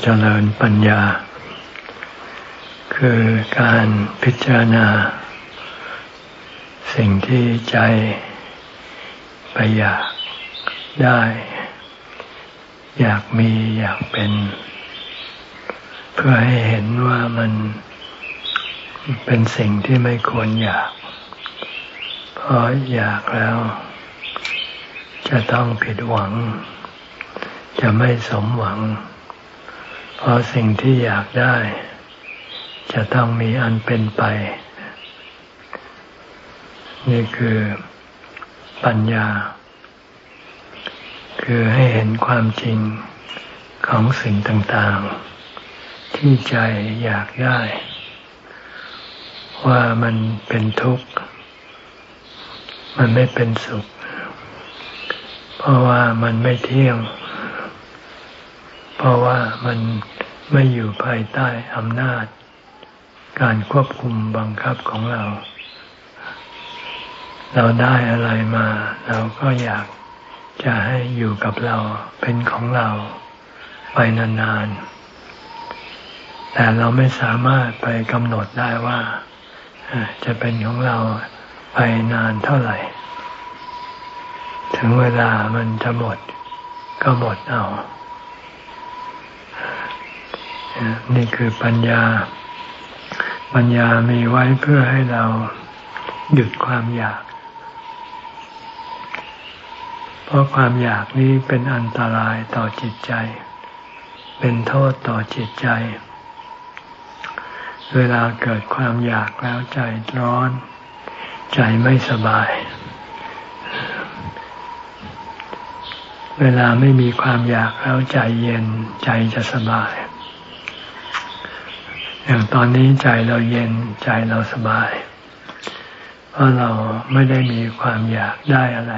เจริญปัญญา คือการพิจารณา สิ่งที่ใจไปอยากได้ อยากมีอยากเป็น เพื่อให้เห็นว่ามันเป็นสิ่งที่ไม่ควรอยากเพราะอยากแล้ว จะต้องผิดหวัง จะไม่สมหวัง เพราะสิ่งที่อยากได้ จะต้องมีอันเป็นไป นี่คือปัญญา คือให้เห็นความจริงของสิ่งต่างๆ ที่ใจอยากได้ ว่ามันเป็นทุกข์ มันไม่เป็นสุข เพราะว่ามันไม่เที่ยง ราะว่ามันไม่อยู่ภายใต้อำนาจ การควบคุมบังคับของเรา เราได้อะไรมา เราก็อยากจะให้อยู่กับเราเป็นของเราไปนานๆ แต่เราไม่สามารถไปกำหนดได้ว่า จะเป็นของเราไปนานเท่าไหร่ ถึงเวลามันจะหมดก็หมดเอา นี่คือปัญญา ปัญญามีไว้เพื่อให้เราหยุดความอยาก เพราะความอยากนี้เป็นอันตรายต่อจิตใจ เป็นโทษต่อจิตใจ เวลาเกิดความอยากแล้วใจร้อน ใจไม่สบาย เวลาไม่มีความอยากแล้วใจเย็นใจจะสบาย อย่างตอนนี้ใจเราเย็นใจเราสบาย เพราะเราไม่ได้มีความอยากได้อะไร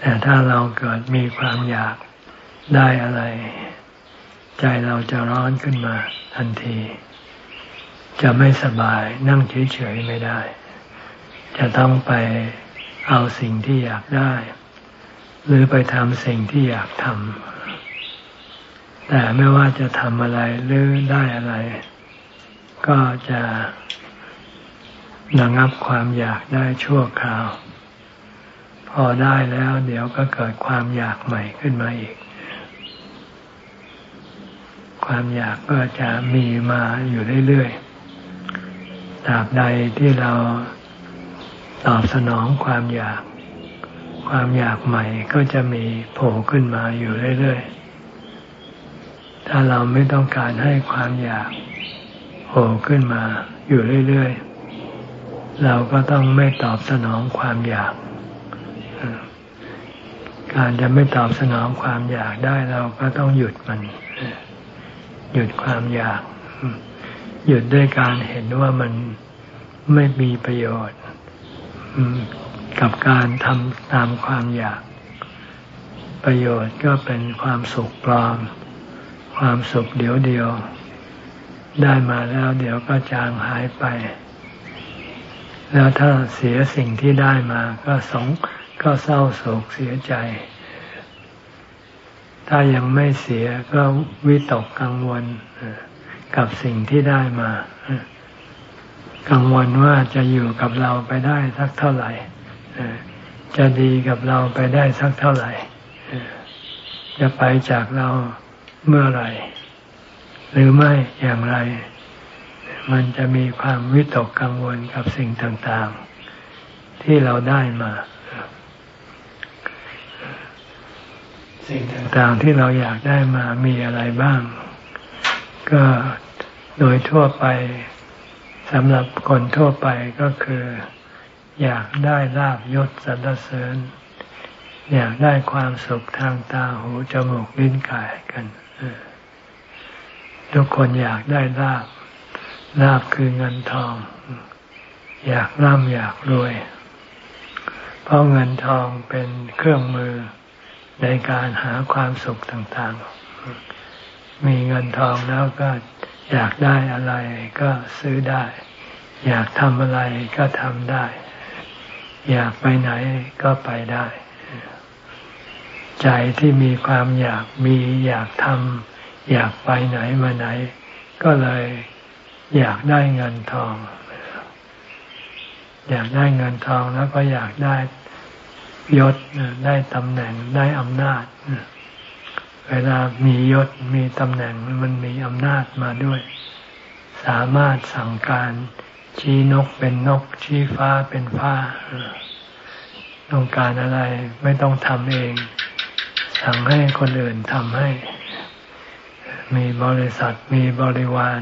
แต่ถ้าเราเกิดมีความอยากได้อะไร ใจเราจะร้อนขึ้นมาทันที จะไม่สบายนั่งเฉยๆไม่ได้ จะต้องไปเอาสิ่งที่อยากได้ หรือไปทำสิ่งที่อยากทำ แต่ไม่ว่าจะทำอะไรหรือได้อะไร ก็จะระงับความอยากได้ชั่วคราว พอได้แล้ว เดี๋ยวก็เกิดความอยากใหม่ขึ้นมาอีก ความอยากก็จะมีมาอยู่เรื่อยๆตราบใดที่เราตอบสนองความอยาก ความอยากใหม่ก็จะมีโผล่ขึ้นมาอยู่เรื่อยๆ ถ้าเราไม่ต้องการให้ความอยากโผล่ขึ้นมาอยู่เรื่อยๆ เราก็ต้องไม่ตอบสนองความอยาก การจะไม่ตอบสนองความอยากได้เราก็ต้องหยุดมัน หยุดความอยาก หยุดด้วยการเห็นว่ามันไม่มีประโยชน์กับการทำตามความอยาก ประโยชน์ก็เป็นความสุขปลอม ความสุขเดียวเดียว ได้มาแล้วเดี๋ยวก็จางหายไป แล้วถ้าเสียสิ่งที่ได้มาก็สงก็เศร้าโศกเสียใจ ถ้ายังไม่เสียก็วิตกกังวลกับสิ่งที่ได้มา กังวลว่าจะอยู่กับเราไปได้สักเท่าไหร่จะดีกับเราไปได้สักเท่าไหร่จะไปจากเรา เมื่อไรหรือไม่อย่างไร มันจะมีความวิตกกังวลกับสิ่งต่างๆ ที่เราได้มา สิ่งต่างๆที่เราอยากได้มามีอะไรบ้าง ก็โดยทั่วไปสำหรับคนทั่วไปก็คือ อยากได้ลาบยศสรรเสริญ อยากได้ความสุขทางตาหูจมูกลิ้นกายกัน ทุกคนอยากได้ลาบลาบคือเงินทอง อยากร่ำอยากรวย เพราะเงินทองเป็นเครื่องมือในการหาความสุขต่างๆ มีเงินทองแล้วก็อยากได้อะไรก็ซื้อได้ อยากทำอะไรก็ทำได้ อยากไปไหนก็ไปได้ ใจที่มีความอยากมีอยากทำอยากไปไหนมาไหน ก็เลยอยากได้เงินทอง อยากได้เงินทองแล้วก็อยากได้ยศได้ตำแหน่งได้อำนาจ เวลามียศมีตำแหน่งมันมีอำนาจมาด้วย สามารถสั่งการชี้นกเป็นนกชี้ฟ้าเป็นฟ้าต้องการอะไรไม่ต้องทำเอง สั่งให้คนอื่นทำให้ มีบริษัทมีบริวาร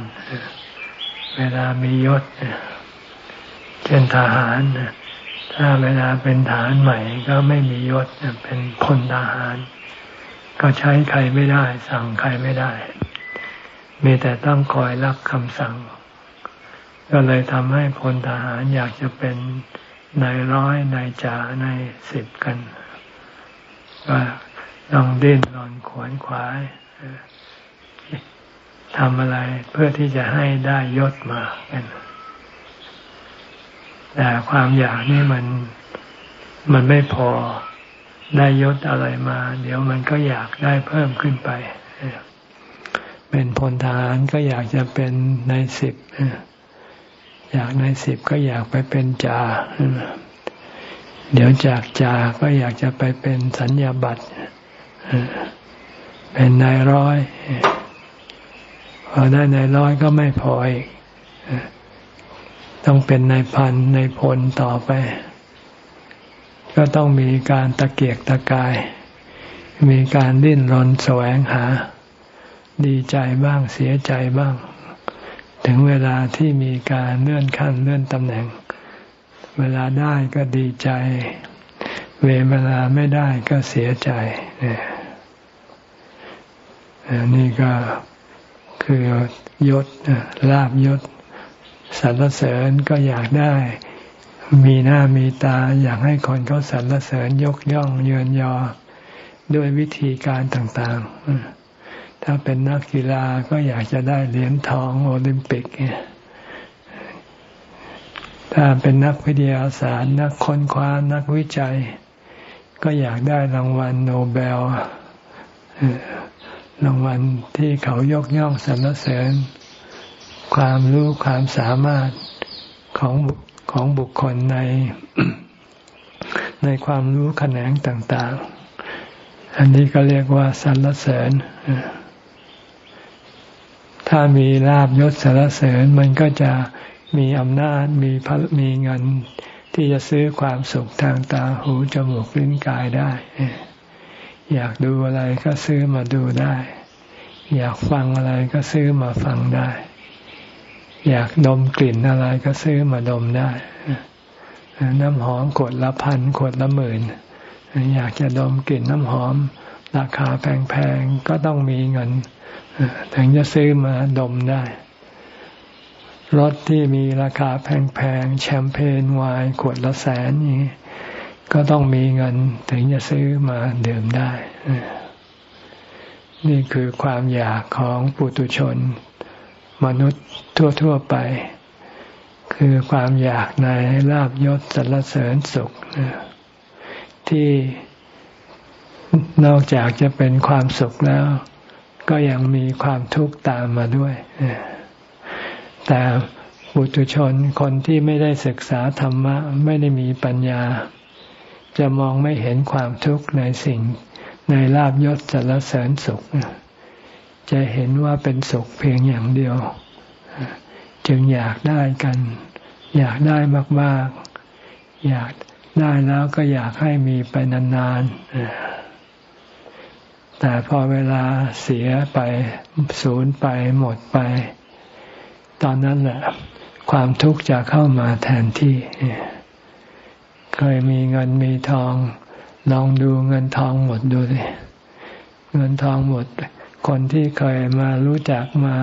เวลามียศเช่นทหาร ถ้าเวลาเป็นฐานใหม่ก็ไม่มียศเป็นพลทหาร ก็ใช้ใครไม่ได้ สั่งใครไม่ได้ มีแต่ต้องคอยรับคำสั่ง ก็เลยทำให้พลทหารอยากจะเป็นนายร้อยนายจ่านายสิบกันก็ ต้องดิ้นรนขวนขวายทำอะไรเพื่อที่จะให้ได้ยศมากันแต่ความอยากนี่มันมันไม่พอได้ยศอะไรมา เดี๋ยวมันก็อยากได้เพิ่มขึ้นไป เป็นพลทหารก็อยากจะเป็นนายสิบอยากนายสิบก็อยากไปเป็นจ่าเดี๋ยวจากจ่าก็อยากจะไปเป็นสัญญาบัตร เป็นนายร้อยพอได้นายร้อยก็ไม่พออีกต้องเป็นนายพันนายพลต่อไป ก็ต้องมีการตะเกียกตะกาย มีการดิ้นรนแสวงหา ดีใจบ้างเสียใจบ้าง ถึงเวลาที่มีการเลื่อนขั้นเลื่อนตำแหน่ง เวลาได้ก็ดีใจ เวลาไม่ได้ก็เสียใจเนี่ย นี่ก็คือยศลาบยศสรรเสริญก็อยากได้ มีหน้ามีตาอยากให้คนเขาสรรเสริญยกย่องเยือนยอด้วยวิธีการต่างๆ ถ้าเป็นนักกีฬาก็อยากจะได้เหรียญทองโอลิมปิก ถ้าเป็นนักวิทยาศาสตร์ นักค้นคว้านักวิจัย ก็อยากได้รางวัลโนเบล รางวัลที่เขายกย่องสรรเสริญ ความรู้ความสามารถของของบุคคลใน ในความรู้แขนงต่าง ๆ อันนี้ก็เรียกว่าสรรเสริญ ถ้ามีลาบยศสรรเสริญมันก็จะมีอำนาจมีมีเงินที่จะซื้อความสุขทางตาหูจมูกลิ้นกายได้ อยากดูอะไรก็ซื้อมาดูได้ อยากฟังอะไรก็ซื้อมาฟังได้ อยากดมกลิ่นอะไรก็ซื้อมาดมได้ น้ำหอมขวดละพันขวดละหมื่น อยากจะดมกลิ่นน้ำหอม ราคาแพงๆก็ต้องมีเงินถึงจะซื้อมาดมได้รถที่มีราคาแพงๆแชมเปญไวน์ขวดละแสนนี้ ก็ต้องมีเงินถึงจะซื้อมาดื่มได้ นี่คือความอยากของปุตุชน มนุษย์ทั่ว ๆไป คือความอยากในลาบยศสรรเสริญสุข ที่นอกจากจะเป็นความสุขแล้ว ก็ยังมีความทุกข์ตามมาด้วย แต่บุตุชนคนที่ไม่ได้ศึกษาธรรมะ ไม่ได้มีปัญญา จะมองไม่เห็นความทุกข์ในสิ่งในลาบยศสรรเสริญสุข จะเห็นว่าเป็นสุขเพียงอย่างเดียว จึงอยากได้กัน อยากได้มาก ๆ อยากได้แล้วก็อยากให้มีไปนานๆ แต่พอเวลาเสียไปสูญไปหมดไป ตอนนั้นแหละ ความทุกข์จะเข้ามาแทนที่เเคยมีเงินมีทอง ลองดูเงินทองหมดดูสิเงินทองหมด คนที่เคยมารู้จักมา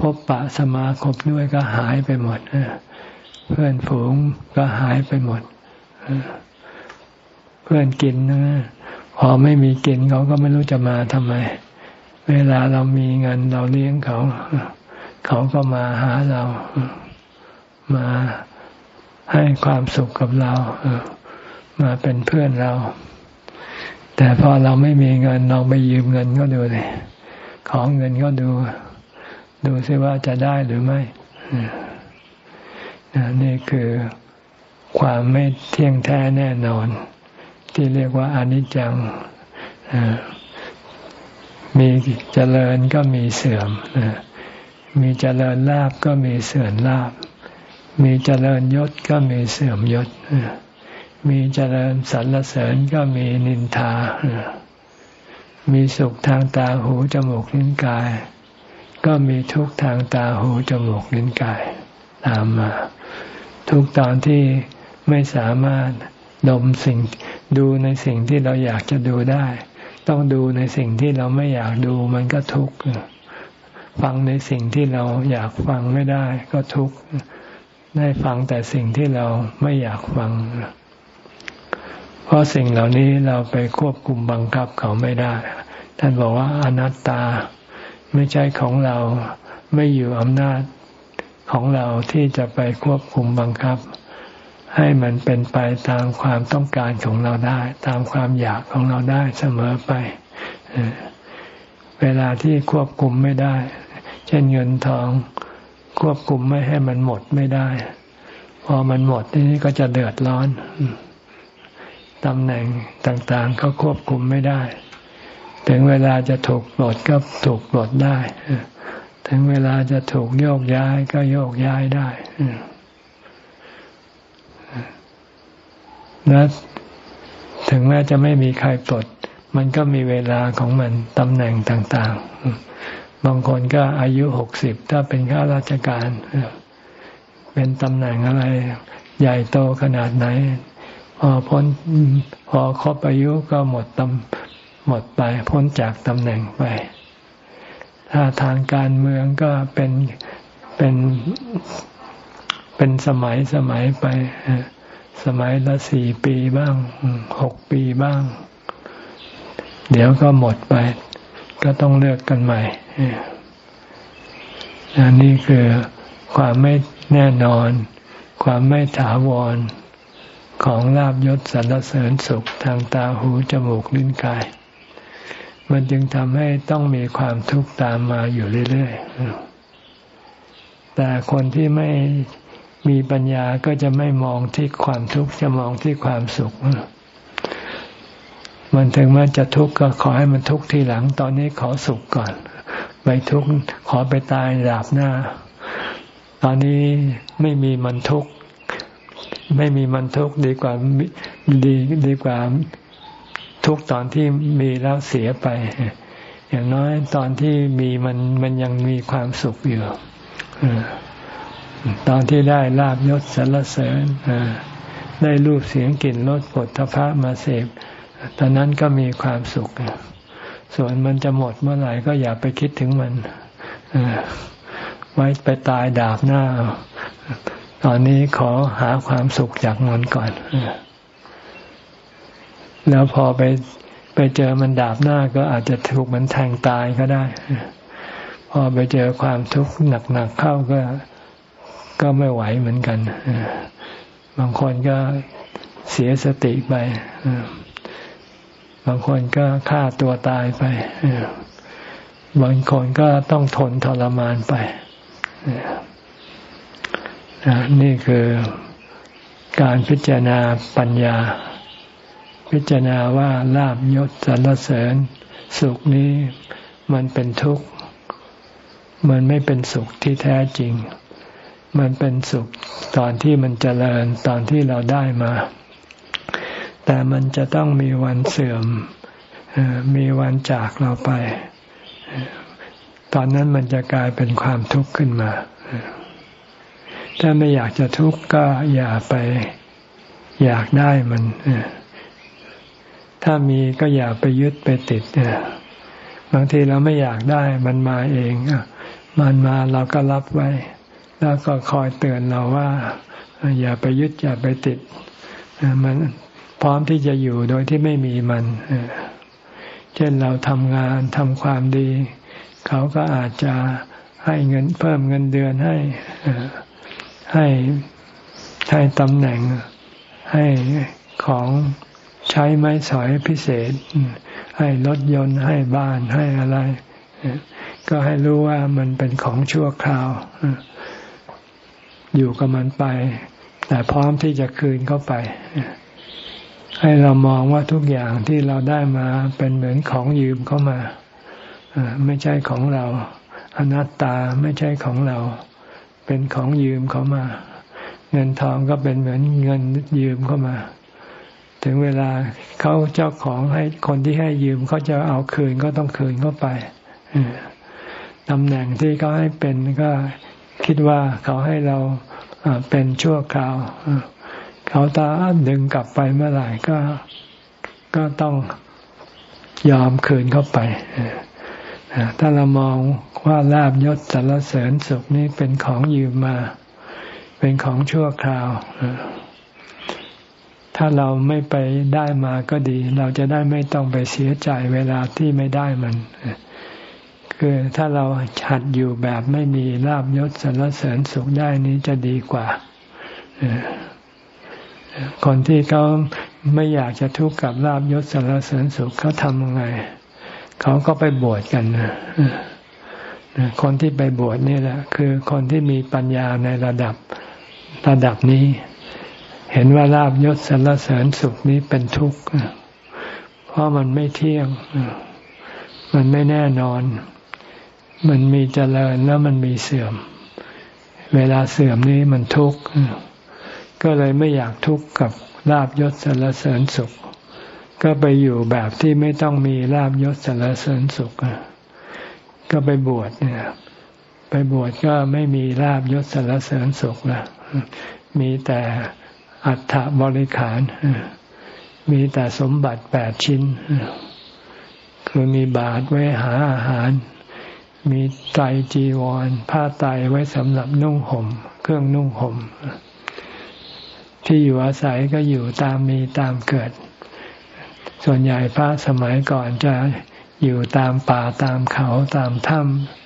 พบปะสมาคบด้วยก็หายไปหมดเพื่อนฝูงก็หายไปหมดเพื่อนกินนะพอไม่มีกินเขาก็ไม่รู้จะมาทำไม เวลาเรามีเงินเราเลี้ยงเขา เขาก็มาหาเรามา ให้ความสุขกับเรามาเป็นเพื่อนเรา แต่พอเราไม่มีเงินลองไปยืมเงินก็ดูเลยของเงินก็ดู ดูซิว่าจะได้หรือไม่นี่คือความไม่เที่ยงแท้แน่นอน ที่เรียกว่าอนิจจังมีเจริญก็มีเสื่อมมีเจริญลาบก็มีเสื่อมลาบ มีเจริญยศก็มีเสื่อมยศ มีเจริญสรรเสริญก็มีนินทา มีสุขทางตาหูจมูกลิ้นกาย ก็มีทุกทางตาหูจมูกลิ้นกาย ตามมา ทุกตอนที่ไม่สามารถดมสิ่งดูในสิ่งที่เราอยากจะดูได้ ต้องดูในสิ่งที่เราไม่อยากดูมันก็ทุกข์ฟังในสิ่งที่เราอยากฟังไม่ได้ก็ทุกข์ ได้ฟังแต่สิ่งที่เราไม่อยากฟัง เพราะสิ่งเหล่านี้เราไปควบคุมบังคับเขาไม่ได้ ท่านบอกว่าอนัตตาไม่ใช่ของเราไม่อยู่อำนาจของเราที่จะไปควบคุมบังคับ ให้มันเป็นไปตามความต้องการของเราได้ ตามความอยากของเราได้เสมอไป เวลาที่ควบคุมไม่ได้ เช่นเงินทอง ควบคุมไม่ให้มันหมดไม่ได้ พอมันหมดนี่ก็จะเดือดร้อนตำแหน่งต่างๆก็ควบคุมไม่ได้ ถึงเวลาจะถูกปลดก็ถูกปลดได้ ถึงเวลาจะถูกโยกย้ายก็โยกย้ายได้นะถึงแม้จะไม่มีใครปลด มันก็มีเวลาของมันตำแหน่งต่าง ๆ บางคนก็อายุหกสิบถ้าเป็นข้าราชการ เป็นตำแหน่งอะไร ใหญ่โตขนาดไหน พอพ้นพอครบอายุก็หมดตำหมดไป พ้นจากตำแหน่งไป ถ้าทางการเมืองก็เป็นเป็นเป็นสมัยสมัยไป สมัยละสี่ปีบ้างหกปีบ้าง เดี๋ยวก็หมดไป ก็ต้องเลือกกันใหม่ นนี้คือความไม่แน่นอน ความไม่ถาวรของลาบยศสรรเสริญสุขทางตาหูจมูกลิ้นกาย มันจึงทำให้ต้องมีความทุกข์ตามมาอยู่เรื่อยๆ แต่คนที่ไม่มีปัญญาก็จะไม่มองที่ความทุกข์จะมองที่ความสุข มันถึงมันจะทุกข์ก็ขอให้มันทุกข์ทีหลังตอนนี้ขอสุขก่อน ไปทุกข์ขอไปตายดาบหน้า ตอนนี้ไม่มีมันทุกข์ไม่มีมันทุกข์ดีกว่าดีดีกว่าทุกตอนที่มีแล้วเสียไป อย่างน้อยตอนที่มีมันมันยังมีความสุขอยู่ตอนที่ได้ลาบยศสรรเสริญได้รูปเสียงกลิ่นรสผลทพะมาเสพตอนนั้นก็มีความสุข ส่วนมันจะหมดเมื่อไหร่ก็อย่าไปคิดถึงมันไว้ไปตายดาบหน้า ตอนนี้ขอหาความสุขจากมันก่อนแล้วพอไปไปเจอมันดาบหน้าก็อาจจะถูกมันแทงตายก็ได้ พอไปเจอความทุกข์หนักๆเข้าก็ก็ไม่ไหวเหมือนกัน บางคนก็เสียสติไป บางคนก็ฆ่าตัวตายไปบางคนก็ต้องทนทรมานไปนี่คือการพิจารณาปัญญา พิจารณาว่าลาบยศสรรเสริญ สุขนี้มันเป็นทุกข์ มันไม่เป็นสุขที่แท้จริง มันเป็นสุขตอนที่มันเจริญตอนที่เราได้มา แต่มันจะต้องมีวันเสื่อม มีวันจากเราไป ตอนนั้นมันจะกลายเป็นความทุกข์ขึ้นมา ถ้าไม่อยากจะทุกข์ก็อย่าไป อยากได้มัน ถ้ามีก็อย่าไปยึดไปติดบางทีเราไม่อยากได้มันมาเองมันมาเราก็รับไว้ แล้วก็คอยเตือนเราว่า อย่าไปยึดอย่าไปติดมัน พร้อมที่จะอยู่โดยที่ไม่มีมัน เช่นเราทำงานทำความดี เขาก็อาจจะให้เงินเพิ่มเงินเดือนให้ให้ให้ตำแหน่งให้ของใช้ไม้สอยพิเศษ ให้รถยนต์ให้บ้านให้อะไร ก็ให้รู้ว่ามันเป็นของชั่วคราว อยู่กับมันไป แต่พร้อมที่จะคืนเข้าไป ให้เรามองว่าทุกอย่างที่เราได้มาเป็นเหมือนของยืมเข้ามาไม่ใช่ของเรา อนัตตาไม่ใช่ของเรา เป็นของยืมเข้ามา เงินทองก็เป็นเหมือนเงินยืมเข้ามา ถึงเวลาเขาเจ้าของให้คนที่ให้ยืมเขาจะเอาคืนก็ต้องคืนเข้าไปตำแหน่งที่เขาให้เป็นก็คิดว่าเขาให้เราเป็นชั่วคราว เขาตาดึงกลับไปเมื่อไหร่ก็ก็ต้องยอมคืนเข้าไป ถ้าเรามองว่าลาบยศสรรเสริญสุขนี้เป็นของยืมมา เป็นของชั่วคราว ถ้าเราไม่ไปได้มาก็ดี เราจะได้ไม่ต้องไปเสียใจเวลาที่ไม่ได้มัน คือถ้าเราหัดอยู่แบบไม่มีลาบยศสรรเสริญสุขได้นี้จะดีกว่า คนที่เขาไม่อยากจะทุกข์กับลาบยศสรรเสริญสุขเขาทำยังไงเขาก็ไปบวชกันนะคนที่ไปบวชนี่แหละ คือคนที่มีปัญญาในระดับระดับนี้ เห็นว่าลาบยศสรรเสริญสุขนี้เป็นทุกข์เพราะมันไม่เที่ยง มันไม่แน่นอน มันมีเจริญแล้วมันมีเสื่อม เวลาเสื่อมนี้มันทุกข์ ก็เลยไม่อยากทุกข์กับลาบยศสรรเสริญสุข ก็ไปอยู่แบบที่ไม่ต้องมีลาบยศสารเสริญสุข ก็ไปบวชเนี่ย ไปบวชก็ไม่มีลาบยศสารเสริญสุขละมีแต่อัฐบริขาร มีแต่สมบัติแปดชิ้น คือมีบาตรไว้หาอาหาร มีไตจีวร ผ้าไตไว้สำหรับนุ่งหม่ม เครื่องนุ่งห่ม ที่อยู่อาศัยก็อยู่ตามมีตามเกิด ส่วนใหญ่พระสมัยก่อนจะอยู่ตามป่าตามเขาตามถ้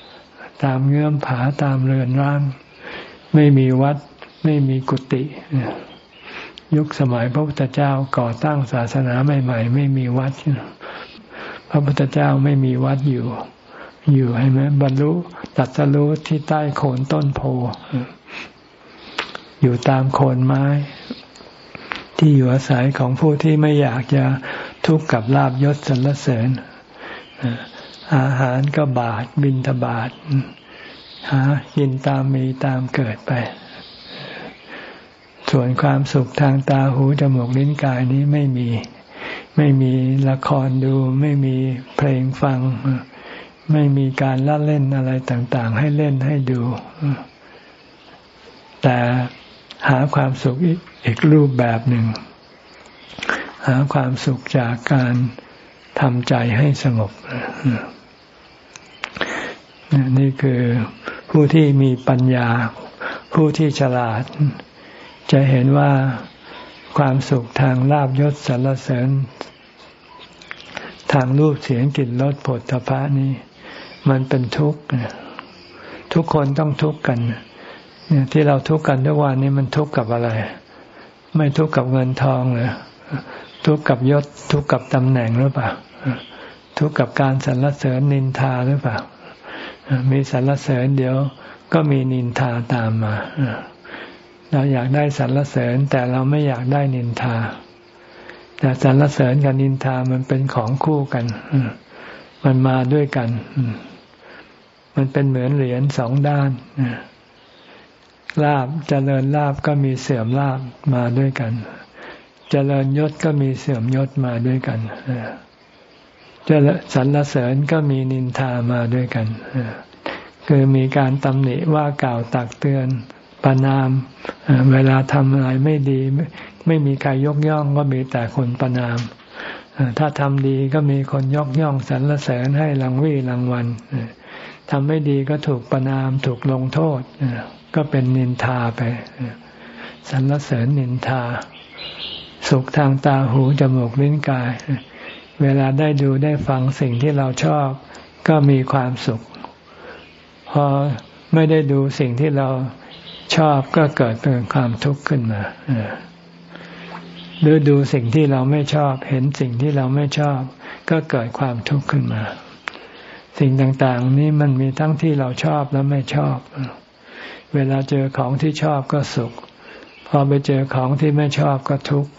ำตามเงื่อมผาตามเรือนร่าง ไม่มีวัดไม่มีกุฏิยุคสมัยพระพุทธเจ้าก่อตั้งศาสนาใหม่ ๆ ไม่มีวัด พระพุทธเจ้าไม่มีวัดอยู่ อยู่ให้ไหมบรรลุตัดสรู้ที่ใต้โคนต้นโพ อยู่ตามโคนไม้ ที่อยู่อาศัยของผู้ที่ไม่อยากจะทุกข์กับลาบยศสรรเสริญ อาหารก็บาทบินทบาทหากินตามมีตามเกิดไป ส่วนความสุขทางตาหูจมูกลิ้นกายนี้ไม่มี ไม่มีละครดู ไม่มีเพลงฟัง ไม่มีการละเล่นอะไรต่าง ๆ ให้เล่นให้ดู แต่ หาความสุขอีกรูปแบบหนึ่ง หาความสุขจากการทำใจให้สงบนี่คือผู้ที่มีปัญญา ผู้ที่ฉลาด จะเห็นว่าความสุขทางลาบยศสรรเสริญ ทางรูปเสียงกลิ่นรสผลทพะนี้ มันเป็นทุกข์ทุกคนต้องทุกข์กัน ที่เราทุกข์กันทุกวันนี้มันทุกข์กับอะไร ไม่ทุกข์กับเงินทองเลยทุกข์กับยศทุกข์กับตำแหน่งหรือเปล่าทุกข์กับการสรรเสริญนินทาหรือเปล่ามีสรรเสริญเดี๋ยวก็มีนินทาตามมาเราอยากได้สรรเสริญแต่เราไม่อยากได้นินทา แต่สรรเสริญกับนินทามันเป็นของคู่กันมันมาด้วยกัน มันเป็นเหมือนเหรียญสองด้าน ลาบเจริญลาบก็มีเสื่อมลาบมาด้วยกัน เจริญยศก็มีเสื่อมยศมาด้วยกันเจริญสรรเสริญก็มีนินทามาด้วยกันคือมีการตำหนิว่ากล่าวตักเตือนประนาม เวลาทำอะไรไม่ดี ไม่มีใครยกย่องก็มีแต่คนประนาม ถ้าทำดีก็มีคนยกย่องสรรเสริญให้รางวี่รางวัลทำไม่ดีก็ถูกประนามถูกลงโทษ ก็เป็นนินทาไปสรรเสริญนินทา สุขทางตาหูจมูกลิ้นกาย เวลาได้ดูได้ฟังสิ่งที่เราชอบ ก็มีความสุข พอไม่ได้ดูสิ่งที่เราชอบก็เกิดเป็นความทุกข์ขึ้นมาหรือดูสิ่งที่เราไม่ชอบ เห็นสิ่งที่เราไม่ชอบ ก็เกิดความทุกข์ขึ้นมา สิ่งต่าง ๆ นี้มันมีทั้งที่เราชอบและไม่ชอบ เวลาเจอของที่ชอบก็สุข พอไปเจอของที่ไม่ชอบก็ทุกข์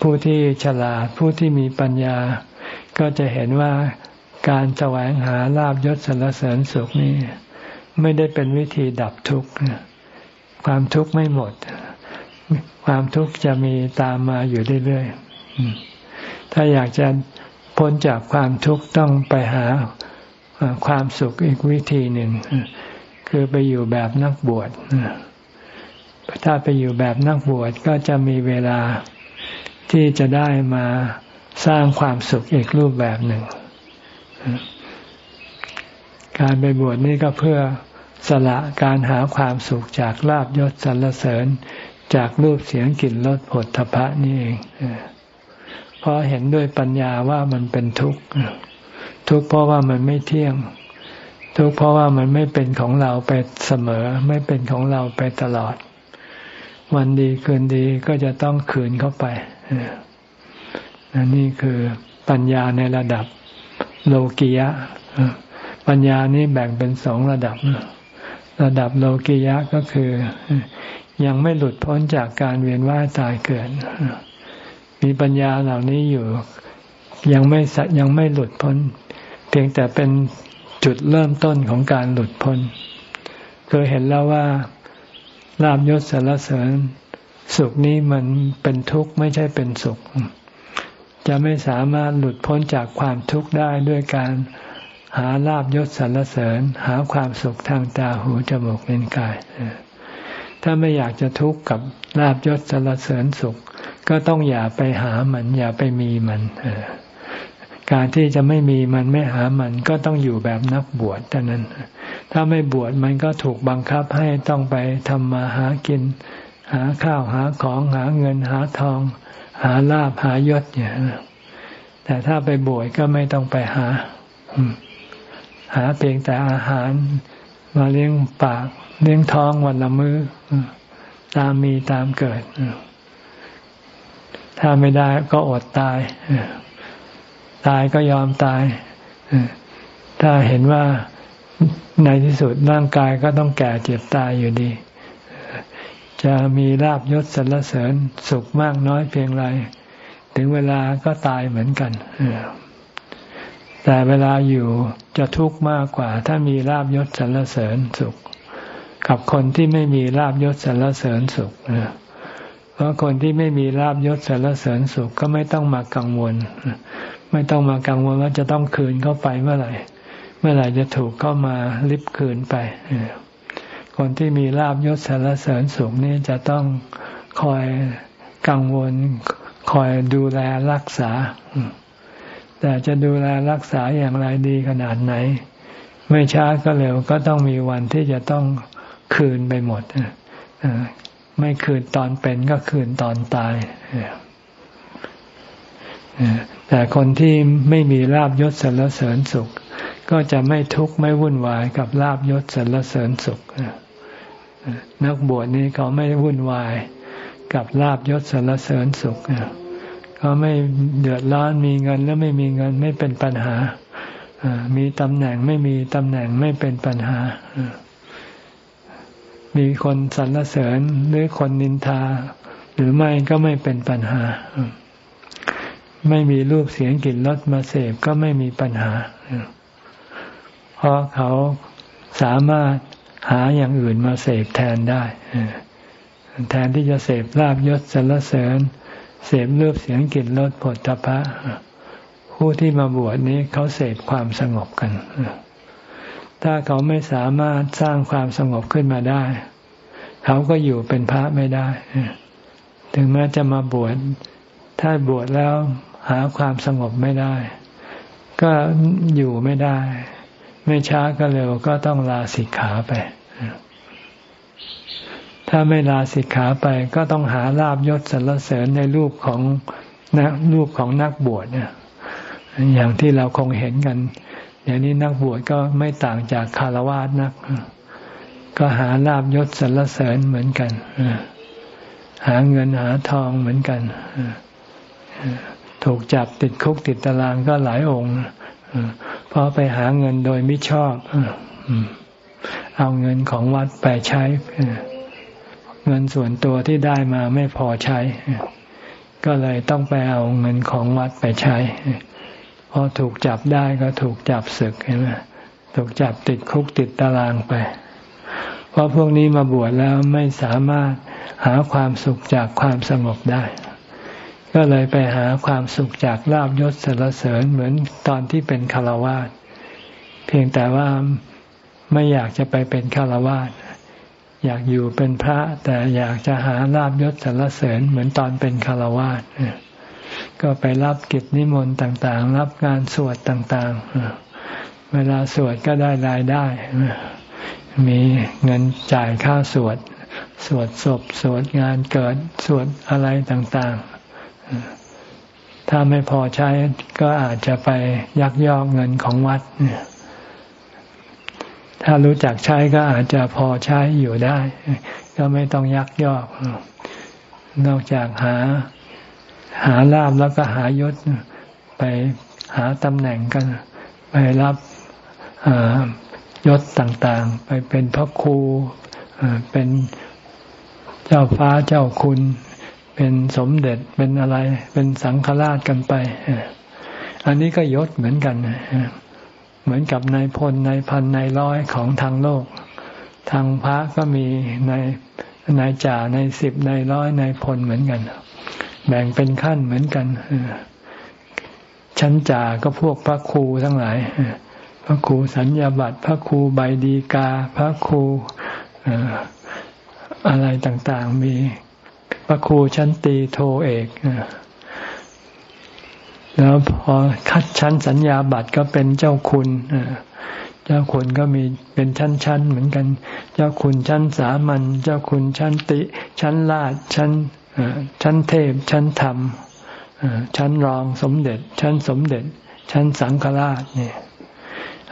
ผู้ที่ฉลาดผู้ที่มีปัญญา ก็จะเห็นว่าการแสวงหาลาบยศสรรเสริญสุขนี่ไม่ได้เป็นวิธีดับทุกข์ความทุกข์ไม่หมด ความทุกข์จะมีตามมาอยู่เรื่อยๆถ้าอยากจะพ้นจากความทุกข์ต้องไปหา ความสุขอีกวิธีหนึ่ง คือไปอยู่แบบนักบวชถ้าไปอยู่แบบนักบวชก็จะมีเวลาที่จะได้มาสร้างความสุขอีกรูปแบบหนึ่ง การไปบวชนี่ก็เพื่อสละการหาความสุขจากลาบยศสรรเสริญจากรูปเสียงกลิ่นรสผลทพะนี่เองเพราะเห็นด้วยปัญญาว่ามันเป็นทุกข์ ทุกข์เพราะว่ามันไม่เที่ยง ทุกข์เพราะว่ามันไม่เป็นของเราไปเสมอ ไม่เป็นของเราไปตลอด วันดีคืนดีก็จะต้องคืนเข้าไปนี่คือปัญญาในระดับโลกียะปัญญานี้แบ่งเป็นสองระดับ ระดับโลกียะก็คือ ยังไม่หลุดพ้นจากการเวียนว่ายตายเกิด มีปัญญาเหล่านี้อยู่ ยังไม่ยังไม่หลุดพ้น เพียงแต่เป็นจุดเริ่มต้นของการหลุดพ้นคือเห็นแล้วว่าลาบยศสารเสริญ สุขนี้มันเป็นทุกข์ไม่ใช่เป็นสุข จะไม่สามารถหลุดพ้นจากความทุกข์ได้ด้วยการหาลาบยศสรรเสริญ หาความสุขทางตาหูจมูกลิ้นกาย ถ้าไม่อยากจะทุกข์กับลาบยศสรรเสริญสุข ก็ต้องอย่าไปหามัน อย่าไปมีมัน การที่จะไม่มีมันไม่หามันก็ต้องอยู่แบบนักบวชเท่านั้น ถ้าไม่บวชมันก็ถูกบังคับให้ต้องไปทำมาหากิน หาข้าวหาของหาเงินหาทอง หาลาบหายศเนี่ยแต่ถ้าไปบวชก็ไม่ต้องไปหา หาเพียงแต่อาหารมาเลี้ยงปากเลี้ยงท้องวันละมือ้อตามมีตามเกิด ถ้าไม่ได้ก็อดตาย ตายก็ยอมตาย ถ้าเห็นว่าในที่สุดร่างกายก็ต้องแก่เจ็บตายอยู่ดี จะมีลาบยศสรรเสริญสุขมากน้อยเพียงไร ถึงเวลาก็ตายเหมือนกัน แต่เวลาอยู่จะทุกข์มากกว่า ถ้ามีลาบยศสรรเสริญสุข กับคนที่ไม่มีลาบยศสรรเสริญสุขเพราะคนที่ไม่มีลาบยศสรรเสริญสุขก็ไม่ต้องมากังวล ไม่ต้องมากังวลว่าจะต้องคืนเข้าไปเมื่อไหร่ เมื่อไหร่จะถูกเข้ามาลิบคืนไป คนที่มีลาบยศสารเสริญสุขนี่จะต้องคอยกังวล คอยดูแลรักษา แต่จะดูแลรักษาอย่างไรดีขนาดไหน ไม่ช้าก็เร็วก็ต้องมีวันที่จะต้องคืนไปหมดไม่คืนตอนเป็นก็คืนตอนตาย แต่คนที่ไม่มีลาบยศสรรเสริญสุข ก็จะไม่ทุกข์ไม่วุ่นวายกับลาบยศสรรเสริญสุข นักบวชนี้เขาไม่วุ่นวายกับลาบยศสรรเสริญสุขเขาไม่เดือดร้อนมีเงินแล้วไม่มีเงินไม่เป็นปัญหามีตำแหน่งไม่มีตำแหน่งไม่เป็นปัญหา มีคนสรรเสริญหรือคนนินทา หรือไม่ก็ไม่เป็นปัญหา ไม่มีรูปเสียงกลิ่นรสมาเสพก็ไม่มีปัญหา เพราะเขาสามารถหาอย่างอื่นมาเสพแทนได้แทนที่จะเสพลาบยศสรรเสริญ เสพรูปเสียงกลิ่นรสผลตภะผู้ที่มาบวชนี้เขาเสพความสงบกัน ถ้าเขาไม่สามารถสร้างความสงบขึ้นมาได้ เขาก็อยู่เป็นพระไม่ได้ ถึงแม้จะมาบวชถ้าบวชแล้ว หาความสงบไม่ได้ ก็อยู่ไม่ได้ ไม่ช้าก็เร็วก็ต้องลาสิกขาไป ถ้าไม่ลาสิกขาไปก็ต้องหาลาบยศสรรเสริญในรูปของนักรูปของนักบวชเนี่ยอย่างที่เราคงเห็นกันอย่างนี้นักบวชก็ไม่ต่างจากคารวะนัก ก็หาลาบยศสรรเสริญเหมือนกัน หาเงินหาทองเหมือนกัน ถูกจับติดคุกติดตารางก็หลายองค์เพราะไปหาเงินโดยไม่ชอบเอาเงินของวัดไปใช้ เงินส่วนตัวที่ได้มาไม่พอใช้ ก็เลยต้องไปเอาเงินของวัดไปใช้พอถูกจับได้ก็ถูกจับศึกเห็นไหมถูกจับติดคุกติดตารางไปเพราะพวกนี้มาบวชแล้วไม่สามารถหาความสุขจากความสงบได้ ก็เลยไปหาความสุขจากลาบยศสรรเสริญเหมือนตอนที่เป็นคารวาสเพียงแต่ว่าไม่อยากจะไปเป็นคารวาสอยากอยู่เป็นพระ แต่อยากจะหาลาบยศสรรเสริญเหมือนตอนเป็นคารวาสก็ไปรับกิจนิมนต์ต่าง ๆ รับงานสวดต่างๆ เวลาสวดก็ได้รายได้ มีเงินจ่ายค่าสวด สวดศพ สวดงานเกิด สวดอะไรต่างๆ ถ้าไม่พอใช้ก็อาจจะไปยักยอกเงินของวัดเนี่ยถ้ารู้จักใช้ก็อาจจะพอใช้อยู่ได้ ก็ไม่ต้องยักยอก นอกจากหา หาลาบแล้วก็หายศ ไปหาตำแหน่งกัน ไปรับยศต่างๆ ไปเป็นพระครูเป็นเจ้าฟ้าเจ้าคุณ เป็นสมเด็จเป็นอะไร เป็นสังฆราชกันไป อันนี้ก็ยศเหมือนกัน เหมือนกับนายพลนายพันนายร้อยของทางโลก ทางพระก็มีนายนายจ่านายสิบนายร้อยนายพลเหมือนกัน แบ่งเป็นขั้นเหมือนกันชั้นจ่าก็พวกพระครูทั้งหลายพระครูสัญญาบัตรพระครูใบดีกา พระครูอะไรต่างๆ มี พระครูชั้นตีโทเอกแล้วพอคัดชั้นสัญญาบัตรก็เป็นเจ้าคุณเจ้าคุณก็มีเป็นชั้นๆเหมือนกัน เจ้าคุณชั้นสามัญเจ้าคุณชั้นติ ชั้นลาดชั้นชั้นเทพ ชั้นธรรมชั้นรองสมเด็จ ชั้นสมเด็จ ชั้นสังฆราชเนี่ย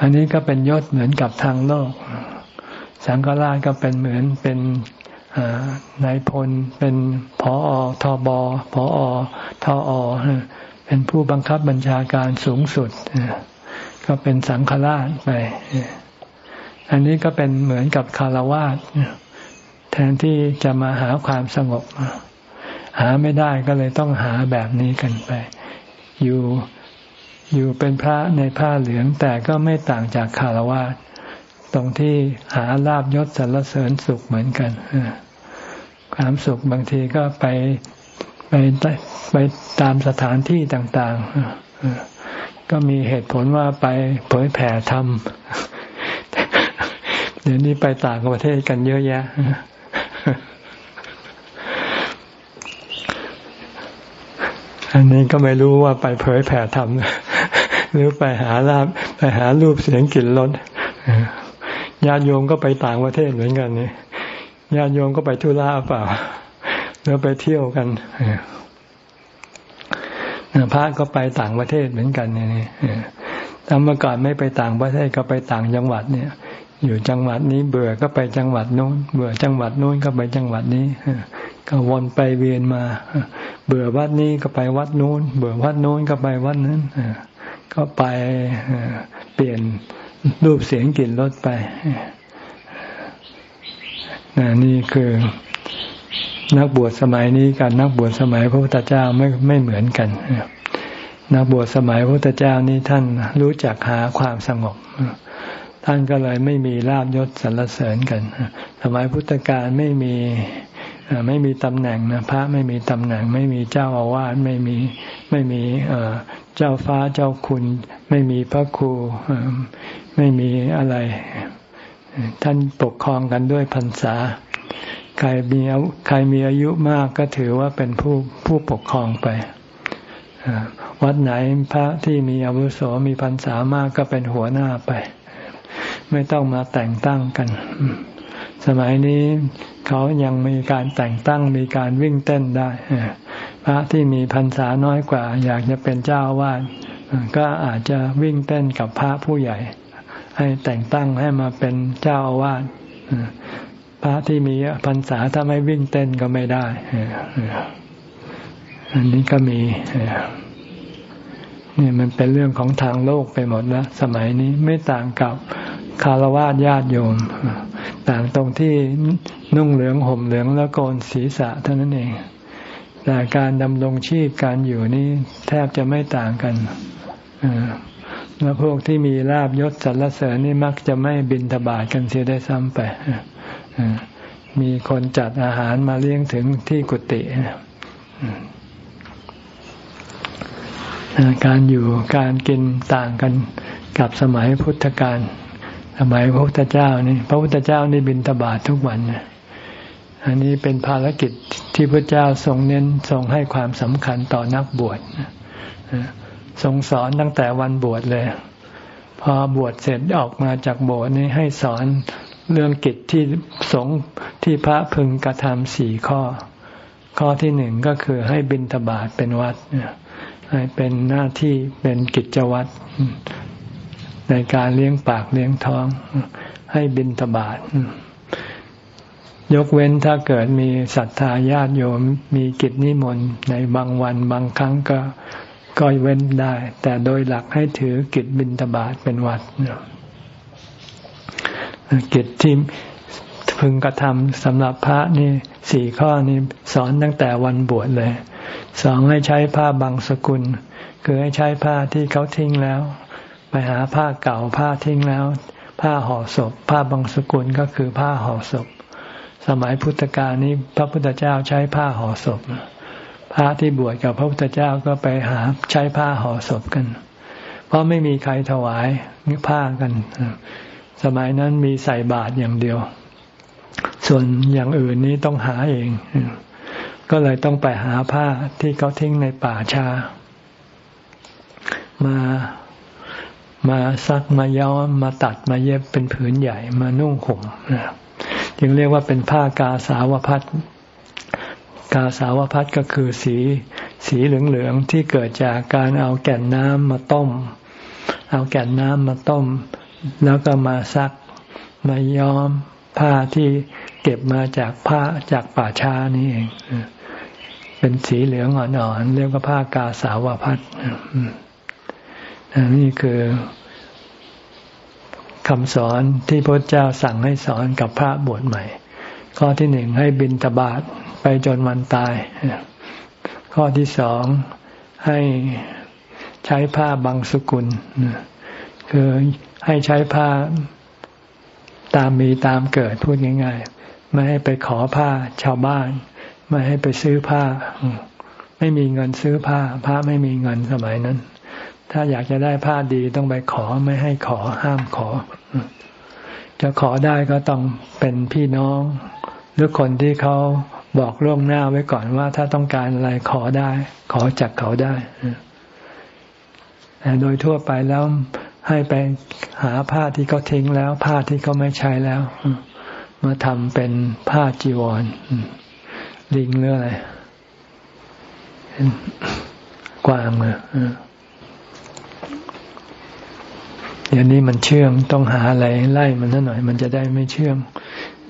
อันนี้ก็เป็นยศเหมือนกับทางโลก สังฆราชก็เป็นเหมือนเป็น นายพลเป็นผออทบผออทอเป็นผู้บังคับบัญชาการสูงสุด ก็เป็นสังฆราชไป อันนี้ก็เป็นเหมือนกับคารวาสแทนที่จะมาหาความสงบ หาไม่ได้ก็เลยต้องหาแบบนี้กันไป อยู่อยู่เป็นพระในผ้าเหลืองแต่ก็ไม่ต่างจากคารวาส ตรงที่หาลาบยศสรรเสริญสุขเหมือนกันความสุขบางทีก็ไปไปไปตามสถานที่ต่าง ๆ ก็มีเหตุผลว่าไปเผยแผ่ธรรมเดี๋ยวนี้ไปต่างประเทศกันเยอะแยะ อันนี้ก็ไม่รู้ว่าไปเผยแผ่ธรรมหรือไปหาลาบไปหารูปเสียงกลิ่นรส ญาติโยมก็ไปต่างประเทศเหมือนกันนี่ญาติโยมก็ไปทุราเปล่าแล้วไปเที่ยวกันพระก็ไปต่างประเทศเหมือนกันเนี่ถ้าเมื่อก่อนไม่ไปต่างประเทศก็ไปต่างจังหวัดเนี่ย อยู่จังหวัดนี้เบื่อก็ไปจังหวัดโน้น เบื่อจังหวัดโน้นก็ไปจังหวัดนี้ก็วนไปเวียนมา เบื่อวัดนี้ก็ไปวัดโน้น เบื่อวัดโน้นก็ไปวัดนั้นก็ไปเปลี่ยน รูปเสียงกลิ่นรสไปนี่คือนักบวชสมัยนี้กับนักบวชสมัยพระพุทธเจ้าไม่ไม่เหมือนกันนักบวชสมัยพระพุทธเจ้านี้ท่านรู้จักหาความสงบท่านก็เลยไม่มีลาบยศสรรเสริญกัน สมัยพุทธกาลไม่มีไม่มีตำแหน่งนะพระไม่มีตำแหน่ง ไม่มีเจ้าอาวาสไม่มีไม่มีเจ้าฟ้าเจ้าคุณ ไม่มีพระครู ไม่มีอะไร ท่านปกครองกันด้วยพรรษา ใครมีใครมีอายุมากก็ถือว่าเป็นผู้ผู้ปกครองไปวัดไหนพระที่มีอาวุโสมีพรรษามากก็เป็นหัวหน้าไป ไม่ต้องมาแต่งตั้งกัน สมัยนี้เขายังมีการแต่งตั้งมีการวิ่งเต้นได้พระที่มีพรรษาน้อยกว่า อยากจะเป็นเจ้าวาดก็อาจจะวิ่งเต้นกับพระผู้ใหญ่ ให้แต่งตั้งให้มาเป็นเจ้าอาวาสพระที่มีพรรษาถ้าไม่วิ่งเต้นก็ไม่ได้ อันนี้ก็มีนี่มันเป็นเรื่องของทางโลกไปหมดแล้ว สมัยนี้ไม่ต่างกับคารวะญาติโยม ต่างตรงที่นุ่งเหลืองห่มเหลืองแล้วโกนศีรษะเท่านั้นเอง แต่การดำรงชีพการอยู่นี่แทบจะไม่ต่างกัน แล้วพวกที่มีลาบยศสรรเสริญนี่มักจะไม่บินทบาทกันเสียได้ซ้ำไปมีคนจัดอาหารมาเลี้ยงถึงที่กุฏิการอยู่การกินต่างกันกับสมัยพุทธกาลสมัยพระพุทธเจ้านี่พระพุทธเจ้านี่บินทบาททุกวันอันนี้เป็นภารกิจที่พระเจ้าทรงเน้นทรงให้ความสำคัญต่อนักบวช ทรงสอนตั้งแต่วันบวชเลย พอบวชเสร็จออกมาจากโบสถ์นี่ให้สอนเรื่องกิจที่สงที่พระพึงกระทำสี่ข้อ ข้อที่หนึ่งก็คือให้บิณฑบาตเป็นวัดให้เป็นหน้าที่เป็นกิจวัตรในการเลี้ยงปากเลี้ยงท้อง ให้บิณฑบาตยกเว้นถ้าเกิดมีศรัทธาญาติโยมมีกิจนิมนต์ในบางวันบางครั้งก็ ก็เว้นได้ แต่โดยหลักให้ถือกิจบิณฑบาตเป็นวัดกิจที่พึงกระทำสำหรับพระนี่สี่ข้อนี้สอนตั้งแต่วันบวชเลย สองให้ใช้ผ้าบางสกุล คือให้ใช้ผ้าที่เขาทิ้งแล้ว ไปหาผ้าเก่าผ้าทิ้งแล้ว ผ้าห่อศพ ผ้าบางสกุลก็คือผ้าห่อศพ สมัยพุทธกาลนี้พระพุทธเจ้าใช้ผ้าห่อศพ พระที่บวชกับพระพุทธเจ้าก็ไปหาใช้ผ้าห่อศพกัน เพราะไม่มีใครถวายผ้ากัน สมัยนั้นมีใส่บาตรอย่างเดียว ส่วนอย่างอื่นนี้ต้องหาเอง ก็เลยต้องไปหาผ้าที่เขาทิ้งในป่าชา มามาซักมาย้อมมาตัดมาเย็บเป็นผืนใหญ่มานุ่งห่มจึงเรียกว่าเป็นผ้ากาสาวพัด กาสาวพัดก็คือสี สีเหลืองๆที่เกิดจากการเอาแก่นน้ำมาต้ม เอาแก่นน้ำมาต้ม แล้วก็มาซัก มาย้อมผ้าที่เก็บมาจากผ้าจากป่าช้านี่เอง เป็นสีเหลืองอ่อนๆเรียกว่าผ้ากาสาวพัดนี่คือคำสอนที่พระเจ้าสั่งให้สอนกับพระบวชใหม่ ข้อที่หนึ่งให้บินตบาท ไปจนวันตาย ข้อที่สองให้ใช้ผ้าบางสกุล คือให้ใช้ผ้าตามมีตามเกิดพูดง่าย ๆ ไม่ให้ไปขอผ้าชาวบ้าน ไม่ให้ไปซื้อผ้า ไม่มีเงินซื้อผ้า ผ้าไม่มีเงินสมัยนั้น ถ้าอยากจะได้ผ้าดีต้องไปขอไม่ให้ขอห้ามขอ จะขอได้ก็ต้องเป็นพี่น้อง หรือคนที่เขา บอกล่วงหน้าไว้ก่อนว่า ถ้าต้องการอะไรขอได้ ขอจากเขาได้แต่โดยทั่วไปแล้วให้ไปหาผ้าที่เขาทิ้งแล้ว ผ้าที่เขาไม่ใช้แล้วมาทำเป็นผ้าจีวรลิงหรืออะไรกวางเลยอย่างนี้มันเชื่องต้องหาอะไรไล่มันหน่อย มันจะได้ไม่เชื่อง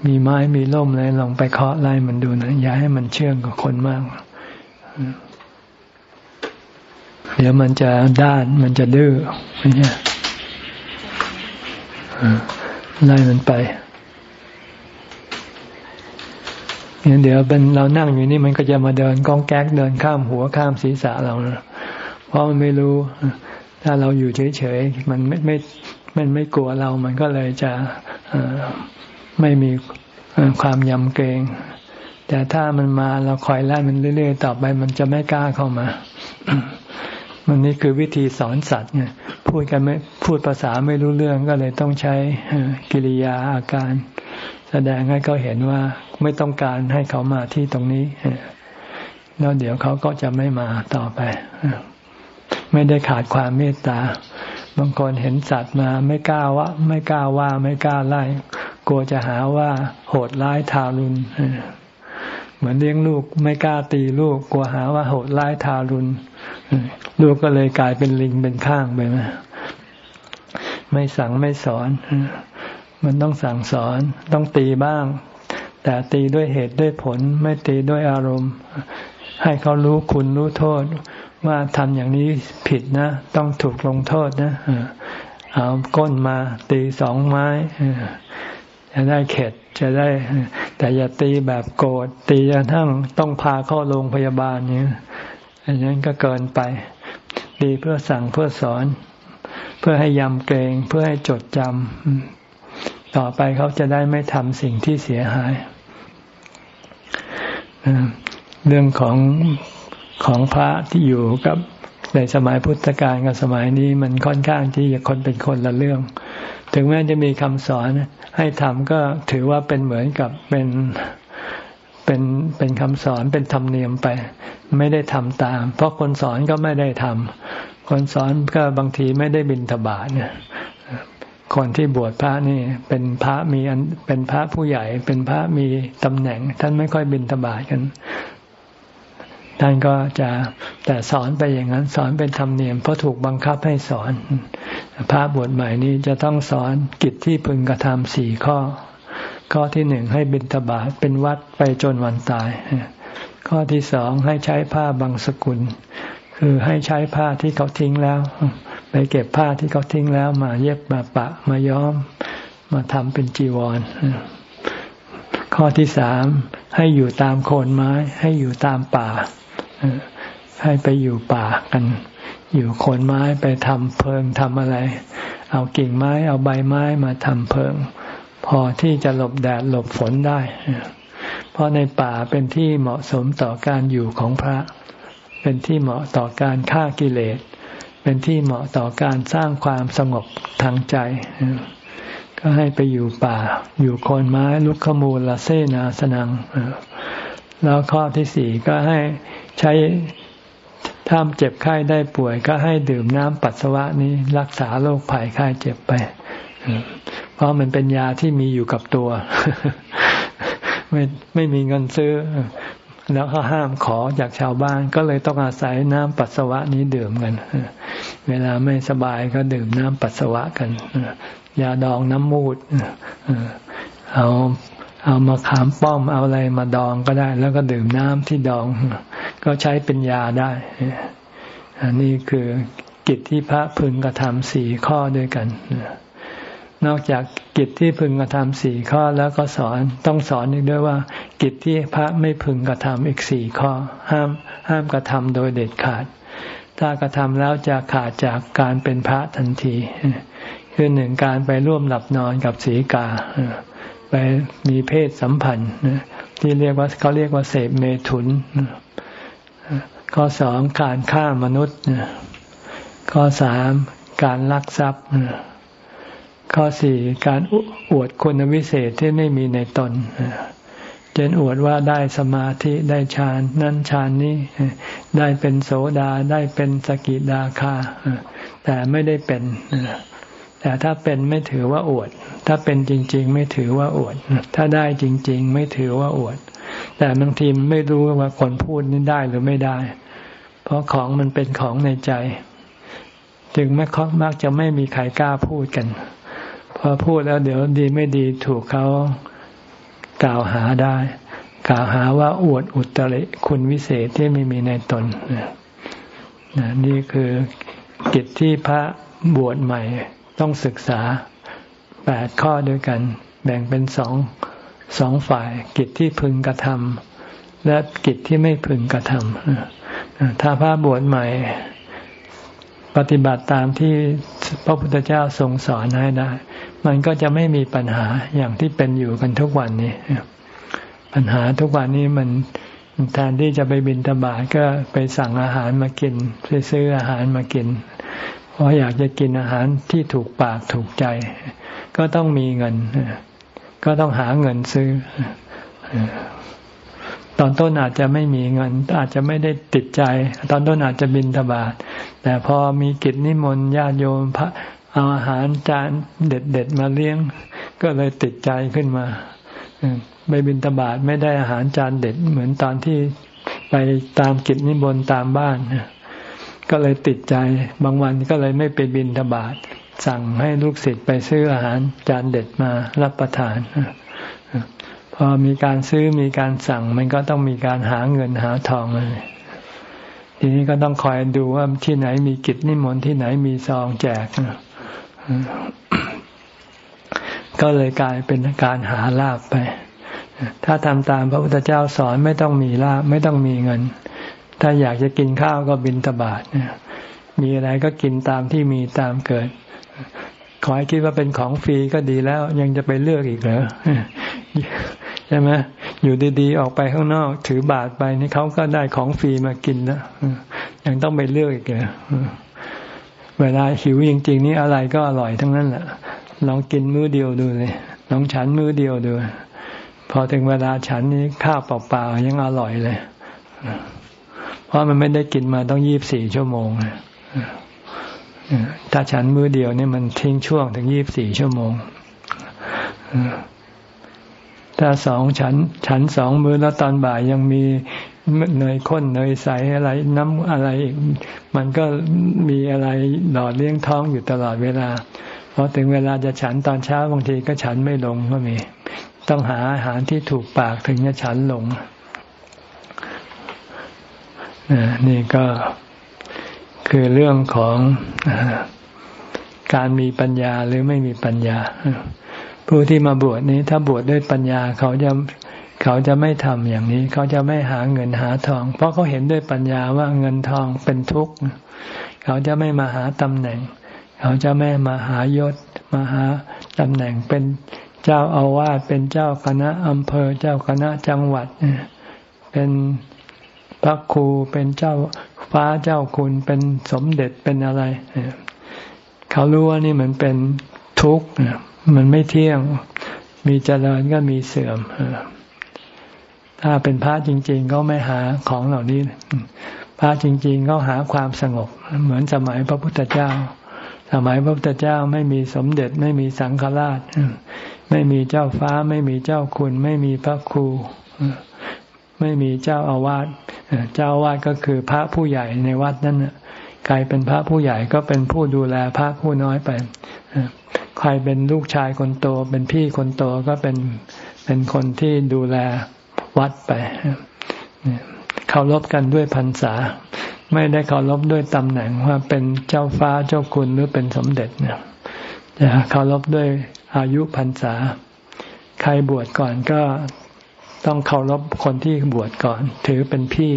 มีไม้มีร่มอะไรลองไปเคาะไล่มันดูนะอย่าให้มันเชื่องกับคนมาก เดี๋ยวมันจะด้านมันจะดื้อไม่ใช่ไล่มันไปเนี่ยเดี๋ยวเป็นเรานั่งอยู่นี่มันก็จะมาเดินก้องแก๊กเดินข้ามหัวข้ามศีรษะเรานะเพราะมันไม่รู้ ถ้าเราอยู่เฉยๆมันไม่ไม่มันไม่กลัวเรามันก็เลยจะ ไม่มีความยำเกรงแต่ถ้ามันมาเราคอยไล่มันเรื่อยๆต่อไป มันจะไม่กล้าเข้ามา มันนี่คือวิธีสอนสัตว์ไงพูดกันไม่พูดภาษาไม่รู้เรื่องก็เลยต้องใช้กิริยาอาการ แสดงให้เขาเห็นว่าไม่ต้องการให้เขามาที่ตรงนี้แล้วเดี๋ยวเขาก็จะไม่มาต่อไปไม่ได้ขาดความเมตตา บางคนเห็นสัตว์มาไม่กล้าว่าไม่กล้าว่า ไม่กล้าไล่กลัวจะหาว่าโหดร้ายทารุณเหมือนเลี้ยงลูกไม่กล้าตีลูกกลัวหาว่าโหดร้ายทารุณลูกก็เลยกลายเป็นลิงเป็นข้างไปไหมไม่สั่งไม่สอน มันต้องสั่งสอน ต้องตีบ้าง แต่ตีด้วยเหตุด้วยผล ไม่ตีด้วยอารมณ์ ให้เขารู้คุณรู้โทษ ว่าทำอย่างนี้ผิดนะ ต้องถูกลงโทษนะเอาก้นมาตีสองไม้ จะได้เข็ดจะได้ แต่อย่าตีแบบโกรธตีจนทั้งต้องพาเข้าโรงพยาบาลนี้อันนั้นก็เกินไปดีเพื่อสั่งเพื่อสอน เพื่อให้ยำเกรงเพื่อให้จดจำต่อไปเขาจะได้ไม่ทำสิ่งที่เสียหายเรื่องของของพระที่อยู่กับในสมัยพุทธกาลกับสมัยนี้มันค่อนข้างที่จะคนเป็นคนละเรื่อง ถึงแม้จะมีคำสอนให้ทำก็ถือว่าเป็นเหมือนกับเป็นเป็นเป็นคำสอนเป็นธรรมเนียมไป ไม่ได้ทำตาม เพราะคนสอนก็ไม่ได้ทำคนสอนก็บางทีไม่ได้บินทบาทเนี่ยคนที่บวชพระนี่ เป็นพระมีอันเป็นพระผู้ใหญ่ เป็นพระมีตำแหน่ง ท่านไม่ค่อยบินทบาทกัน ท่านก็จะแต่สอนไปอย่างนั้น สอนเป็นธรรมเนียมเพราะถูกบังคับให้สอน พระบวชใหม่นี้จะต้องสอนกิจที่พึงกระทำสี่ข้อ ข้อที่หนึ่งให้บิณฑบาตเป็นวัดไปจนวันตาย ข้อที่สองให้ใช้ผ้าบางสกุล คือให้ใช้ผ้าที่เขาทิ้งแล้ว ไปเก็บผ้าที่เขาทิ้งแล้วมาเย็บมาปะมาย้อม มาทำเป็นจีวรข้อที่สามให้อยู่ตามโคนไม้ให้อยู่ตามป่า ให้ไปอยู่ป่ากัน อยู่โคนไม้ไปทำเพิงทำอะไร เอากิ่งไม้เอาใบไม้มาทำเพิง พอที่จะหลบแดดหลบฝนได้ เพราะในป่าเป็นที่เหมาะสมต่อการอยู่ของพระ เป็นที่เหมาะต่อการฆ่ากิเลส เป็นที่เหมาะต่อการสร้างความสงบทางใจ ก็ให้ไปอยู่ป่า อยู่โคนไม้ลุกขมูลละเซนาสนังแล้วข้อที่สี่ก็ให้ ใช้ถ้าเจ็บไข้ได้ป่วยก็ให้ดื่มน้ำปัสสาวะนี้รักษาโรคภัยไข้เจ็บไป เพราะมันเป็นยาที่มีอยู่กับตัว ไม่ไม่มีเงินซื้อ แล้วเขาห้ามขอจากชาวบ้าน ก็เลยต้องอาศัยน้ำปัสสาวะนี้ดื่มกัน เวลาไม่สบายก็ดื่มน้ำปัสสาวะกันยาดองน้ำมูดเอาเอามาขามป้อมเอาอะไรมาดองก็ได้ แล้วก็ดื่มน้ำที่ดอง ก็ใช้เป็นยาได้ อันนี้คือกิจที่พระพึงกระทำสี่ข้อด้วยกัน นอกจากกิจที่พึงกระทำสี่ข้อแล้วก็สอนต้องสอนอีกด้วยว่า กิจที่พระไม่พึงกระทำอีกสี่ข้อ ห้ามห้ามกระทำโดยเด็ดขาด ถ้ากระทำแล้วจะขาดจากการเป็นพระทันที คือหนึ่งการไปร่วมหลับนอนกับศีกาไปมีเพศสัมพันธ์ที่เรียกว่าเขาเรียกว่าเสพเมถุน ข้อสองการฆ่ามนุษย์ ข้อสามการลักทรัพย์ ข้อสี่การอวดคุณวิเศษที่ไม่มีในตนเจนอวดว่าได้สมาธิได้ฌานนั่นฌานนี้ ได้เป็นโสดาได้เป็นสกิดาคา แต่ไม่ได้เป็น แต่ถ้าเป็นไม่ถือว่าอวด ถ้าเป็นจริง ๆ ไม่ถือว่าอวด ถ้าได้จริง ๆ ไม่ถือว่าอวด แต่บางทีไม่รู้ว่าคนพูดนี่ได้หรือไม่ได้ เพราะของมันเป็นของในใจ จึงไม่มักจะไม่มีใครกล้าพูดกัน พอพูดแล้วเดี๋ยวดีไม่ดีถูกเขากล่าวหาได้ กล่าวหาว่าอวดอุตริคุณวิเศษที่ไม่มีในตนนี่คือกิจที่พระบวชใหม่ต้องศึกษาแปดข้อด้วยกัน แบ่งเป็นสองสองฝ่าย กิจที่พึงกระทำและกิจที่ไม่พึงกระทำ ถ้าพระบวชใหม่ ปฏิบัติตามที่พระพุทธเจ้าทรงสอนให้ได้ มันก็จะไม่มีปัญหาอย่างที่เป็นอยู่กันทุกวันนี้ ปัญหาทุกวันนี้มันแทนที่จะไปบินตบาทก็ไปสั่งอาหารมากินไปซื้ออาหารมากิน เพราะอยากจะกินอาหารที่ถูกปากถูกใจ ก็ต้องมีเงิน ก็ต้องหาเงินซื้อ ตอนต้นอาจจะไม่มีเงิน อาจจะไม่ได้ติดใจ ตอนต้นอาจจะบินทบาทแต่พอมีกิจนิมนต์ญาติโยมพระเอาอาหารจานเด็ดๆมาเลี้ยง ก็เลยติดใจขึ้นมาไปบินทบาทไม่ได้อาหารจานเด็ด เหมือนตอนที่ไปตามกิจนิมนต์ตามบ้านก็เลยติดใจ บางวันก็เลยไม่ไปบินทบาทสั่งให้ลูกศิษย์ไปซื้ออาหารจานเด็ดมารับประทาน อพอมีการซื้อมีการสั่ง มันก็ต้องมีการหาเงินหาทองเลยทีนี้ก็ต้องคอยดูว่าที่ไหนมีกิจนิมนต์ที่ไหนมีซองแจกก็เลยกลายเป็นการหาลาบไป ถ้าทำตามพระพุทธเจ้าสอนไม่ต้องมีลาบไม่ต้องมีเงิน ถ้าอยากจะกินข้าวก็บินตบาทมีอะไรก็กินตามที่มีตามเกิด ขอให้คิดว่าเป็นของฟรีก็ดีแล้ว ยังจะไปเลือกอีกเหรอ ใช่ไหมอยู่ดีๆ ออกไปข้างนอก ถือบาทไปนี่เขาก็ได้ของฟรีมากินนะยังต้องไปเลือกอีกเหรอเวลาหิวจริง ๆ นี่อะไรก็อร่อยทั้งนั้นแหละลองกินมื้อเดียวดูเลยลองฉันมื้อเดียวดู พอถึงเวลาฉันนี้ข้าวเปล่าๆยังอร่อยเลยเพราะมันไม่ได้กินมาต้องยี่บสี่ชั่วโมงถ้าฉันมื้อเดียวนี่มันทิ้งช่วงถึงยี่บสี่ชั่วโมง ถ้าสองฉัน ฉันสองมือแล้วตอนบ่ายยังมีเนยข้นเนยใสอะไรน้ำอะไรอีก มันก็มีอะไรหล่อเลี้ยงท้องอยู่ตลอดเวลาพอถึงเวลาจะฉันตอนเช้าบางทีก็ฉันไม่ลงก็มี ต้องหาอาหารที่ถูกปากถึงจะฉันลงนี่ก็คือเรื่องของการมีปัญญาหรือไม่มีปัญญา ผู้ที่มาบวชนี้ถ้าบวชด้วยปัญญาเขาจะเขาจะไม่ทำอย่างนี้ เขาจะไม่หาเงินหาทอง เพราะเขาเห็นด้วยปัญญาว่าเงินทองเป็นทุกข์ เขาจะไม่มาหาตำแหน่ง เขาจะไม่มาหายศ มาหาตำแหน่งเป็นเจ้าอาวาสเป็นเจ้าคณะอำเภอเจ้าคณะจังหวัด เป็นพระครูเป็นเจ้าฟ้าเจ้าคุณเป็นสมเด็จเป็นอะไร เขารู้ว่านี่มันเป็นทุกข์ มันไม่เที่ยง มีเจริญก็มีเสื่อม ถ้าเป็นพระจริง ๆ ก็ไม่หาของเหล่านี้ พระจริง ๆ ก็หาความสงบ เหมือนสมัยพระพุทธเจ้า สมัยพระพุทธเจ้าไม่มีสมเด็จ ไม่มีสังฆราช ไม่มีเจ้าฟ้า ไม่มีเจ้าคุณ ไม่มีพระครู ไม่มีเจ้าอาวาส เจ้าอาวาสก็คือพระผู้ใหญ่ในวัดนั่นใครเป็นพระผู้ใหญ่ก็เป็นผู้ดูแลพระผู้น้อยไป ใครเป็นลูกชายคนโต เป็นพี่คนโตก็เป็นเป็นคนที่ดูแลวัดไปเคารพกันด้วยพรรษา ไม่ได้เคารพด้วยตำแหน่งว่าเป็นเจ้าฟ้าเจ้าคุณหรือเป็นสมเด็จเนี่ยจะเคารพด้วยอายุพรรษา ใครบวชก่อนก็ต้องเคารพคนที่บวชก่อน ถือเป็นพี่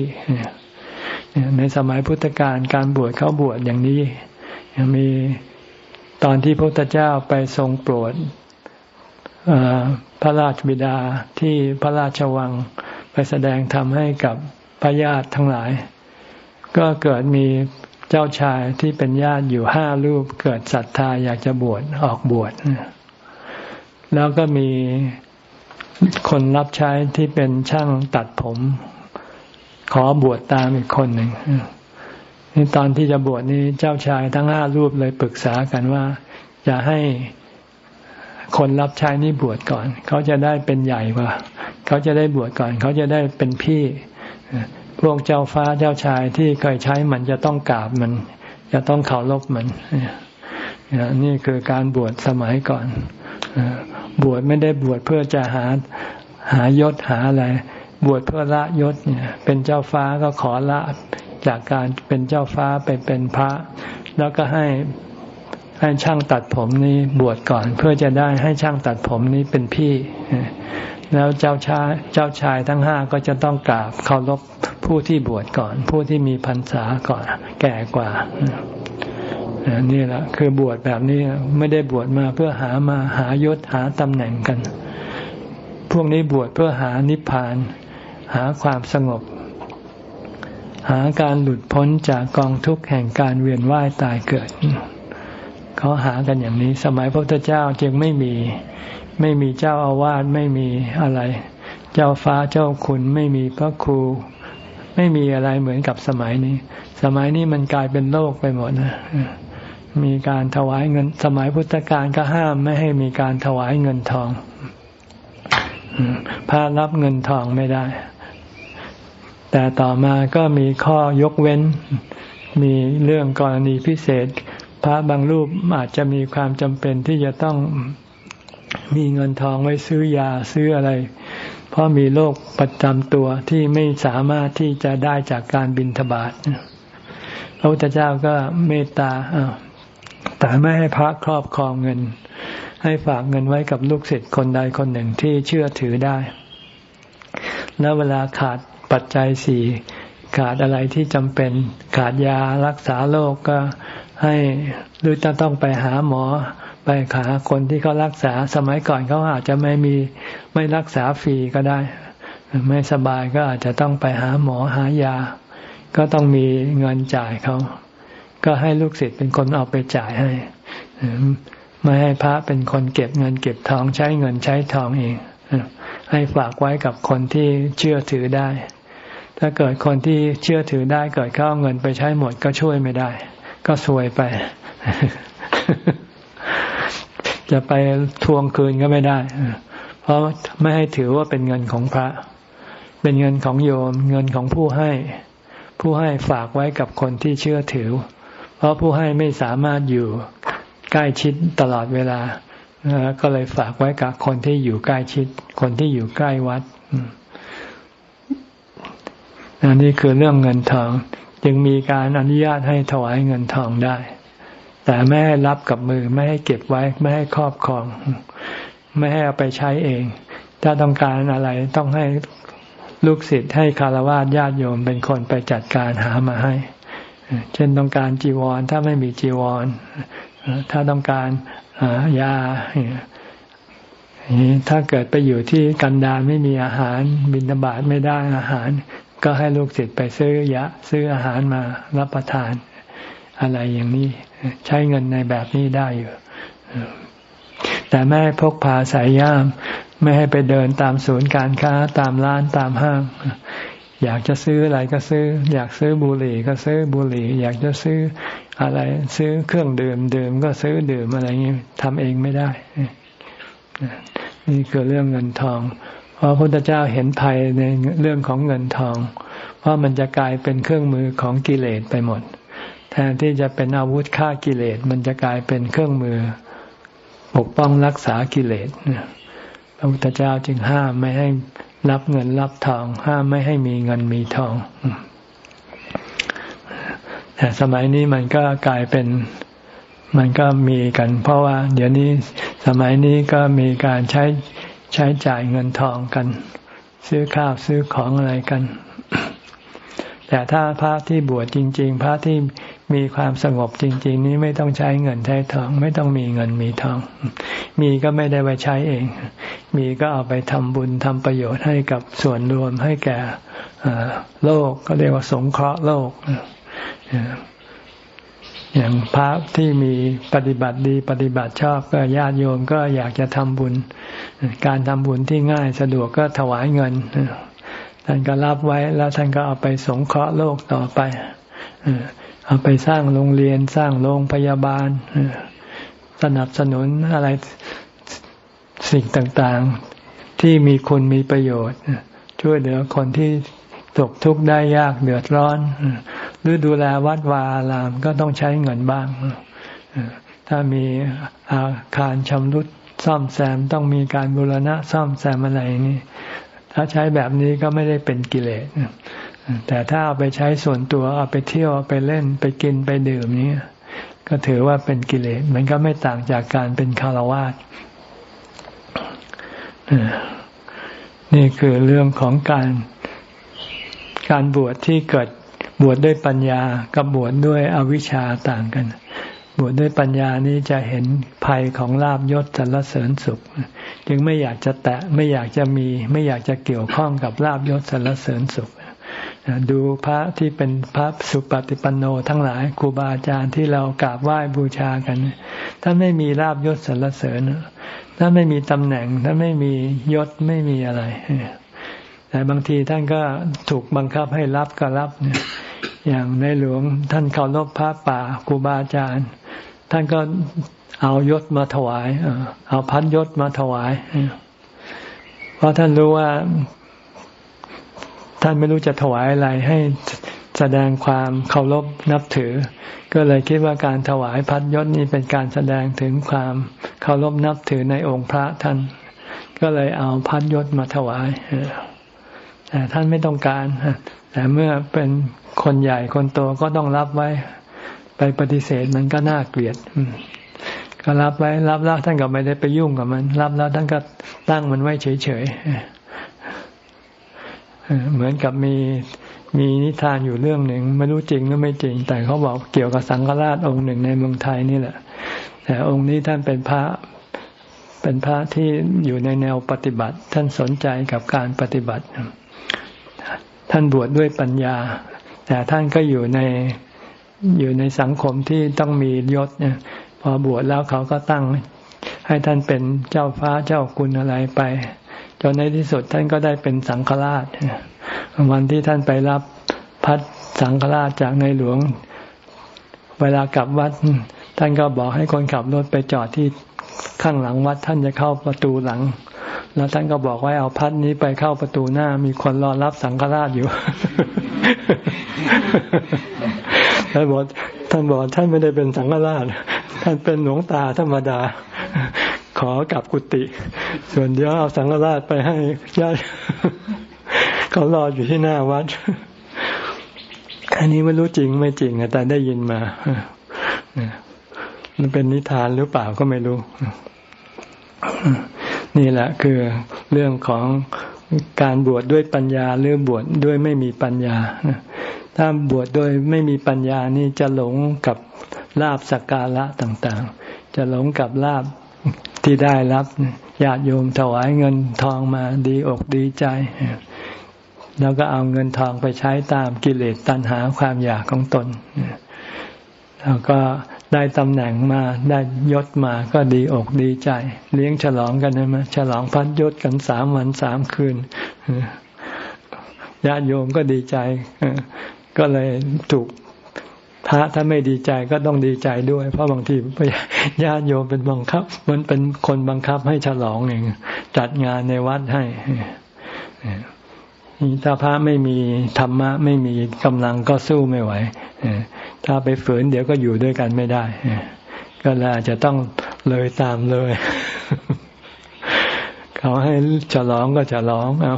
ในสมัยพุทธกาลการบวชเขาบวชอย่างนี้มี ตอนที่พระพุทธเจ้าไปทรงโปรดพระราชบิดาที่พระราชวังไปแสดงธรรมให้กับพระญาติทั้งหลาย ก็เกิดมีเจ้าชายที่เป็นญาติอยู่ห้ารูป เกิดศรัทธาอยากจะบวชออกบวชแล้วก็มีคนรับใช้ที่เป็นช่างตัดผม ขอบวชตามอีกคนหนึ่ง นี่ตอนที่จะบวชนี้เจ้าชายทั้งห้ารูปเลยปรึกษากันว่าจะให้คนรับใช้นี่บวชก่อน เขาจะได้เป็นใหญ่กว่า เขาจะได้บวชก่อน เขาจะได้เป็นพี่ พวกเจ้าฟ้าเจ้าชายที่เคยใช้มันจะต้องกราบมัน จะต้องเคารพมันนี่คือการบวชสมัยก่อนบวชไม่ได้บวชเพื่อจะหาหายศหาอะไร บวชเพื่อละยศเนี่ย เป็นเจ้าฟ้าก็ขอละ จากการเป็นเจ้าฟ้าไปเป็นพระ แล้วก็ให้ให้ช่างตัดผมนี้บวชก่อน เพื่อจะได้ให้ช่างตัดผมนี้เป็นพี่ แล้วเจ้าชายเจ้าชายทั้งห้าก็จะต้องกราบเคารพผู้ที่บวชก่อน ผู้ที่มีพรรษาก่อน แก่กว่านี่แหละคือบวชแบบนี้ไม่ได้บวชมาเพื่อหามาหายศหาตำแหน่งกัน พวกนี้บวชเพื่อหานิพพาน หาความสงบ หาการหลุดพ้นจากกองทุกข์แห่งการเวียนว่ายตายเกิด เขาหากันอย่างนี้ สมัยพระพุทธเจ้าจึงไม่มีไม่มีเจ้าอาวาสไม่มีอะไร เจ้าฟ้าเจ้าคุณไม่มีพระครู ไม่มีอะไรเหมือนกับสมัยนี้ สมัยนี้มันกลายเป็นโลกไปหมดนะมีการถวายเงิน สมัยพุทธกาลก็ห้ามไม่ให้มีการถวายเงินทองพระรับเงินทองไม่ได้ แต่ต่อมาก็มีข้อยกเว้น มีเรื่องกรณีพิเศษ พระบางรูปอาจจะมีความจำเป็นที่จะต้องมีเงินทองไว้ซื้อยาซื้ออะไร เพราะมีโรคประจำตัวที่ไม่สามารถที่จะได้จากการบินทบาทพระพุทธเจ้าก็เมตตาแต่ไม่ให้พระครอบครองเงิน ให้ฝากเงินไว้กับลูกศิษย์คนใดคนหนึ่งที่เชื่อถือได้ แล้วเวลาขาด ปัจจัยสี่ขาดอะไรที่จำเป็นขาดยารักษาโรคกก็ให้หรือจะต้องไปหาหมอ ไปหาคนที่เขารักษาสมัยก่อนเขาอาจจะไม่มีไม่รักษาฟรีก็ได้ ไม่สบายก็อาจจะต้องไปหาหมอหายา ก็ต้องมีเงินจ่ายเขาก็ให้ลูกศิษย์เป็นคนเอาไปจ่ายให้ไม่ให้พระเป็นคนเก็บเงินเก็บทองใช้เงินใช้ทองเองให้ฝากไว้กับคนที่เชื่อถือได้ ถ้าเกิดคนที่เชื่อถือได้เกิดเขาเอาเงินไปใช้หมดก็ช่วยไม่ได้ ก็ซวยไป จะไปทวงคืนก็ไม่ได้ เพราะไม่ให้ถือว่าเป็นเงินของพระ เป็นเงินของโยม เงินของผู้ให้ ผู้ให้ฝากไว้กับคนที่เชื่อถือ เพราะผู้ให้ไม่สามารถอยู่ใกล้ชิดตลอดเวลาก็เลยฝากไว้กับคนที่อยู่ใกล้ชิด คนที่อยู่ใกล้วัดอั นนี้คือเรื่องเงินทอง จึงมีการอนุญาตให้ถวายเงินทองได้ แต่ไม่ให้รับกับมือไม่ให้เก็บไว้ไม่ให้ครอบครอง ไม่ให้เอาไปใช้เอง ถ้าต้องการอะไรต้องให้ลูกศิษย์ให้คารวะญาติโยมเป็นคนไปจัดการหามาให้ เช่นต้องการจีวรถ้าไม่มีจีวร ถ้าต้องการยาถ้าเกิดไปอยู่ที่กันดารไม่มีอาหารบินบาตไม่ได้อาหาร ก็ให้ลูกศิษย์ไปซื้อยะซื้ออาหารมารับประทาน อะไรอย่างนี้ ใช้เงินในแบบนี้ได้อยู่แต่ไม่ให้พกพาสายย่าม ไม่ให้ไปเดินตามศูนย์การค้าตามร้านตามห้าง อยากจะซื้ออะไรก็ซื้อ อยากซื้อบุหรี่ก็ซื้อบุหรี่ อยากจะซื้ออะไร ซื้อเครื่องดื่มดื่มก็ซื้อดื่มอะไรอย่างนี้ทำเองไม่ได้นี่คือเรื่องเงินทอง พราะพระพุทธเจ้าเห็นภัยในเรื่องของเงินทองเพราะมันจะกลายเป็นเครื่องมือของกิเลสไปหมด แทนที่จะเป็นอาวุธฆ่ากิเลสมันจะกลายเป็นเครื่องมือปกป้องรักษากิเลสพระพุทธเจ้าจึงห้ามไม่ให้รับเงินรับทอง ห้ามไม่ให้มีเงินมีทอง แต่สมัยนี้มันก็กลายเป็นมันก็มีกัน เพราะว่า เดี๋ยวนี้สมัยนี้ก็มีการใช้ ใช้จ่ายเงินทองกัน ซื้อข้าวซื้อของอะไรกัน แต่ถ้าพระที่บวชจริง ๆ พระที่มีความสงบจริง ๆ นี้ไม่ต้องใช้เงินใช้ทอง ไม่ต้องมีเงินมีทอง มีก็ไม่ได้ไปใช้เอง มีก็เอาไปทำบุญทำประโยชน์ให้กับส่วนรวมให้แก่โลกก็เรียกว่าสงเคราะห์โลก อย่างพระที่มีปฏิบัติดีปฏิบัติชอบก็ญาติโยมก็อยากจะทำบุญ การทำบุญที่ง่ายสะดวกก็ถวายเงินท่านก็รับไว้แล้วท่านก็เอาไปสงเคราะห์โลกต่อไปเอาไปสร้างโรงเรียนสร้างโรงพยาบาลสนับสนุนอะไรสิ่งต่างๆ ที่มีคุณมีประโยชน์ ช่วยเหลือคนที่ตกทุกข์ได้ยากเดือดร้อน หรือดูแลวัดวาอารามก็ต้องใช้เงินบ้าง ถ้ามีอาคารชำรุดซ่อมแซมต้องมีการบูรณะซ่อมแซมอะไรนี่ ถ้าใช้แบบนี้ก็ไม่ได้เป็นกิเลสแต่ถ้าเอาไปใช้ส่วนตัวเอาไปเที่ยวไปเล่นไปกินไปดื่มนี้ก็ถือว่าเป็นกิเลสมันก็ไม่ต่างจากการเป็นคารวะนี่คือเรื่องของการการบวชที่เกิด บวชดด้วยปัญญากับบวชดด้วยอวิชชาต่างกัน บวชดด้วยปัญญานี้จะเห็นภัยของลาบยศสรรเสริญสุข จึงไม่อยากจะแตะไม่อยากจะมี ไม่อยากจะเกี่ยวข้องกับลาบยศสรรเสริญสุขดูพระที่เป็นพระสุปฏิปันโนทั้งหลายครูบาอาจารย์ที่เรากราบไหว้บูชากันถ้าไม่มีลาบยศสรรเสริญถ้าไม่มีตำแหน่งถ้าไม่มียศไม่มีอะไร แต่บางทีท่านก็ถูกบังคับให้รับก็รับเนี่ย อย่างในหลวงท่านเคารพพระป่าครูบาอาจารย์ ท่านก็เอายศมาถวายเอาพันยศมาถวาย เพราะท่านรู้ว่า ท่านไม่รู้จะถวายอะไรให้แสดงความเคารพนับถือ ก็เลยคิดว่าการถวายพัดยศนี้เป็นการแสดงถึงความเคารพนับถือในองค์พระท่านกก็เลยเอาพัดยศมาถวาย แต่ท่านไม่ต้องการ แต่เมื่อเป็นคนใหญ่คนโตก็ต้องรับไว้ ไปปฏิเสธมันก็น่าเกลียดก็รับไว้ รับแล้วท่านก็ไม่ได้ไปยุ่งกับมัน รับแล้วท่านก็ตั้งมันไว้เฉยๆเหมือนกับมีมีนิทานอยู่เรื่องหนึ่งไม่รู้จริงหรือไม่จริง แต่เขาบอกเกี่ยวกับสังฆราชองค์หนึ่งในเมืองไทยนี่แหละ แต่องค์นี้ท่านเป็นพระเป็นพระที่อยู่ในแนวปฏิบัติ ท่านสนใจกับการปฏิบัติ ท่านบวชดด้วยปัญญา แต่ท่านก็อยู่ในอยู่ในสังคมที่ต้องมียศเนี่ยพอบวชแล้วเขาก็ตั้ง ให้ท่านเป็นเจ้าฟ้าเจ้าคุณอะไรไป จนในที่สุดท่านก็ได้เป็นสังฆราช วันที่ท่านไปรับพัดสังฆราชจากในหลวง เวลากลับวัด ท่านก็บอกให้คนขับรถไปจอดที่ ข้างหลังวัดท่านจะเข้าประตูหลัง แล้วท่านก็บอกว่าเอาพัดนี้ไปเข้าประตูหน้า มีคนรอรับสังฆราชอยู่ท่านบอกท่านบอกท่านไม่ได้เป็นสังฆราช ท่านเป็นหลวงตาธรรมดา ขอกลับกุฏิ ส่วนเดี๋ยวเอาสังฆราชไปให้ญาติเขารออยู่ที่หน้าวัด อันนี้ไม่รู้จริงไม่จริงแต่ได้ยินมา มันเป็นนิทานหรือเปล่าก็ไม่รู้ นี่แหละคือเรื่องของการบวชดด้วยปัญญาหรือบวชดด้วยไม่มีปัญญาถ้าบวชดโดยไม่มีปัญญานี่จะหลงกับลาบสักการะต่าง ๆ จะหลงกับลาบที่ได้รับญาติโยมถวายเงินทองมาดีอกดีใจ แล้วก็เอาเงินทองไปใช้ตามกิเลสตัณหาความอยากของตนแล้วก็ ได้ตำแหน่งมาได้ยศมาก็ดีอกดีใจ เลี้ยงฉลองกันใช่ไหมฉลองพัดยศกันสามวันสามคืนญาติโยมก็ดีใจก็เลยถูกพระถ้าไม่ดีใจก็ต้องดีใจด้วย เพราะบางทีญาติโยมเป็นบังคับ มันเป็นคนบังคับให้ฉลองเองจัดงานในวัดให้ ถ้าพระไม่มีธรรมะ ไม่มีกำลังก็สู้ไม่ไหวถ้าไปฝืนเดี๋ยวก็อยู่ด้วยกันไม่ได้ก็เลยจะต้องเลยตามเลย เขาให้ฉลองก็ฉลองเอา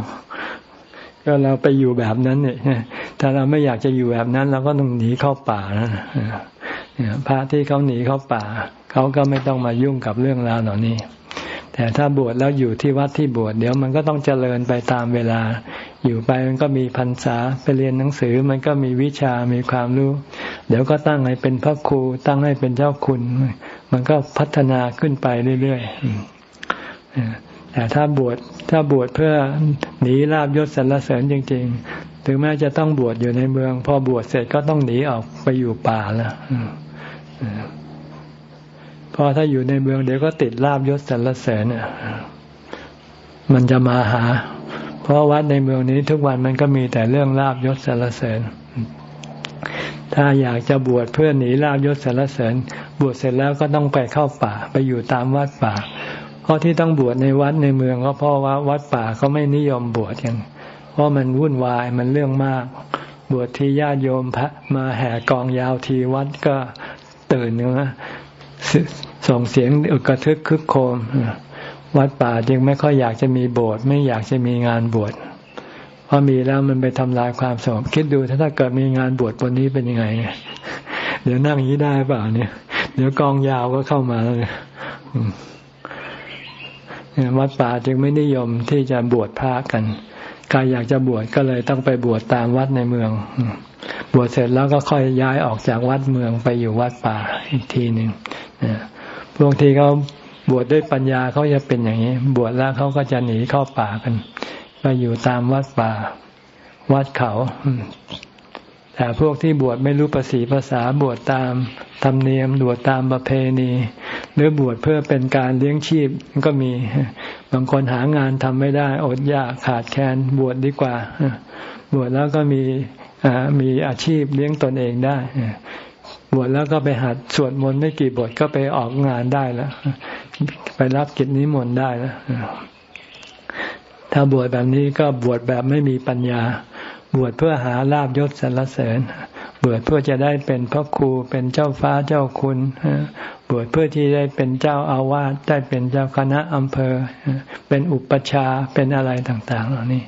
ก็เราไปอยู่แบบนั้นเนี่ยถ้าเราไม่อยากจะอยู่แบบนั้น เราก็ต้องหนีเข้าป่านะพระที่เขาหนีเข้าป่า เขาก็ไม่ต้องมายุ่งกับเรื่องราวเหล่านี้ แต่ถ้าบวชแล้วอยู่ที่วัดที่บวชเดี๋ยวมันก็ต้องเจริญไปตามเวลา อยู่ไปมันก็มีพรรษาไปเรียนหนังสือมันก็มีวิชามีความรู้ เดี๋ยวก็ตั้งให้เป็นพระครู ตั้งให้เป็นเจ้าคุณ มันก็พัฒนาขึ้นไปเรื่อยๆแต่ถ้าบวชถ้าบวชเพื่อหนีลาบยศสรรเสริญจริง ๆ ถึงแม้จะต้องบวชอยู่ในเมือง พอบวชเสร็จก็ต้องหนีออกไปอยู่ป่าแล้วพอถ้าอยู่ในเมืองเดี๋ยวก็ติดลาบยศสรรเสริญมันจะมาหา เพราะวัดในเมืองนี้ทุกวันมันก็มีแต่เรื่องลาบยศสารเสริญ ถ้าอยากจะบวชเพื่อหนีลาบยศสารเสริญ บวชเสร็จแล้วก็ต้องไปเข้าป่าไปอยู่ตามวัดป่า เพราะที่ต้องบวชในวัดในเมืองก็เพราะว่าวัดป่าเขาไม่นิยมบวชกันเพราะมันวุ่นวายมันเรื่องมาก บวชที่ญาติโยมพระมาแห่กองยาวทีวัดก็ตื่นเนื้อส่งเสียงอึกกระทึกคึกโคม วัดป่าจึงไม่ค่อยอยากจะมีโบสถ์ไม่อยากจะมีงานบวชเพราะมีแล้วมันไปทำลายความสงบคิดดูถ้าถ้าเกิดมีงานบวชวันนี้เป็นยังไง เดี๋ยวนั่งอย่างนี้ได้เปล่าเนี่ย เดี๋ยวกองยาวก็เข้ามาแล้วเนี่ยวัดป่าจึงไม่นิยมที่จะบวชพระกันใครอยากจะบวชก็เลยต้องไปบวชตามวัดในเมือง บวชเสร็จแล้วก็ค่อยย้ายออกจากวัดเมืองไปอยู่วัดป่าอีกทีหนึ่งพวกที่เขา บวชดด้วยปัญญาเขาจะเป็นอย่างนี้ บวชแล้วเขาก็จะหนีเข้าป่ากัน ไปอยู่ตามวัดป่า วัดเขา แต่พวกที่บวชไม่รู้ภาษีภาษาบวชตามธรรมเนียมบวชตามประเพณี หรือบวชเพื่อเป็นการเลี้ยงชีพก็มี บางคนหางานทำไม่ได้ อดยากขาดแคลนบวชดดีกว่า บวชแล้วก็มีมีอาชีพเลี้ยงตนเองได้บวชแล้วก็ไปหัดสวดมนต์ไม่กี่บทก็ไปออกงานได้แล้ว ไปรับกิจนิมนต์ได้แล้วถ้าบวชแบบนี้ก็บวชแบบไม่มีปัญญา บวชเพื่อหาลาบยศสรรเสริญบบวชเพื่อจะได้เป็นพระครูเป็นเจ้าฟ้าเจ้าคุณบวชเพื่อที่ได้เป็นเจ้าอาวาสได้เป็นเจ้าคณะอำเภอ เป็นอุปชาเป็นอะไรต่าง ๆ เหล่านี้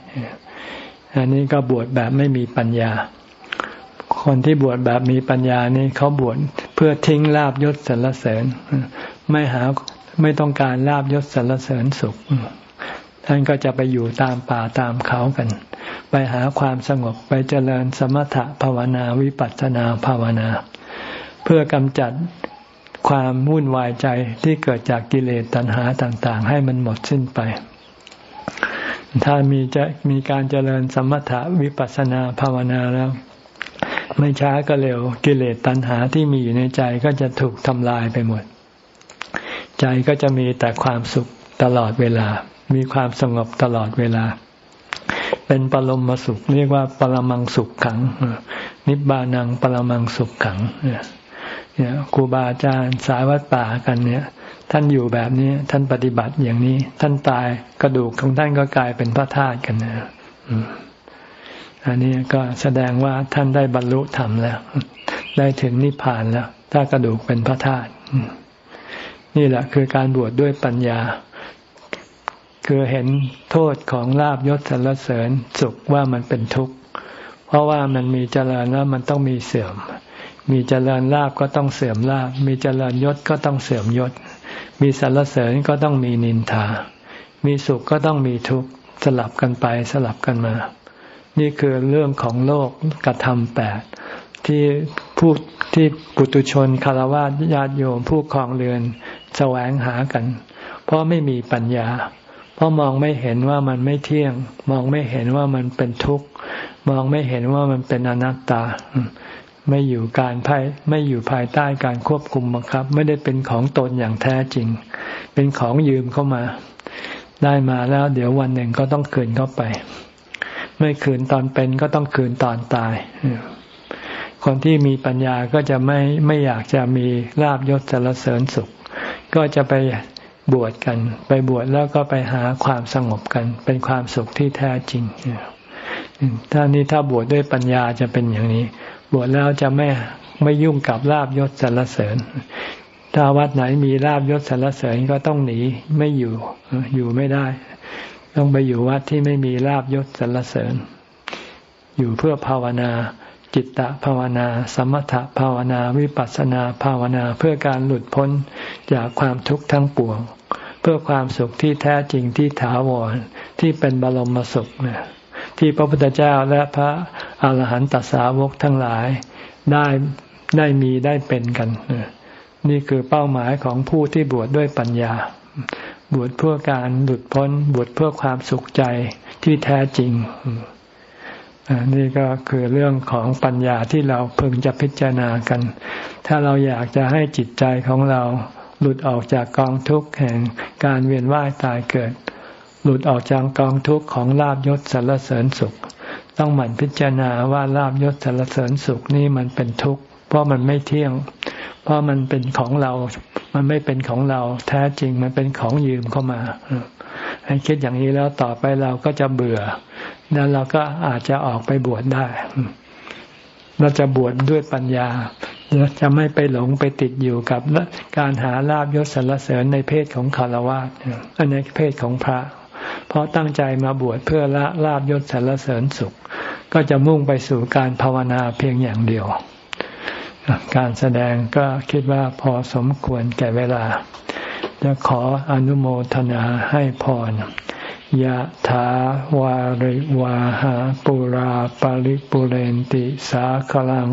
อันนี้ก็บวชแบบไม่มีปัญญา คนที่บวชแบบมีปัญญานี่เขาบวชเพื่อทิ้งลาบยศสรรเสริญ ไม่หา ไม่ต้องการลาบยศสรรเสริญสุข ท่านก็จะไปอยู่ตามป่าตามเขากัน ไปหาความสงบไปเจริญสมถะภาวนาวิปัสสนาภาวนา เพื่อกำจัดความวุ่นวายใจที่เกิดจากกิเลสตัณหาต่างๆ ให้มันหมดสิ้นไป ถ้ามีจะมีการเจริญสมถะวิปัสสนาภาวนาแล้ว ไม่ช้าก็เร็วกิเลสตัณหาที่มีอยู่ในใจก็จะถูกทำลายไปหมด ใจก็จะมีแต่ความสุขตลอดเวลา มีความสงบตลอดเวลา เป็นปรมสุข เรียกว่าปรมังสุขขัง นิบบานังปรมังสุขขังเนี่ยครูบาอาจารย์สายวัดป่ากันเนี่ย ท่านอยู่แบบนี้ท่านปฏิบัติอย่างนี้ ท่านตายกระดูกของท่านก็กลายเป็นพระธาตุกันนะอันนี้ก็แสดงว่าท่านได้บรรลุธรรมแล้ว ได้ถึงนิพพานแล้ว ถ้ากระดูกเป็นพระธาตุ นี่แหละคือการบวชดด้วยปัญญา คือเห็นโทษของลาบยศสรรเสริญสุขว่ามันเป็นทุกข์ เพราะว่ามันมีเจริญแล้วมันต้องมีเสื่อม มีเจริญลาบก็ต้องเสื่อมลาบ มีเจริญยศก็ต้องเสื่อมยศ มีสรรเสริญก็ต้องมีนินทา มีสุขก็ต้องมีทุกข์สลับกันไปสลับกันมา นี่คือเรื่องของโลกกระทำแปดที่ผู้ที่ปุตุชนคารวะญาติโยมผู้คลองเรือน แสวงหากัน เพราะไม่มีปัญญา เพราะมองไม่เห็นว่ามันไม่เที่ยง มองไม่เห็นว่ามันเป็นทุกข์ มองไม่เห็นว่ามันเป็นอนัตตา ไม่อยู่การภายไม่อยู่ภายใต้การควบคุมบังคับ ไม่ได้เป็นของตนอย่างแท้จริง เป็นของยืมเข้ามา ได้มาแล้ว เดี๋ยววันหนึ่งก็ต้องคืนเข้าไป ไม่คืนตอนเป็นก็ต้องคืนตอนตายคนที่มีปัญญาก็จะไม่ไม่อยากจะมีลาบยศสารเสริญสุข ก็จะไปบวชกัน ไปบวชแล้วก็ไปหาความสงบกัน เป็นความสุขที่แท้จริงถ้านี้ถ้าบวชดด้วยปัญญาจะเป็นอย่างนี้ บวชแล้วจะไม่ไม่ยุ่งกับลาบยศสรรเสริญ ถ้าวัดไหนมีลาบยศสรรเสริญก็ต้องหนีไม่อยู่อยู่ไม่ได้ ต้องไปอยู่วัดที่ไม่มีลาบยศสรรเสริญ อยู่เพื่อภาวนา จิตตภาวนา สมถภาวนาวิปัสสนาภาวนาเพื่อการหลุดพ้นจากความทุกข์ทั้งปวง เพื่อความสุขที่แท้จริงที่ถาวรที่เป็นบรมสุขเนี่ยที่พระพุทธเจ้าและพระอาหารหันตสาวกทั้งหลายได้ได้มีได้เป็นกัน นี่คือเป้าหมายของผู้ที่บวชดด้วยปัญญา บวชเพื่อการหลุดพ้น บวชเพื่อความสุขใจที่แท้จริง นี่ก็คือเรื่องของปัญญาที่เราพึงจะพิจารณากัน ถ้าเราอยากจะให้จิตใจของเราหลุดออกจากกองทุกข์แห่งการเวียนว่ายตายเกิด หลุดออกจากกองทุกข์ของลาบยศสรรเสริญสุข ต้องหมั่นพิจารณาว่าลาบยศสรรเสริญสุขนี่มันเป็นทุกข์เพราะมันไม่เที่ยง เพราะมันเป็นของเรา มันไม่เป็นของเรา แท้จริงมันเป็นของยืมเข้ามา ให้คิดอย่างนี้แล้วต่อไปเราก็จะเบื่อ แล้วเราก็อาจจะออกไปบวชได้ เราจะบวชดด้วยปัญญาจะไม่ไปหลงไปติดอยู่กับการหาลาบยศสรรเสริญในเพศของคารวะในเพศของพระ เพราะตั้งใจมาบวชเพื่อละลาบยศสรรเสริญสุข ก็จะมุ่งไปสู่การภาวนาเพียงอย่างเดียว การแสดงก็คิดว่าพอสมควรแก่เวลา จะขออนุโมทนาให้พรยะถาวาริวาหาปุราปาริปุเรนติสาคลัง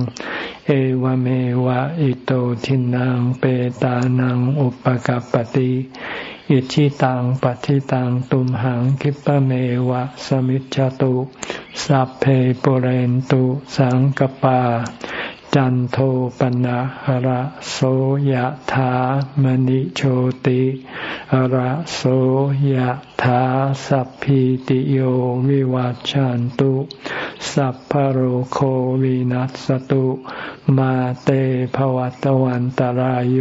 เอวเมวะอิโตทินังเปตานังอุปกัปติอิชิตังปฏิตังตุมหังคิปะเมวะสมิจจตุสัพเพปุเรนตุสังกปา จันโทปนะหระโสยธามณิโชติหระโสยธาสัพพิติโยวิวัจจันตุ สัพพโรโควินัสตุ มาเตภวัตวันตารโย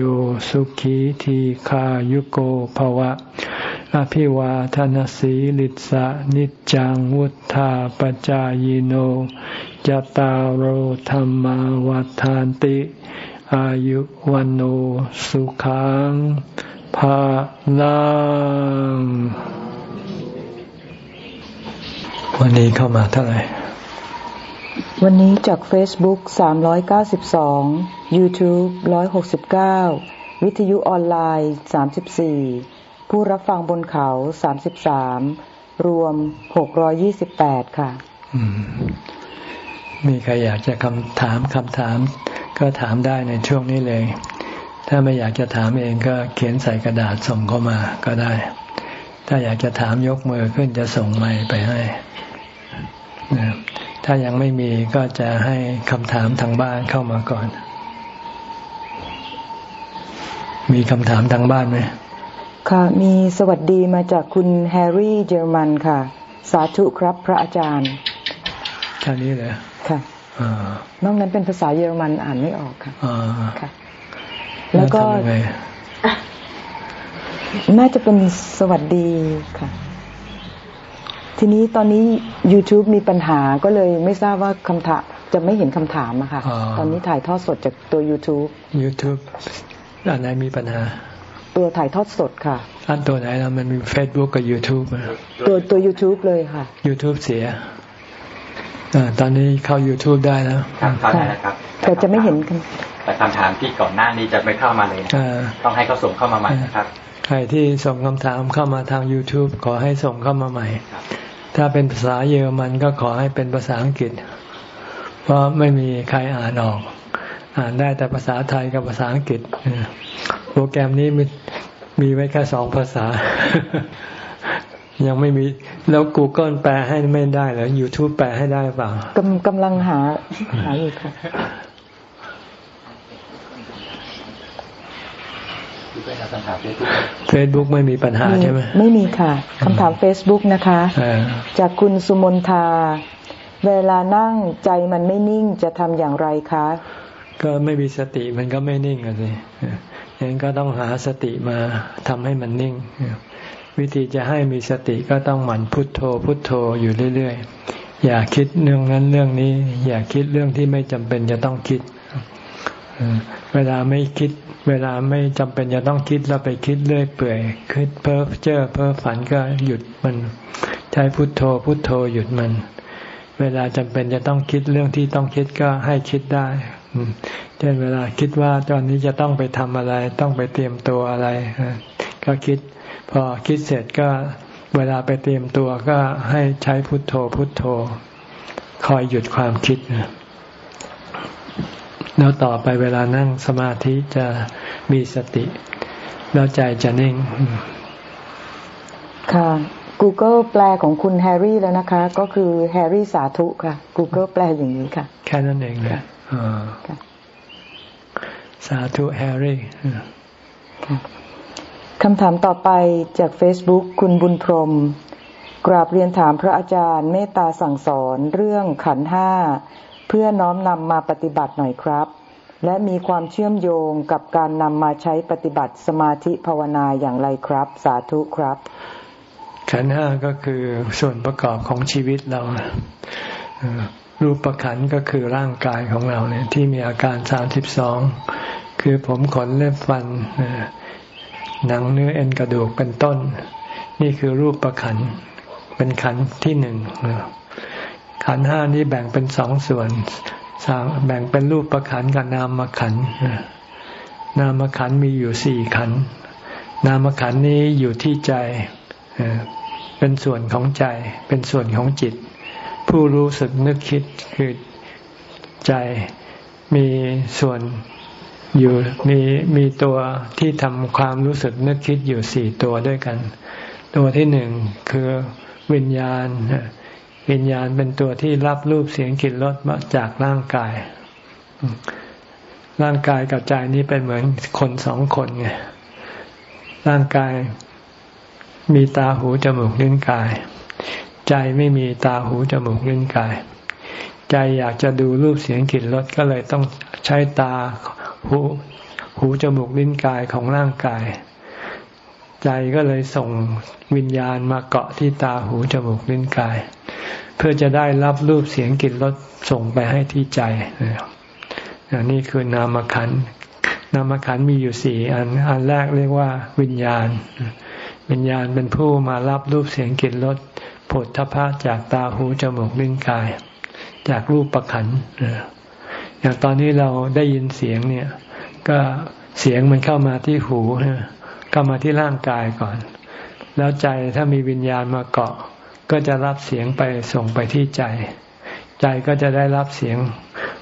สุขีทีขายุโกภวะ อภิวาทนสีลิสะนิจังวุธาปจายโน จตารโหธรรมวัฏานติ อายุวันโอสุขังภาลังวันนี้เข้ามาเท่าไหร่ วันนี้จาก Facebook 392 YouTube 169 วิทยุออนไลน์ 34 ผู้รับฟังบนเขา 33 รวม 628 ค่ะ มีใครอยากจะคำถามคำถาม ก็ถามได้ในช่วงนี้เลย ถ้าไม่อยากจะถามเองก็เขียนใส่กระดาษส่งเข้ามาก็ได้ ถ้าอยากจะถามยกมือขึ้นจะส่งไมไปให้ ถ้ายังไม่มีก็จะให้คำถามทางบ้านเข้ามาก่อน มีคำถามทางบ้านไหมค่ะ มีสวัสดีมาจากคุณแฮร์รี่เยอรมันค่ะ สาธุครับพระอาจารย์ท่านี้เลย ค่ะนอกนั้นเป็นภาษาเยอรมันอ่านไม่ออกค่ะค่ะ แล้วก็น่าจะเป็นสวัสดีค่ะ ทีนี้ตอนนี้ YouTube มีปัญหาก็เลยไม่ทราบว่าคำถามจะไม่เห็นคำถามอะค่ะ ตอนนี้ถ่ายทอดสดจากตัว YouTube YouTube อันไหนมีปัญหา ตัวถ่ายทอดสดค่ะ อันตัวไหนแล้วมันมี Facebook กับ YouTube ตัวตัว YouTube เลยค่ะ YouTube เสียอ ตอนนี้เข้า YouTube ได้แล้วครับเข้าได้แล้วครับแต่จะไม่เห็นแต่คำถามที่ก่อนหน้านี้จะไม่เข้ามาเลยต้องให้เขาส่งเข้ามาใหม่นะครับ ใครที่ส่งคำถามเข้ามาทาง YouTube ขอให้ส่งเข้ามาใหม่ ถ้าเป็นภาษาเยอรมันก็ขอให้เป็นภาษาอังกฤษ เพราะไม่มีใครอ่านออก อ่านได้แต่ภาษาไทยกับภาษาอังกฤษ โปรแกรมนี้มีมีไว้แค่สองภาษา ยังไม่มีแล้ว Google แปลให้ไม่ได้เหรอ YouTube แปลให้ได้เปล่ากำกำลังหาหาอยู่ค่ะเฟซบุ๊กไม่มีปัญหาใช่ไหมไม่มีค่ะคำถามเฟซบุ๊กนะคะ จากคุณสุมนทา เวลานั่งใจมันไม่นิ่งจะทำอย่างไรคะ ก็ไม่มีสติมันก็ไม่นิ่งอะสิอย่างนั้นก็ต้องหาสติมาทำให้มันนิ่ง วิธีจะให้มีสติก็ต้องหมั่นพุทโธพุทโธอยู่เรื่อยๆ อย่าคิดเรื่องนั้นเรื่องนี้ อย่าคิดเรื่องที่ไม่จำเป็นจะต้องคิด เวลาไม่คิด เวลาไม่จำเป็นจะต้องคิดแล้วไปคิดเรื่อยเปื่อย คิดเพ้อเจ้อเพ้อฝันก็หยุดมัน ใช้พุทโธพุทโธหยุดมัน เวลาจำเป็นจะต้องคิดเรื่องที่ต้องคิดก็ให้คิดได้เช่นเวลาคิดว่าตอนนี้จะต้องไปทำอะไร ต้องไปเตรียมตัวอะไรก็คิด พอคิดเสร็จก็เวลาไปเตรียมตัวก็ให้ใช้พุทโธพุทโธ คอยหยุดความคิดนะแล้วต่อไปเวลานั่งสมาธิจะมีสติ แล้วใจจะนิ่ง ค่ะ Google แปลของคุณแฮร์รี่แล้วนะคะ ก็คือแฮร์รี่สาธุค่ะ Google แปลอย่างนี้ค่ะ แค่นั้นเองเลยสาธุแฮร์รี่ คำถามต่อไปจาก Facebook คุณบุญพรม กราบเรียนถามพระอาจารย์เมตตาสั่งสอนเรื่องขันห้า เพื่อน้อมนำมาปฏิบัติหน่อยครับ และมีความเชื่อมโยงกับการนำมาใช้ปฏิบัติสมาธิภาวนาอย่างไรครับ สาธุครับ ขันห้าก็คือส่วนประกอบของชีวิตเรา รูปประขันก็คือร่างกายของเราเนี่ยที่มีอาการสามสิบสองคือผมขนเล็บฟัน หนังเนื้อเอ็นกระดูกเป็นต้น นี่คือรูปประขัน เป็นขันที่หนึ่งขันห้านี้แบ่งเป็นสองส่วนแบ่งเป็นรูปประขันกับนามขันนามขันมีอยู่สี่ขัน นามขันนี้อยู่ที่ใจเป็นส่วนของใจ เป็นส่วนของจิต ผู้รู้สึกนึกคิดคือใจมีส่วน อยู่มีมีตัวที่ทำความรู้สึกนึกคิดอยู่สี่ตัวด้วยกัน ตัวที่หนึ่งคือวิญญาณ วิญญาณเป็นตัวที่รับรูปเสียงกลิ่นรสมาจากร่างกาย ร่างกายกับใจนี้เป็นเหมือนคนสองคนไงร่างกายมีตาหูจมูกลิ้นกาย ใจไม่มีตาหูจมูกลิ้นกาย ใจอยากจะดูรูปเสียงกลิ่นรสก็เลยต้องใช้ตา หูหูจมูกลิ้นกายของร่างกาย ใจก็เลยส่งวิญญาณมาเกาะที่ตาหูจมูกลิ้นกาย เพื่อจะได้รับรูปเสียงกลิ่นรสส่งไปให้ที่ใจนี่คือนามขันนามขันมีอยู่สี่อันอันแรกเรียกว่า วิญญาณ วิญญาณเป็นผู้มารับรูปเสียงกลิ่นรสผลทพะจากตาหูจมูกลิ้นกาย จากรูปประขัน อย่างตอนนี้เราได้ยินเสียงเนี่ย ก็เสียงมันเข้ามาที่หูเข้ามาที่ร่างกายก่อน แล้วใจถ้ามีวิญญาณมาเกาะ ก็จะรับเสียงไปส่งไปที่ใจ ใจก็จะได้รับเสียง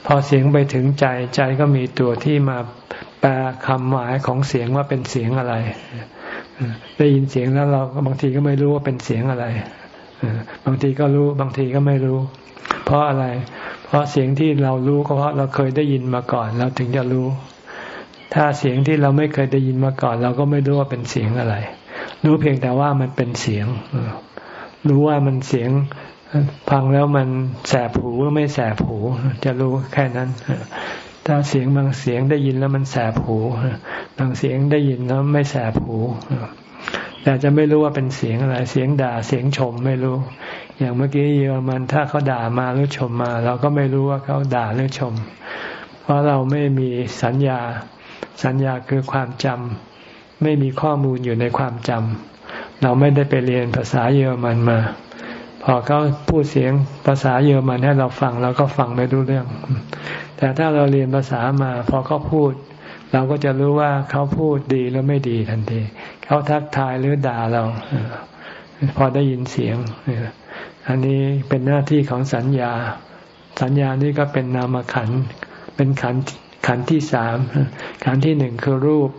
พอเสียงไปถึงใจ ใจก็มีตัวที่มาแปลคำหมายของเสียงว่าเป็นเสียงอะไร ได้ยินเสียงแล้วเราบางทีก็ไม่รู้ว่าเป็นเสียงอะไรบางทีก็รู้บางทีก็ไม่รู้ เพราะอะไร เพราะเสียงที่เรารู้ก็เพราะเราเคยได้ยินมาก่อน เราถึงจะรู้ ถ้าเสียงที่เราไม่เคยได้ยินมาก่อน เราก็ไม่รู้ว่าเป็นเสียงอะไร รู้เพียงแต่ว่ามันเป็นเสียง รู้ว่ามันเสียงฟังแล้วมันแสบหูหรือไม่แสบหู จะรู้แค่นั้นถ้าเสียงบางเสียงได้ยินแล้วมันแสบหู บางเสียงได้ยินแล้วไม่แสบหู แต่จะไม่รู้ว่าเป็นเสียงอะไร เสียงด่า เสียงชมไม่รู้ อย่างเมื่อกี้เยอรมันถ้าเขาด่ามาหรือชมมา เราก็ไม่รู้ว่าเขาด่าหรือชม เพราะเราไม่มีสัญญา สัญญาคือความจำไม่มีข้อมูลอยู่ในความจำเราไม่ได้ไปเรียนภาษาเยอรมันมา พอเขาพูดเสียงภาษาเยอรมันให้เราฟังเราก็ฟังไม่รู้เรื่อง แต่ถ้าเราเรียนภาษามา พอเขาพูด เราก็จะรู้ว่าเขาพูดดีหรือไม่ดีทันทีเขาทักทายหรือด่าเรา พอได้ยินเสียง อันนี้เป็นหน้าที่ของสัญญา สัญญานี่ก็เป็นนามขัน เป็นขันขันที่สาม ขันที่หนึ่งคือรูป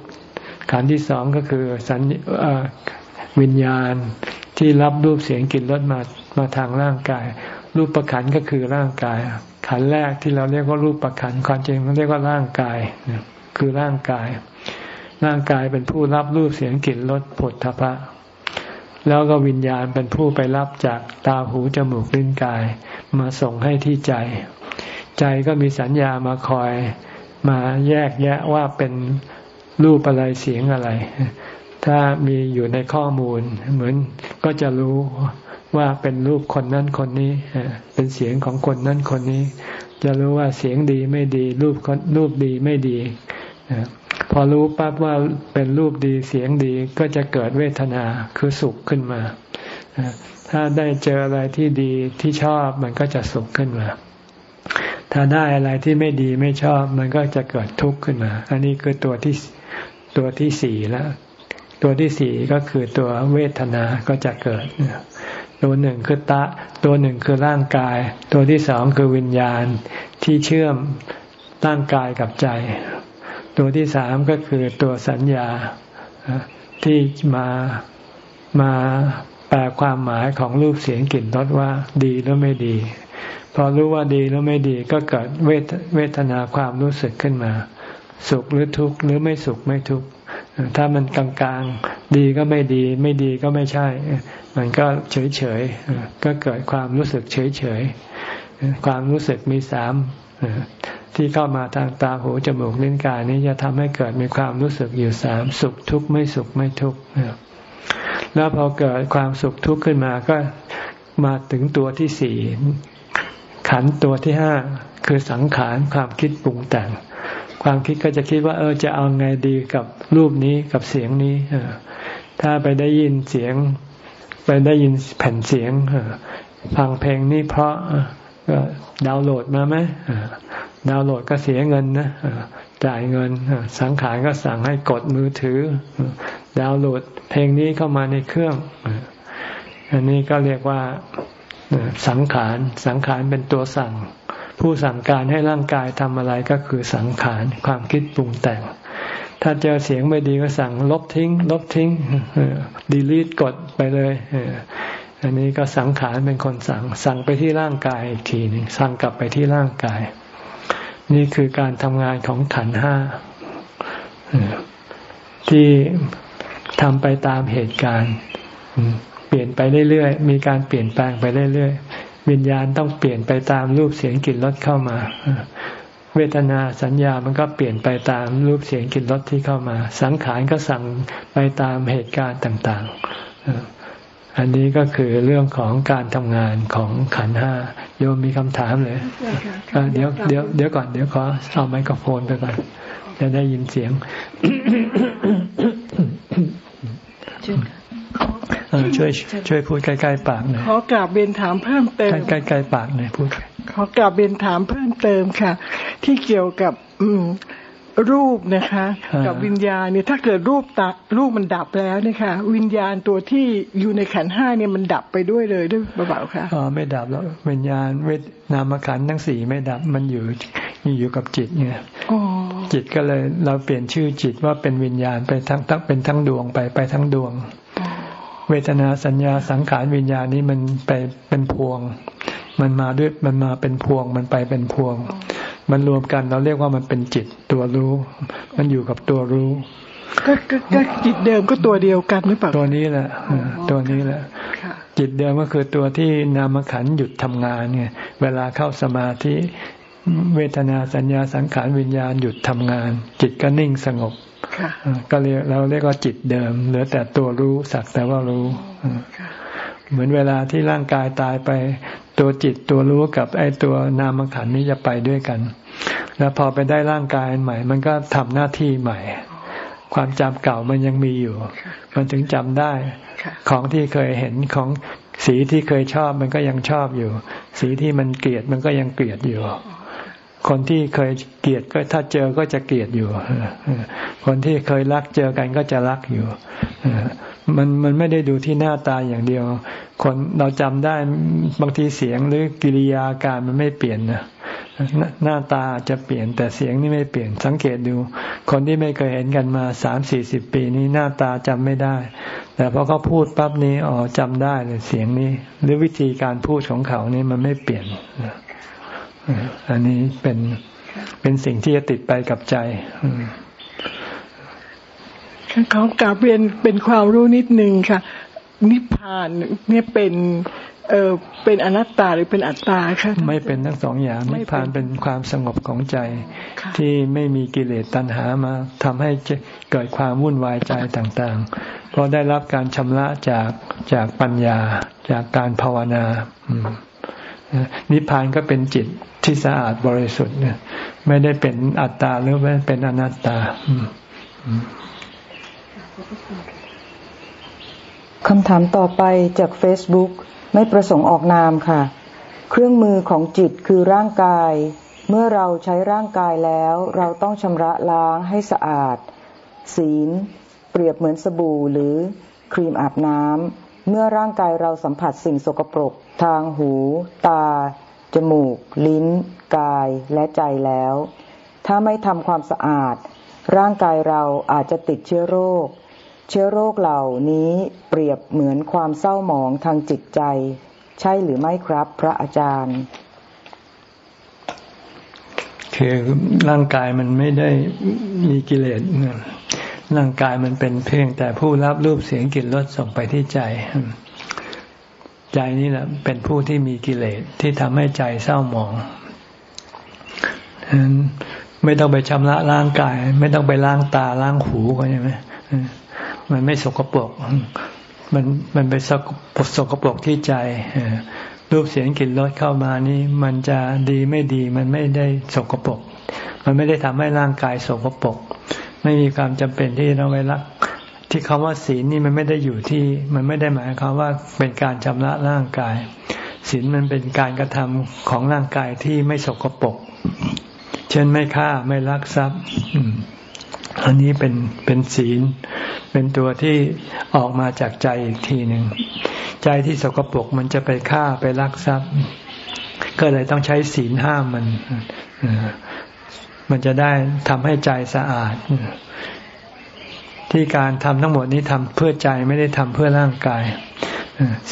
ขันที่สองก็คือสัญวิญญาณที่รับรูปเสียงกลิ่นรสมามาทางร่างกาย รูปประขันก็คือร่างกาย ขันแรกที่เราเรียกว่ารูปประขันความจริงมันเรียกว่าร่างกายคือร่างกาย ร่างกายเป็นผู้รับรูปเสียงกลิ่นรสผลทพะ แล้วก็วิญญาณเป็นผู้ไปรับจากตาหูจมูกลิ้นกาย มาส่งให้ที่ใจ ใจก็มีสัญญามาคอย มาแยกแยะว่าเป็นรูปอะไรเสียงอะไร ถ้ามีอยู่ในข้อมูล เหมือนก็จะรู้ว่าเป็นรูปคนนั้นคนนี้ เป็นเสียงของคนนั้นคนนี้ จะรู้ว่าเสียงดีไม่ดี รูปรูปดีไม่ดี พอรู้ปั๊บว่าเป็นรูปดีเสียงดีก็จะเกิดเวทนาคือสุขขึ้นมา ถ้าได้เจออะไรที่ดีที่ชอบมันก็จะสุขขึ้นมา ถ้าได้อะไรที่ไม่ดีไม่ชอบมันก็จะเกิดทุกข์ขึ้นมา อันนี้คือตัวที่ตัวที่สี่แล้ว ตัวที่สี่ก็คือตัวเวทนาก็จะเกิด ตัวหนึ่งคือตะ ตัวหนึ่งคือร่างกาย ตัวที่สองคือวิญญาณที่เชื่อมร่างกายกับใจ ตัวที่สามก็คือตัวสัญญาที่มามาแปลความหมายของรูปเสียงกลิ่นรสว่า ดีหรือไม่ดี พอรู้ว่าดีหรือไม่ดีก็เกิดเวทเวทนาความรู้สึกขึ้นมา สุขหรือทุกข์หรือไม่สุขไม่ทุกข์ถ้ามันกลางๆ ดีก็ไม่ดี ไม่ดีก็ไม่ใช่ มันก็เฉยเฉยก็เกิดความรู้สึกเฉยเฉยความรู้สึกมีสาม ที่เข้ามาทางตาหูจมูกลิ้นกายนี้จะทำให้เกิดมีความรู้สึกอยู่สามสุขทุกข์ไม่สุขไม่ทุกข์แล้วพอเกิดความสุขทุกข์ขึ้นมาก็มาถึงตัวที่สี่ขันตัวที่ห้าคือสังขารความคิดปรุงแต่ง ความคิดก็จะคิดว่า เออจะเอาไงดีกับรูปนี้กับเสียงนี้ถ้าไปได้ยินเสียง ไปได้ยินแผ่นเสียงฟังเพลงนี่เพราะ ดาวน์โหลดมาไหมดาวน์โหลดก็เสียเงินนะจ่ายเงิน สังขารก็สั่งให้กดมือถือ ดาวน์โหลดเพลงนี้เข้ามาในเครื่อง อันนี้ก็เรียกว่าสังขาร สังขารเป็นตัวสั่ง ผู้สั่งการให้ร่างกายทำอะไรก็คือสังขาร ความคิดปรุงแต่ง ถ้าเจอเสียงไม่ดีก็สั่งลบทิ้ง ลบทิ้งดีลีทกดไปเลย อันนี้ก็สังขารเป็นคนสั่ง สั่งไปที่ร่างกายอีกทีหนึ่งสั่งกลับไปที่ร่างกาย นี่คือการทำงานของขันห้าที่ทำไปตามเหตุการณ์เปลี่ยนไปเรื่อยๆ มีการเปลี่ยนแปลงไปเรื่อยๆ วิญญาณต้องเปลี่ยนไปตามรูปเสียงกลิ่นรสเข้ามา เวทนาสัญญามันก็เปลี่ยนไปตามรูปเสียงกลิ่นรสที่เข้ามา สังขารก็สั่งไปตามเหตุการณ์ต่าง ๆ อันนี้ก็คือเรื่องของการทำงานของขันห้าโยมมีคำถามเลยเดี๋ยวเดี๋ยวเดี๋ยวก่อนเดี๋ยวขอเอาไมโครโฟนไปก่อนจะได้ยินเสียงช่วยช่วยพูดใกล้ๆปากหน่อยขอกราบเรียนถามเพิ่มเติมใกล้ๆปากหน่อยพูดขอกราบเรียนถามเพิ่มเติมค่ะ ที่เกี่ยวกับ อื รูปนะคะกับวิญญาณเนี่ยถ้าเกิดรูปตารูปมันดับแล้วเนี่ยค่ะวิญญาณตัวที่อยู่ในขันห้าเนี่ยมันดับไปด้วยเลยด้วยเปล่าค่ะอ๋อไม่ดับแล้ววิญญาณเวทนามขันทั้งสี่ไม่ดับมันอยู่อยู่กับจิตเนี่ยจิตก็เลยเราเปลี่ยนชื่อจิตว่าเป็นวิญญาณไปทั้งทั้งเป็นทั้งดวงไปไปทั้งดวง เวทนาสัญญาสังขารวิญญาณนี้มันไปเป็นพวง มันมาด้วยมันมาเป็นพวงมันไปเป็นพวง มันรวมกันเราเรียกว่ามันเป็นจิตตัวรู้ มันอยู่กับตัวรู้ก็ก็จิตเดิมก็ตัวเดียวกันหรือเปล่าตัวนี้แหละตัวนี้แหละจิตเดิมก็คือตัวที่นามขันหยุดทำงานเนี่ยเวลาเข้าสมาธิเวทนาสัญญาสังขารวิญญาณหยุดทำงาน จิตก็นิ่งสงบก็เรียกเราเรียกว่าจิตเดิมเหลือแต่ตัวรู้สักแต่ว่ารู้ เหมือนเวลาที่ร่างกายตายไป ตัวจิตตัวรู้กับไอ้ตัวนามขันนี้จะไปด้วยกัน แล้วพอไปได้ร่างกายใหม่ มันก็ทำหน้าที่ใหม่ ความจำเก่ามันยังมีอยู่ มันถึงจำได้ของที่เคยเห็นของสีที่เคยชอบมันก็ยังชอบอยู่ สีที่มันเกลียดมันก็ยังเกลียดอยู่ คนที่เคยเกลียดก็ถ้าเจอก็จะเกลียดอยู่ คนที่เคยรักเจอกันก็จะรักอยู่ มันมันไม่ได้ดูที่หน้าตาอย่างเดียว คนเราจำได้บางทีเสียงหรือกิริยาการมันไม่เปลี่ยนนะหน้าตาจะเปลี่ยนแต่เสียงนี่ไม่เปลี่ยน สังเกตดู คนที่ไม่เคยเห็นกันมาสามสี่สิบปีนี้หน้าตาจำไม่ได้ แต่พอเขาพูดปั๊บนี้อ๋อจำได้เลยเสียงนี้ หรือวิธีการพูดของเขานี่มันไม่เปลี่ยนอันนี้เป็นเป็นสิ่งที่จะติดไปกับใจ เขากลับเรียนเป็นความรู้นิดนึงค่ะ นิพพานเนี่ยเป็นเออเป็นอนัตตาหรือเป็นอัตตาค่ะไม่เป็นทั้งสองอย่างนิพพานเป็นความสงบของใจ ที่ไม่มีกิเลสตัณหามาทำให้เกิดความวุ่นวายใจต่างๆ เพราะได้รับการชำระจากจากปัญญาจากการภาวนานิพพานก็เป็นจิตที่สะอาดบริสุทธิ์เนี่ยไม่ได้เป็นอัตตาหรือไม่เป็นอนัตตา คำถามต่อไปจาก Facebook ไม่ประสงค์ออกนามค่ะ เครื่องมือของจิตคือร่างกาย เมื่อเราใช้ร่างกายแล้ว เราต้องชำระล้างให้สะอาด ศีล เปรียบเหมือนสบู่หรือครีมอาบน้ำเมื่อร่างกายเราสัมผัสสิ่งสกปรก ทางหู ตา จมูก ลิ้น กายและใจแล้ว ถ้าไม่ทำความสะอาด ร่างกายเราอาจจะติดเชื้อโรค เชื้อโรคเหล่านี้เปรียบเหมือนความเศร้าหมองทางจิตใจ ใช่หรือไม่ครับ พระอาจารย์ คือร่างกายมันไม่ได้มีกิเลสร่างกายมันเป็นเพียงแต่ผู้รับรูปเสียงกลิ่นรสส่งไปที่ใจ ใจนี่แหละ เป็นผู้ที่มีกิเลสที่ทำให้ใจเศร้าหมองไม่ต้องไปชำระร่างกาย ไม่ต้องไปล้างตาล้างหูก็ใช่ไหม มันไม่สกปรกมันมันไปสกปรกสกปรกที่ใจรูปเสียงกลิ่นรสเข้ามานี่มันจะดีไม่ดีมันไม่ได้สกปรกมันไม่ได้ทำให้ร่างกายสกปรกไม่มีความจำเป็นที่ต้องไปรัก ที่คำว่าศีลนี่มันไม่ได้อยู่ที่มันไม่ได้หมายความว่าเป็นการชำระร่างกายศีลมันเป็นการกระทำของร่างกายที่ไม่สกปรกเช่นไม่ฆ่าไม่ลักทรัพย์ อันนี้เป็นเป็นศีล เป็นตัวที่ออกมาจากใจอีกทีหนึ่ง ใจที่สกปรกมันจะไปฆ่าไปลักทรัพย์ ก็เลยต้องใช้ศีลห้ามมัน มันจะได้ทำให้ใจสะอาด ที่การทำทั้งหมดนี้ทำเพื่อใจไม่ได้ทำเพื่อร่างกาย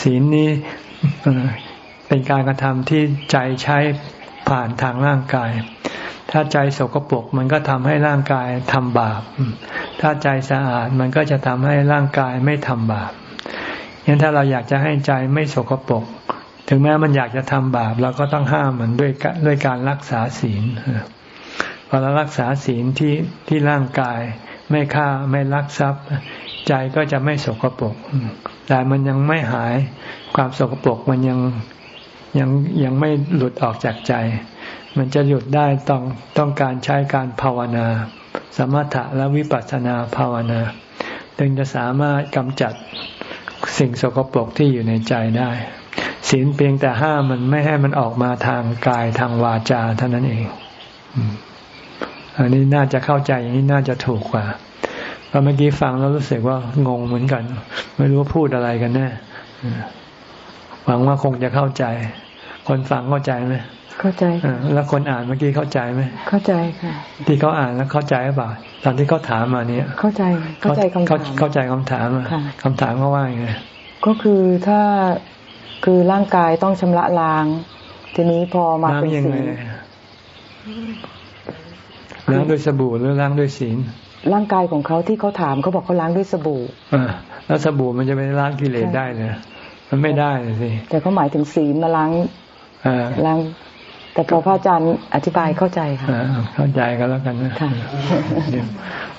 ศีลนี้เป็นการกระทำที่ใจใช้ผ่านทางร่างกาย ถ้าใจสกปรกมันก็ทำให้ร่างกายทำบาป ถ้าใจสะอาดมันก็จะทำให้ร่างกายไม่ทำบาปงั้นถ้าเราอยากจะให้ใจไม่สกปรกถึงแม้มันอยากจะทำบาปเราก็ต้องห้ามมันด้วยด้วยการรักษาศีลพอเรารักษาศีลที่ที่ร่างกาย ไม่ฆ่าไม่ลักทรัพย์ ใจก็จะไม่สกปรกแต่มันยังไม่หายความสกปรกมันยังยังยังไม่หลุดออกจากใจ มันจะหยุดได้ต้องต้องการใช้การภาวนา สมถะและวิปัสสนาภาวนาจึงจะสามารถกำจัดสิ่งสกปรกที่อยู่ในใจได้ศีลเพียงแต่ห้ามมันไม่ให้มันออกมาทางกายทางวาจาเท่านั้นเอง อันนี้น่าจะเข้าใจอย่างนี้น่าจะถูกกว่าพอเมื่อกี้ฟังแล้วรู้สึกว่างงเหมือนกัน ไม่รู้ว่าพูดอะไรกันแน่หวังว่าคงจะเข้าใจ คนฟังเข้าใจไหม เข้าใจแล้วคนอ่านเมื่อกี้เข้าใจไหมเข้าใจค่ะ ที่เขาอ่านแล้วเข้าใจหรือเปล่าตอนที่เขาถามมาเนี่ย เข้าใจเข้าใจคำถามเข้าใจคำถามคำถามเขาว่าไงก็คือถ้าคือร่างกายต้องชำระล้าง ทีนี้พอมาเป็นศีลล้างด้วยสบู่หรือล้างด้วยศีลร่างกายของเขาที่เขาถามเขาบอกเขาล้างด้วยสบู่อ่าแล้วสบู่มันจะไปล้างกิเลสได้เลยมันไม่ได้เลยสิแต่เขาหมายถึงศีลมาล้างล้าง แต่พอพระอาจารย์อธิบายเข้าใจค่ะเข้าใจกันแล้วกันนะเดี๋ยว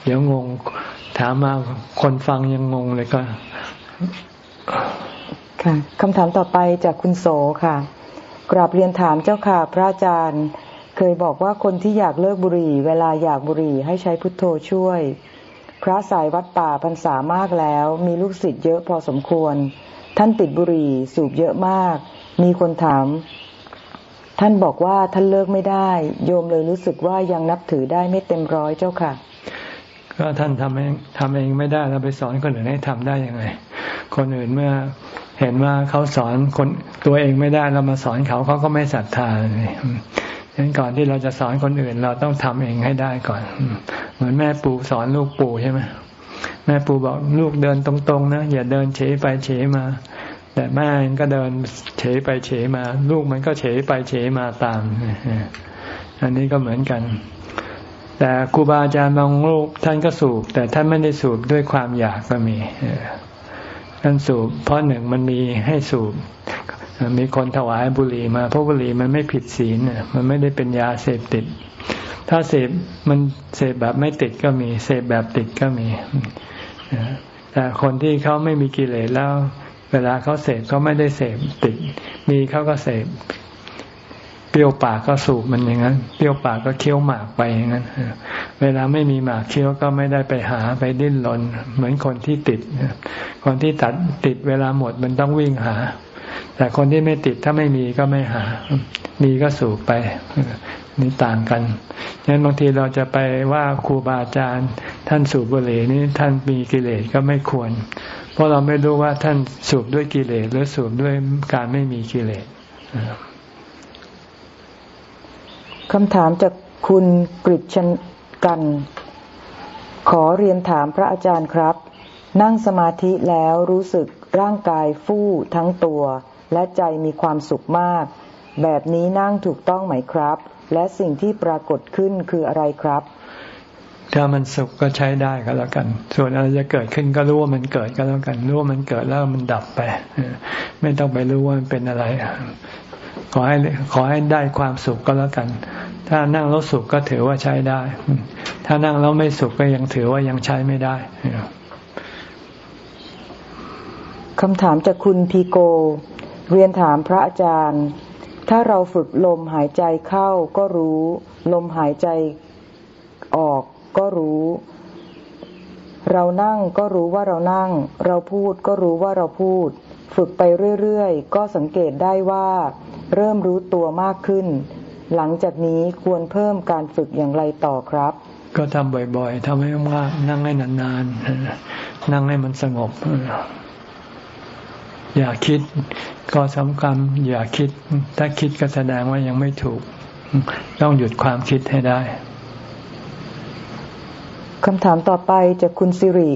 เดี๋ยวงงถามมาคนฟังยังงงเลยก็ ค่ะคำถามต่อไปจากคุณโสค่ะ กราบเรียนถามเจ้าค่ะ พระอาจารย์ เคยบอกว่าคนที่อยากเลิกบุหรี่ เวลาอยากบุหรี่ให้ใช้พุทโธช่วย พระสายวัดป่าพรรษามากแล้ว มีลูกศิษย์เยอะพอสมควร ท่านติดบุหรี่สูบเยอะมาก มีคนถาม ท่านบอกว่าท่านเลิกไม่ได้ โยมเลยรู้สึกว่ายังนับถือได้ไม่เต็มร้อยเจ้าค่ะ ก็ท่านทำเองทำเองไม่ได้แล้วไปสอนคนอื่นให้ทำได้ยังไง คนอื่นเมื่อเห็นว่าเขาสอนคนตัวเองไม่ได้เรามาสอนเขาเขาก็ไม่ศรัทธาเลยฉะนั้นก่อนที่เราจะสอนคนอื่น เราต้องทำเองให้ได้ก่อน เหมือนแม่ปู่สอนลูกปู่ใช่ไหมแม่ปู่บอกลูกเดินตรงๆนะอย่าเดินเฉยไปเฉยมา แต่แม่ก็เดินเฉยไปเฉยมา ลูกมันก็เฉยไปเฉยมาตาม อันนี้ก็เหมือนกัน แต่ครูบาอาจารย์บางลูกท่านก็สูบ แต่ท่านไม่ได้สูบด้วยความอยากก็มีท่านสูบ เพราะหนึ่งมันมีให้สูบ มีคนถวายบุหรี่มาเพราะบุหรี่มันไม่ผิดศีลมันไม่ได้เป็นยาเสพติด ถ้าเสพมันเสพแบบไม่ติดก็มี เสพแบบติดก็มีแต่คนที่เขาไม่มีกิเลสแล้ว เวลาเขาเสพเขาไม่ได้เสพติด มีเขาก็เสพเปรี้ยวปากก็สูบมันอย่างนั้น เปรี้ยวปากก็เคี้ยวหมากไปอย่างนั้น เวลาไม่มีหมากเคี้ยวก็ไม่ได้ไปหาไปดิ้นรนเหมือนคนที่ติด คนที่ตัดติดเวลาหมดมันต้องวิ่งหา แต่คนที่ไม่ติดถ้าไม่มีก็ไม่หา มีก็สูบไป นี่ต่างกันฉะนั้นบางทีเราจะไปว่าครูบาอาจารย์ ท่านสูบบุหรี่นี่ท่านมีกิเลสก็ไม่ควร เพราะเราไม่รู้ว่าท่านสูบด้วยกิเลสหรือสูบด้วยการไม่มีกิเลสคำถามจากคุณกริชกัน ขอเรียนถามพระอาจารย์ครับ นั่งสมาธิแล้วรู้สึกร่างกายฟู่ทั้งตัว และใจมีความสุขมาก แบบนี้นั่งถูกต้องไหมครับ และสิ่งที่ปรากฏขึ้นคืออะไรครับ ถ้ามันสุขก็ใช้ได้ก็แล้วกัน ส่วนอะไรจะเกิดขึ้นก็รู้ว่ามันเกิดก็แล้วกัน รู้ว่ามันเกิดแล้วมันดับไป ไม่ต้องไปรู้ว่ามันเป็นอะไร ขอให้ขอให้ได้ความสุขก็แล้วกัน ถ้านั่งแล้วสุขก็ถือว่าใช้ได้ ถ้านั่งแล้วไม่สุขก็ยังถือว่ายังใช้ไม่ได้คำถามจากคุณพีโก เรียนถามพระอาจารย์ ถ้าเราฝึกลมหายใจเข้าก็รู้ ลมหายใจออก ก็รู้ เรานั่งก็รู้ว่าเรานั่ง เราพูดก็รู้ว่าเราพูด ฝึกไปเรื่อยๆ ก็สังเกตได้ว่า เริ่มรู้ตัวมากขึ้น หลังจากนี้ควรเพิ่มการฝึกอย่างไรต่อครับ ก็ทำบ่อยๆทำให้มากนั่งให้นานๆ นั่งให้มันสงบ อย่าคิดก็สำคัญอย่าคิด ถ้าคิดก็แสดงว่ายังไม่ถูก ต้องหยุดความคิดให้ได้ คำถามต่อไปจากคุณสิริ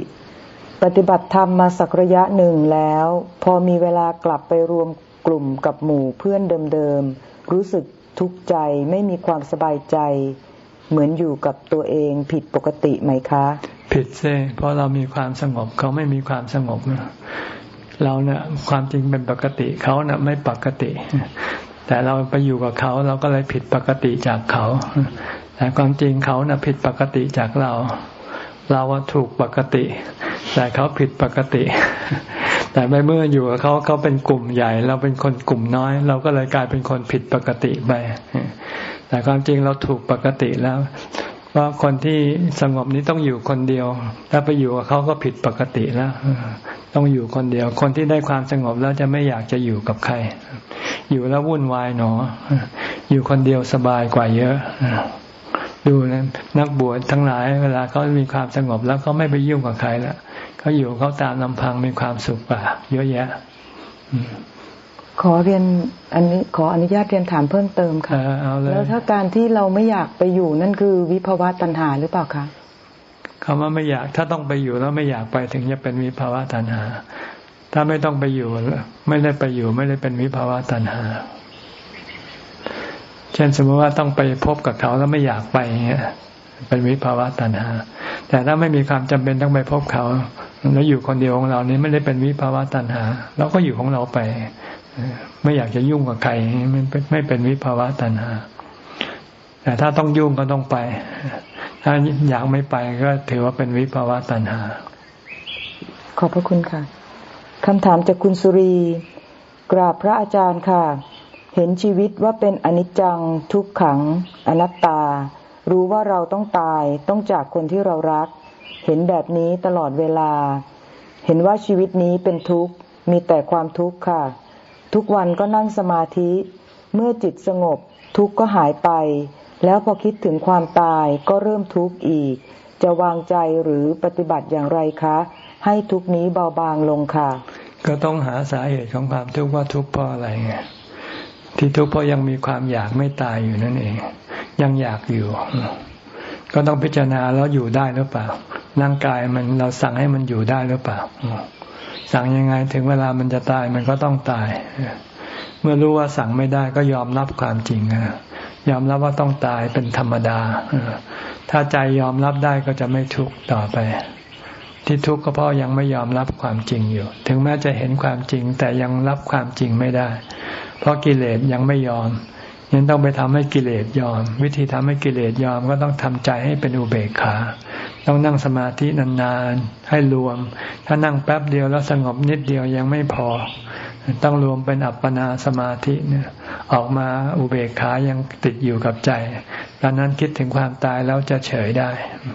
ปฏิบัติธรรมมาสักระยะหนึ่งแล้ว พอมีเวลากลับไปรวมกลุ่มกับหมู่เพื่อนเดิมๆ รู้สึกทุกข์ใจไม่มีความสบายใจ เหมือนอยู่กับตัวเองผิดปกติไหมคะ ผิดเซ่เพราะเรามีความสงบเขาไม่มีความสงบนะเราเนะี่ยความจริงเป็นปกติเขาเนะ่ะไม่ปกติ แต่เราไปอยู่กับเขาเราก็เลยผิดปกติจากเขาแต่ความจริงเขานะ่ะผิดปกติจากเรา เราถูกปกติ แต่เขาผิดปกติ แต่ไม่เมื่ออยู่กับเขาเขาเป็นกลุ่มใหญ่ เราเป็นคนกลุ่มน้อย เราก็เลยกลายเป็นคนผิดปกติไปแต่ความจริงเราถูกปกติแล้วว่าคนที่สงบนี้ต้องอยู่คนเดียว ถ้าไปอยู่กับเขาก็ผิดปกติแล้ว ต้องอยู่คนเดียว คนที่ได้ความสงบแล้วจะไม่อยากจะอยู่กับใคร อยู่แล้ววุ่นวายหนอ อยู่คนเดียวสบายกว่าเยอะ ดูนะนักบวชทั้งหลาย เวลาเขามีความสงบแล้วเขาไม่ไปยุ่งกับใครแล้วเขาอยู่เขาตามลำพังมีความสุขกว่าเยอะแยะขอเรียนอันนี้ขออนุญาตเรียนถามเพิ่มเติมค่ะแล้วถ้าการที่เราไม่อยากไปอยู่นั่นคือวิภาวะตัณหาหรือเปล่าคะคำว่าไม่อยากถ้าต้องไปอยู่แล้วไม่อยากไปถึงจะเป็นวิภาวะตัณหา ถ้าไม่ต้องไปอยู่ไม่ได้ไปอยู่ไม่ได้เป็นวิภาวะตัณหา เช่นสมมติว่าต้องไปพบกับเขาแล้วไม่อยากไปเงี้ยเป็นวิภาวะตัณหา แต่ถ้าไม่มีความจำเป็นต้องไปพบเขา แล้วอยู่คนเดียวของเรานี้ไม่ได้เป็นวิภาวะตัณหาเราก็อยู่ของเราไป ไม่อยากจะยุ่งกับใครไม่ไม่เป็นวิภาวะตัณหา แต่ถ้าต้องยุ่งก็ต้องไป ถ้าอยากไม่ไปก็ถือว่าเป็นวิภาวะตัณหา ขอบพระคุณค่ะคำถามจากคุณสุรี กราบพระอาจารย์ค่ะ เห็นชีวิตว่าเป็นอนิจจัง ทุกขัง อนัตตา รู้ว่าเราต้องตายต้องจากคนที่เรารัก เห็นแบบนี้ตลอดเวลา เห็นว่าชีวิตนี้เป็นทุกข์ มีแต่ความทุกข์ค่ะ ทุกวันก็นั่งสมาธิ เมื่อจิตสงบ ทุกข์ก็หายไป แล้วพอคิดถึงความตายก็เริ่มทุกข์อีก จะวางใจหรือปฏิบัติอย่างไรคะ ให้ทุกนี้เบาบางลงค่ะ ก็ต้องหาสาเหตุของความทุกข์ว่าทุกข์เพราะอะไรไง ที่ทุกข์เพราะยังมีความอยากไม่ตายอยู่นั่นเอง ยังอยากอยู่ ก็ต้องพิจารณาแล้วอยู่ได้หรือเปล่า ร่างกายมันเราสั่งให้มันอยู่ได้หรือเปล่า สั่งยังไงถึงเวลามันจะตายมันก็ต้องตาย เมื่อรู้ว่าสั่งไม่ได้ก็ยอมรับความจริงยอมรับว่าต้องตายเป็นธรรมดา ถ้าใจยอมรับได้ก็จะไม่ทุกข์ต่อไป ที่ทุกข์ก็เพราะยังไม่ยอมรับความจริงอยู่ ถึงแม้จะเห็นความจริงแต่ยังรับความจริงไม่ได้ เพราะกิเลสยังไม่ยอมยังต้องไปทำให้กิเลสยอม วิธีทำให้กิเลสยอมก็ต้องทำใจให้เป็นอุเบกขา ต้องนั่งสมาธินานๆให้รวม ถ้านั่งแป๊บเดียวแล้วสงบนิดเดียวยังไม่พอ ต้องรวมเป็นอัปปนาสมาธิเนี่ยออกมาอุเบกขายังติดอยู่กับใจตอนนั้นคิดถึงความตายแล้วจะเฉยได้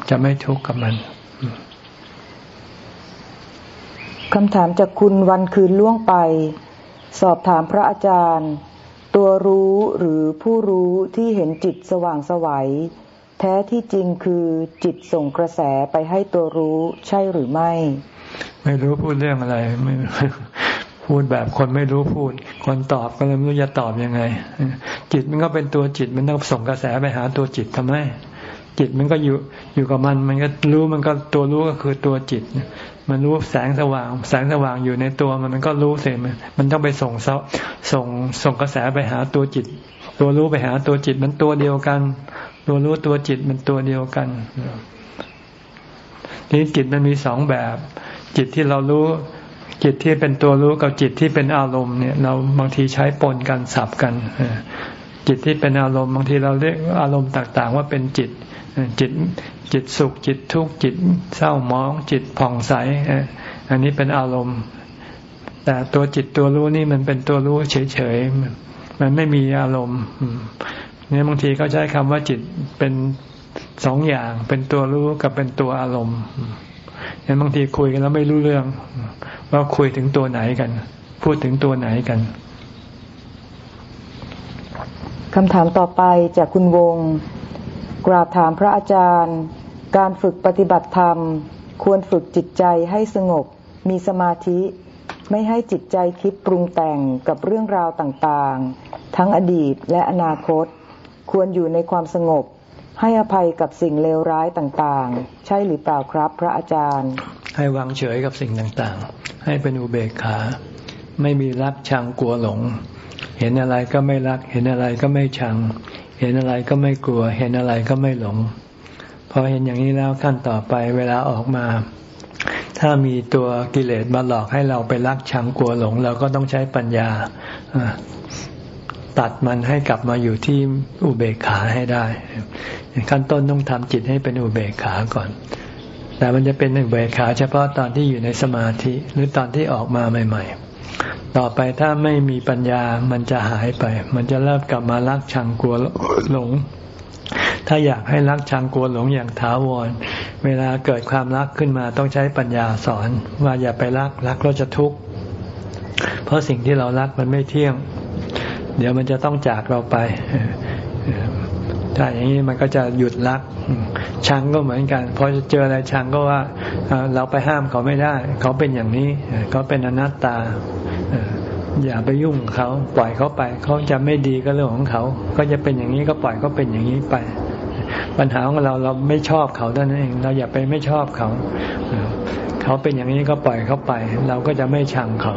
จะไม่ทุกข์กับมันคำถามจากคุณวันคืนล่วงไป สอบถามพระอาจารย์ ตัวรู้หรือผู้รู้ที่เห็นจิตสว่างสวัย แท้ที่จริงคือจิตส่งกระแสไปให้ตัวรู้ใช่หรือไม่ ไม่รู้พูดเรื่องอะไรไม่พูดแบบคนไม่รู้พูด คนตอบก็เลยไม่รู้จะตอบยังไง จิตมันก็เป็นตัวจิตมันต้องส่งกระแสไปหาตัวจิตทำไม จิตมันก็อยู่อยู่กับมัน มันก็รู้มันก็ตัวรู้ก็คือตัวจิต มันรู้แสงสว่าง แสงสว่างอยู่ในตัวมันมันก็รู้เสร็จมันต้องไปส่งเส่งส่งกระแสไปหาตัวจิต ตัวรู้ไปหาตัวจิตมันตัวเดียวกัน ตัวรู้ตัวจิตมันตัวเดียวกันนี่จิตมันมีสองแบบ จิตที่เรารู้ จิตที่เป็นตัวรู้กับจิตที่เป็นอารมณ์เนี่ย เราบางทีใช้ปนกันสับกัน จิตที่เป็นอารมณ์บางทีเราเรียกอารมณ์ต่าง ๆ ว่าเป็นจิต จิตจิตสุขจิตทุกข์จิตเศร้ามอง จิตผ่องใสอันนี้เป็นอารมณ์ แต่ตัวจิตตัวรู้นี่มันเป็นตัวรู้เฉยๆมันไม่มีอารมณ์เนี่ยบางทีเขาใช้คำว่าจิตเป็นสองอย่างเป็นตัวรู้กับเป็นตัวอารมณ์เนี่ยบางทีคุยกันแล้วไม่รู้เรื่อง ว่าคุยถึงตัวไหนกัน พูดถึงตัวไหนกัน คำถามต่อไปจากคุณวง กราบถามพระอาจารย์ การฝึกปฏิบัติธรรม ควรฝึกจิตใจให้สงบ มีสมาธิ ไม่ให้จิตใจคิดปรุงแต่งกับเรื่องราวต่างๆ ทั้งอดีตและอนาคต ควรอยู่ในความสงบ ให้อภัยกับสิ่งเลวร้ายต่างๆ ใช่หรือเปล่าครับพระอาจารย์ ให้วางเฉยกับสิ่งต่างๆ ให้เป็นอุเบกขา ไม่มีรักชังกลัวหลง เห็นอะไรก็ไม่รัก เห็นอะไรก็ไม่ชัง เห็นอะไรก็ไม่กลัว เห็นอะไรก็ไม่หลง พอเห็นอย่างนี้แล้วขั้นต่อไปเวลาออกมา ถ้ามีตัวกิเลสมาหลอกให้เราไปรักชังกลัวหลง เราก็ต้องใช้ปัญญาตัดมันให้กลับมาอยู่ที่อุเบกขาให้ได้ ขั้นต้นต้องทำจิตให้เป็นอุเบกขาก่อน แต่มันจะเป็นอุเบกขาเฉพาะตอนที่อยู่ในสมาธิหรือตอนที่ออกมาใหม่ ๆ ต่อไปถ้าไม่มีปัญญามันจะหายไป มันจะเริ่มกลับมารักชังกลัวหลง ถ้าอยากให้รักชังกลัวหลงอย่างถาวร เวลาเกิดความรักขึ้นมาต้องใช้ปัญญาสอน ว่าอย่าไปรักรักเราจะทุกข์เพราะสิ่งที่เรารักมันไม่เที่ยง เดี๋ยวมันจะต้องจากเราไป ถ้าอย่างนี้มันก็จะหยุดรัก ชังก็เหมือนกันพอเจออะไรชังก็ว่าเราไปห้ามเขาไม่ได้ เขาเป็นอย่างนี้เขาเป็นอนัตตาอย่าไปยุ่งเขาปล่อยเขาไป เขาจะไม่ดีก็เรื่องของเขา ก็จะเป็นอย่างนี้ก็ปล่อยเขาเป็นอย่างนี้ไป ปัญหาของเราเราไม่ชอบเขาเท่านั้นเอง เราอย่าไปไม่ชอบเขา เขาเป็นอย่างนี้ก็ปล่อยเขาไป เราก็จะไม่ชังเขา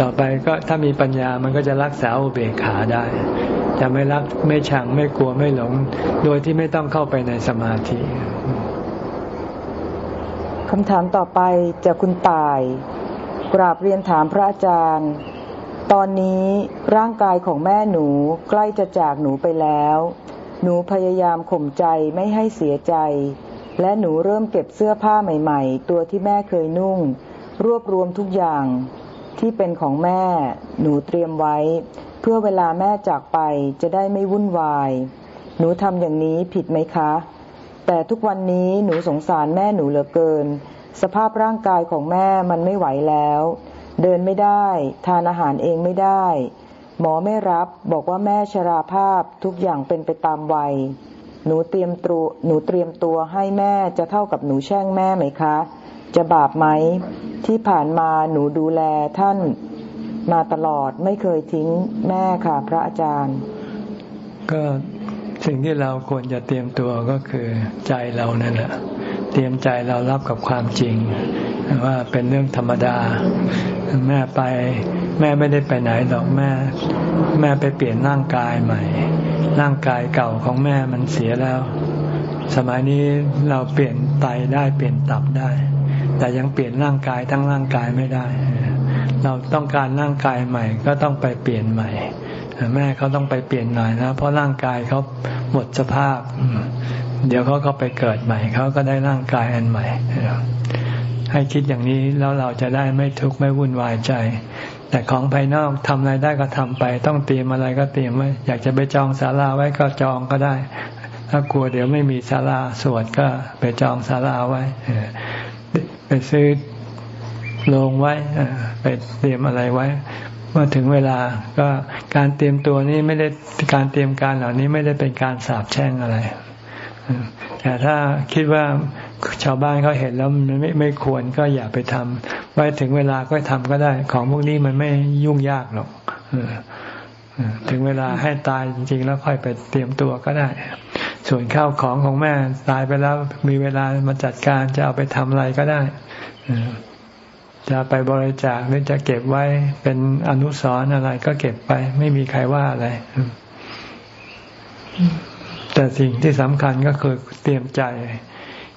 ต่อไปก็ถ้ามีปัญญามันก็จะรักษาอุเบกขาได้ จะไม่รักไม่ชังไม่กลัวไม่หลง โดยที่ไม่ต้องเข้าไปในสมาธิคำถามต่อไปจากคุณตาย กราบเรียนถามพระอาจารย์ ตอนนี้ร่างกายของแม่หนูใกล้จะจากหนูไปแล้ว หนูพยายามข่มใจไม่ให้เสียใจ และหนูเริ่มเก็บเสื้อผ้าใหม่ ๆ ตัวที่แม่เคยนุ่ง รวบรวมทุกอย่างที่เป็นของแม่ หนูเตรียมไว้ เพื่อเวลาแม่จากไปจะได้ไม่วุ่นวาย หนูทำอย่างนี้ผิดไหมคะ แต่ทุกวันนี้หนูสงสารแม่หนูเหลือเกิน สภาพร่างกายของแม่มันไม่ไหวแล้ว เดินไม่ได้ ทานอาหารเองไม่ได้ หมอไม่รับบอกว่าแม่ชราภาพทุกอย่างเป็นไปตามวัย หนูเตรียมตัวหนูเตรียมตัวให้แม่จะเท่ากับหนูแช่งแม่ไหมคะ จะบาปไหมที่ผ่านมาหนูดูแลท่าน มาตลอดไม่เคยทิ้งแม่ค่ะ พระอาจารย์ ก็สิ่งที่เราควรจะเตรียมตัวก็คือใจเรานั่นแหละเตรียมใจเรารับกับความจริง ว่าเป็นเรื่องธรรมดา แม่ไป แม่ไม่ได้ไปไหนดอกแม่ แม่ไปเปลี่ยนร่างกายใหม่ ร่างกายเก่าของแม่มันเสียแล้ว สมัยนี้เราเปลี่ยนไตได้เปลี่ยนตับได้ แต่ยังเปลี่ยนร่างกายทั้งร่างกายไม่ได้ เราต้องการร่างกายใหม่ ก็ต้องไปเปลี่ยนใหม่แม่เขาต้องไปเปลี่ยนหน่อยนะ เพราะร่างกายเขาหมดสภาพ เดี๋ยวเขาก็ไปเกิดใหม่เขาก็ได้ร่างกายอันใหม่ ให้คิดอย่างนี้แล้วเราจะได้ไม่ทุกข์ไม่วุ่นวายใจ แต่ของภายนอกทำอะไรได้ก็ทำไป ต้องเตรียมอะไรก็เตรียมไว้อยากจะไปจองศาลาไว้ก็จองก็ได้ ถ้ากลัวเดี๋ยวไม่มีศาลาสวดก็ไปจองศาลาไว้ไปซื้อ ลงไว้ไปเตรียมอะไรไว้เมื่อถึงเวลาก็การเตรียมตัวนี้ไม่ได้การเตรียมการเหล่านี้ไม่ได้เป็นการสาบแช่งอะไร แต่ถ้าคิดว่าชาวบ้านเขาเห็นแล้วมันไม่ไม่ควรก็อย่าไปทำไว้ถึงเวลาก็ทำก็ได้ ของพวกนี้มันไม่ยุ่งยากหรอกถึงเวลาให้ตายจริง ๆ แล้วค่อยไปเตรียมตัวก็ได้ ส่วนข้าวของของแม่ตายไปแล้วมีเวลามาจัดการจะเอาไปทำอะไรก็ได้ จะไปบริจาคหรือจะเก็บไว้เป็นอนุสรณ์อะไรก็เก็บไป ไม่มีใครว่าอะไร แต่สิ่งที่สำคัญก็คือเตรียมใจ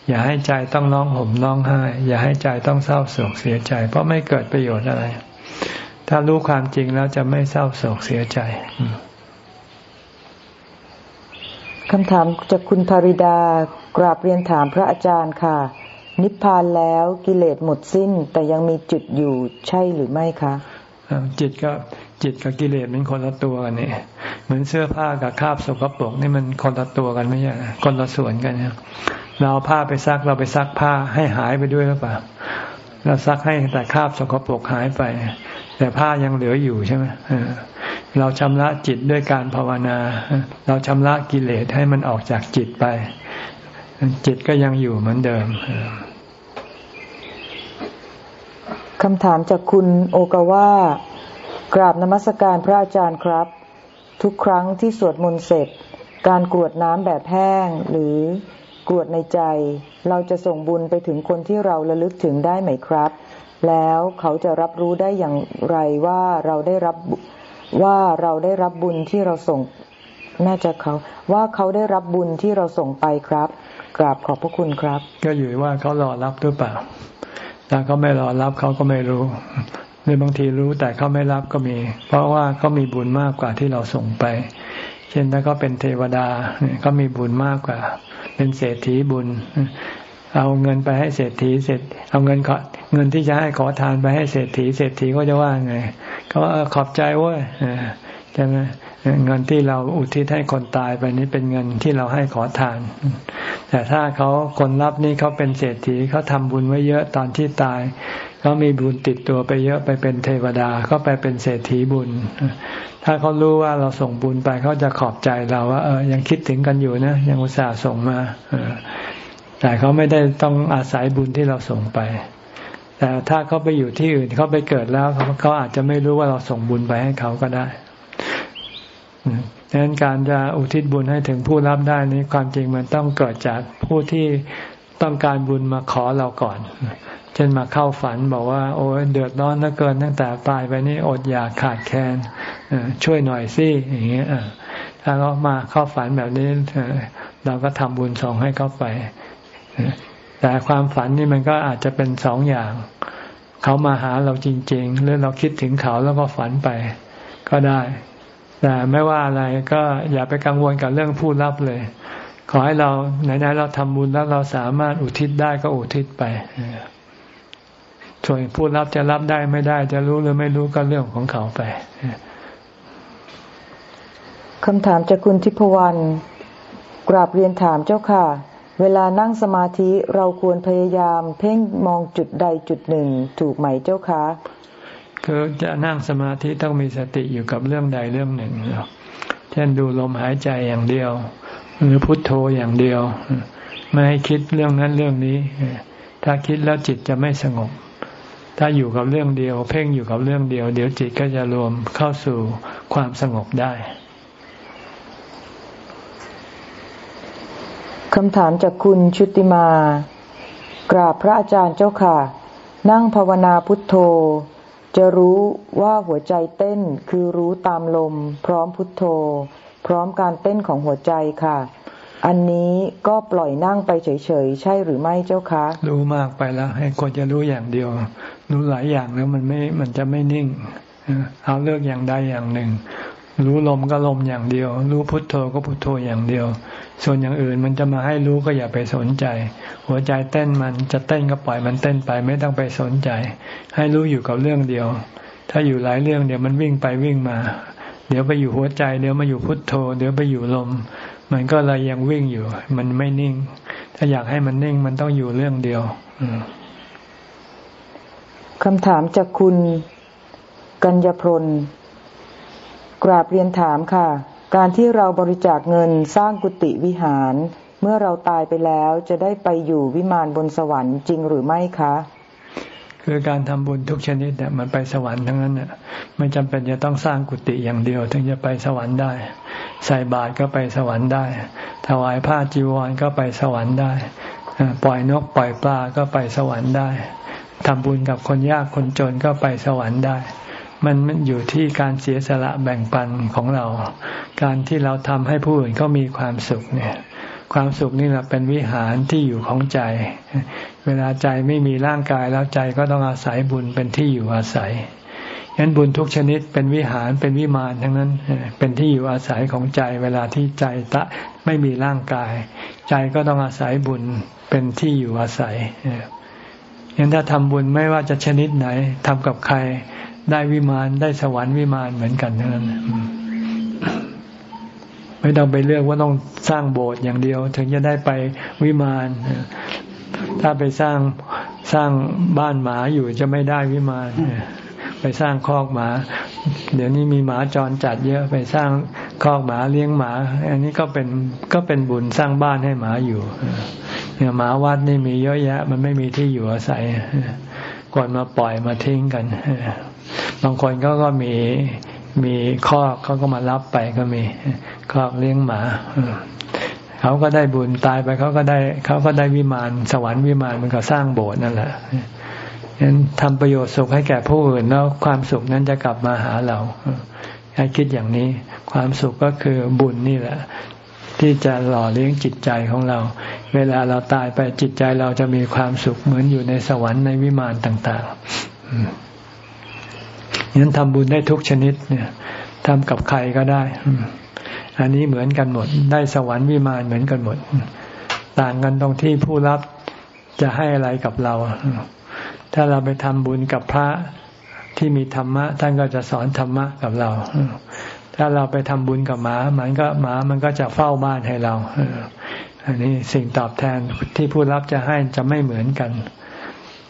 อย่าให้ใจต้องร้องห่มร้องไห้ อย่าให้ใจต้องเศร้าโศกเสียใจ เพราะไม่เกิดประโยชน์อะไร ถ้ารู้ความจริงแล้วจะไม่เศร้าโศกเสียใจคำถามจากคุณภริดากราบเรียนถามพระอาจารย์ค่ะ นิพพานแล้วกิเลสหมดสิ้น แต่ยังมีจุดอยู่ใช่หรือไม่คะจิตก็จิตกับกิเลสเป็นคนละตัวกันเนี่ยเหมือนเสื้อผ้ากับคราบสกปรกนี่มันคนละตัวกันไม่ใช่คนละส่วนกันเนี่ยเราผ้าไปซักเราไปซักผ้าให้หายไปด้วยหรือเปล่าเราซักให้แต่คราบสกปรกหายไป แต่ผ้ายังเหลืออยู่ใช่ไหมเราชำระจิตด้วยการภาวนา เราชำระกิเลสให้มันออกจากจิตไป จิตก็ยังอยู่เหมือนเดิม คำถามจากคุณโอกาวากราบนมัสการพระอาจารย์ครับ ทุกครั้งที่สวดมนต์เสร็จ การกรวดน้ำแบบแห้งหรือกรวดในใจ เราจะส่งบุญไปถึงคนที่เราระลึกถึงได้ไหมครับ แล้วเขาจะรับรู้ได้อย่างไรว่าเราได้รับว่าเราได้รับบุญที่เราส่ง น่าจะเขา ว่าเขาได้รับบุญที่เราส่งไปครับ กราบขอบพระคุณครับ ก็อยู่ว่าเขารอรับหรือเปล่า ถ้าเขาไม่รอรับเขาก็ไม่รู้หรือบางทีรู้แต่เขาไม่รับก็มี เพราะว่าเขามีบุญมากกว่าที่เราส่งไป เช่นถ้าเขาเป็นเทวดาเขามีบุญมากกว่า เป็นเศรษฐีบุญ เอาเงินไปให้เศรษฐีเสร็จ เอาเงินขอเงินที่จะให้ขอทานไปให้เศรษฐี เศรษฐีก็จะว่าไงเขาขอบใจเว้ยใช่ไหม เงินที่เราอุทิศให้คนตายไปนี้เป็นเงินที่เราให้ขอทาน แต่ถ้าเขาคนรับนี่เขาเป็นเศรษฐีเขาทำบุญไว้เยอะตอนที่ตายเขามีบุญติดตัวไปเยอะไปเป็นเทวดาเขาไปเป็นเศรษฐีบุญ ถ้าเขารู้ว่าเราส่งบุญไปเขาจะขอบใจเราว่า เออยังคิดถึงกันอยู่นะ ยังอุตส่าห์ส่งมาแต่เขาไม่ได้ต้องอาศัยบุญที่เราส่งไป แต่ถ้าเขาไปอยู่ที่อื่นเขาไปเกิดแล้วเขาอาจจะไม่รู้ว่าเราส่งบุญไปให้เขาก็ได้ ดังนั้นการจะอุทิศบุญให้ถึงผู้รับได้นี้ความจริงมันต้องเกิดจากผู้ที่ต้องการบุญมาขอเราก่อน เช่นมาเข้าฝันบอกว่า โอ้ยเดือดร้อนเหลือเกินตั้งแต่ตายไปนี่อดอยากขาดแคลนช่วยหน่อยสิอย่างเงี้ยถ้าเขามาเข้าฝันแบบนี้เราก็ทำบุญส่งให้เขาไป แต่ความฝันนี่มันก็อาจจะเป็นสองอย่าง เขามาหาเราจริง ๆ หรือเราคิดถึงเขาแล้วก็ฝันไปก็ได้ แต่ไม่ว่าอะไรก็อย่าไปกังวลกับเรื่องผู้รับเลย ขอให้เราไหนๆเราทำบุญแล้วเราสามารถอุทิศได้ก็อุทิศไปส่วนผู้รับจะรับได้ไม่ได้ จะรู้หรือไม่รู้ก็เรื่องของเขาไปคำถามจากคุณทิพวรรณกราบเรียนถามเจ้าค่ะ เวลานั่งสมาธิเราควรพยายามเพ่งมองจุดใดจุดหนึ่งถูกไหมเจ้าคะ คือจะนั่งสมาธิต้องมีสติอยู่กับเรื่องใดเรื่องหนึ่ง เช่นดูลมหายใจอย่างเดียว หรือพุทโธอย่างเดียว ไม่ให้คิดเรื่องนั้นเรื่องนี้ ถ้าคิดแล้วจิตจะไม่สงบ ถ้าอยู่กับเรื่องเดียว เพ่งอยู่กับเรื่องเดียว เดี๋ยวจิตก็จะรวมเข้าสู่ความสงบได้คำถามจากคุณชุติมา กราบพระอาจารย์เจ้าค่ะ นั่งภาวนาพุทโธ จะรู้ว่าหัวใจเต้นคือรู้ตามลม พร้อมพุทโธ พร้อมการเต้นของหัวใจค่ะ อันนี้ก็ปล่อยนั่งไปเฉยๆ ใช่หรือไม่เจ้าคะ รู้มากไปแล้วให้คนจะรู้อย่างเดียว รู้หลายอย่างแล้วมันไม่มันจะไม่นิ่งเอาเลือกอย่างใดอย่างหนึ่ง รู้ลมก็ลมอย่างเดียว รู้พุทโธก็พุทโธอย่างเดียว ส่วนอย่างอื่นมันจะมาให้รู้ก็อย่าไปสนใจ หัวใจเต้นมันจะเต้นก็ปล่อยมันเต้นไปไม่ต้องไปสนใจ ให้รู้อยู่กับเรื่องเดียว ถ้าอยู่หลายเรื่องเดี๋ยวมันวิ่งไปวิ่งมา เดี๋ยวไปอยู่หัวใจ เดี๋ยวมาอยู่พุทโธ เดี๋ยวไปอยู่ลม มันก็เลยยังวิ่งอยู่ มันไม่นิ่ง ถ้าอยากให้มันนิ่งมันต้องอยู่เรื่องเดียวคำถามจากคุณกัญญพล กราบเรียนถามค่ะ การที่เราบริจาคเงินสร้างกุฏิวิหาร เมื่อเราตายไปแล้วจะได้ไปอยู่วิมานบนสวรรค์จริงหรือไม่คะ คือการทำบุญทุกชนิดเนี่ยมันไปสวรรค์ทั้งนั้นเนี่ยไม่จำเป็นจะต้องสร้างกุฏิอย่างเดียว ถึงจะไปสวรรค์ได้ ใส่บาตรก็ไปสวรรค์ได้ ถวายผ้าจีวรก็ไปสวรรค์ได้ ปล่อยนกปล่อยปลาก็ไปสวรรค์ได้ทำบุญกับคนยากคนจนก็ไปสวรรค์ได้ มันมันอยู่ที่การเสียสละแบ่งปันของเรา การที่เราทำให้ผู้อื่นเขามีความสุขเนี่ย ความสุขนี่แหละเป็นวิหารที่อยู่ของใจ เวลาใจไม่มีร่างกายแล้วใจก็ต้องอาศัยบุญเป็นที่อยู่อาศัยฉะนั้นบุญทุกชนิดเป็นวิหารเป็นวิมานทั้งนั้น เป็นที่อยู่อาศัยของใจ เวลาที่ใจตะไม่มีร่างกาย ใจก็ต้องอาศัยบุญเป็นที่อยู่อาศัยฉะนั้นถ้าทำบุญไม่ว่าจะชนิดไหนทำกับใคร ได้วิมานได้สวรรค์วิมานเหมือนกันเทั้งนั้นไม่ต้องไปเลือกว่าต้องสร้างโบสถ์อย่างเดียว ถึงจะได้ไปวิมาน ถ้าไปสร้างสร้างบ้านหมาอยู่จะไม่ได้วิมานไปสร้างคอกหมา เดี๋ยวนี้มีหมาจรจัดเยอะไปสร้างคอกหมาเลี้ยงหมา อันนี้ก็เป็นก็เป็นบุญสร้างบ้านให้หมาอยู่เนี่ยหมาวัดนี่มีเยอะแยะ มันไม่มีที่อยู่อาศัยก่อนมาปล่อยมาทิ้งกัน บางคนก็ก็มีมีคอกเขาก็มารับไปก็มีคอกเลี้ยงหมาเขาก็ได้บุญตายไปเขาก็ได้เขาก็ได้วิมานสวรรค์วิมานมันก็สร้างโบสถ์นั่นแหละฉะนั้นทำประโยชน์สุขให้แก่ผู้อื่นแล้วความสุขนั้นจะกลับมาหาเราให้คิดอย่างนี้ ความสุขก็คือบุญนี่แหละ ที่จะหล่อเลี้ยงจิตใจของเรา เวลาเราตายไปจิตใจเราจะมีความสุขเหมือนอยู่ในสวรรค์ในวิมานต่าง ๆ งั้นทำบุญได้ทุกชนิดเนี่ยทำกับใครก็ได้ อันนี้เหมือนกันหมด ได้สวรรค์วิมานเหมือนกันหมด ต่างกันตรงที่ผู้รับจะให้อะไรกับเรา ถ้าเราไปทำบุญกับพระที่มีธรรมะ ท่านก็จะสอนธรรมะกับเรา ถ้าเราไปทำบุญกับหมา มันก็หมามันก็จะเฝ้าบ้านให้เราอันนี้สิ่งตอบแทนที่ผู้รับจะให้จะไม่เหมือนกัน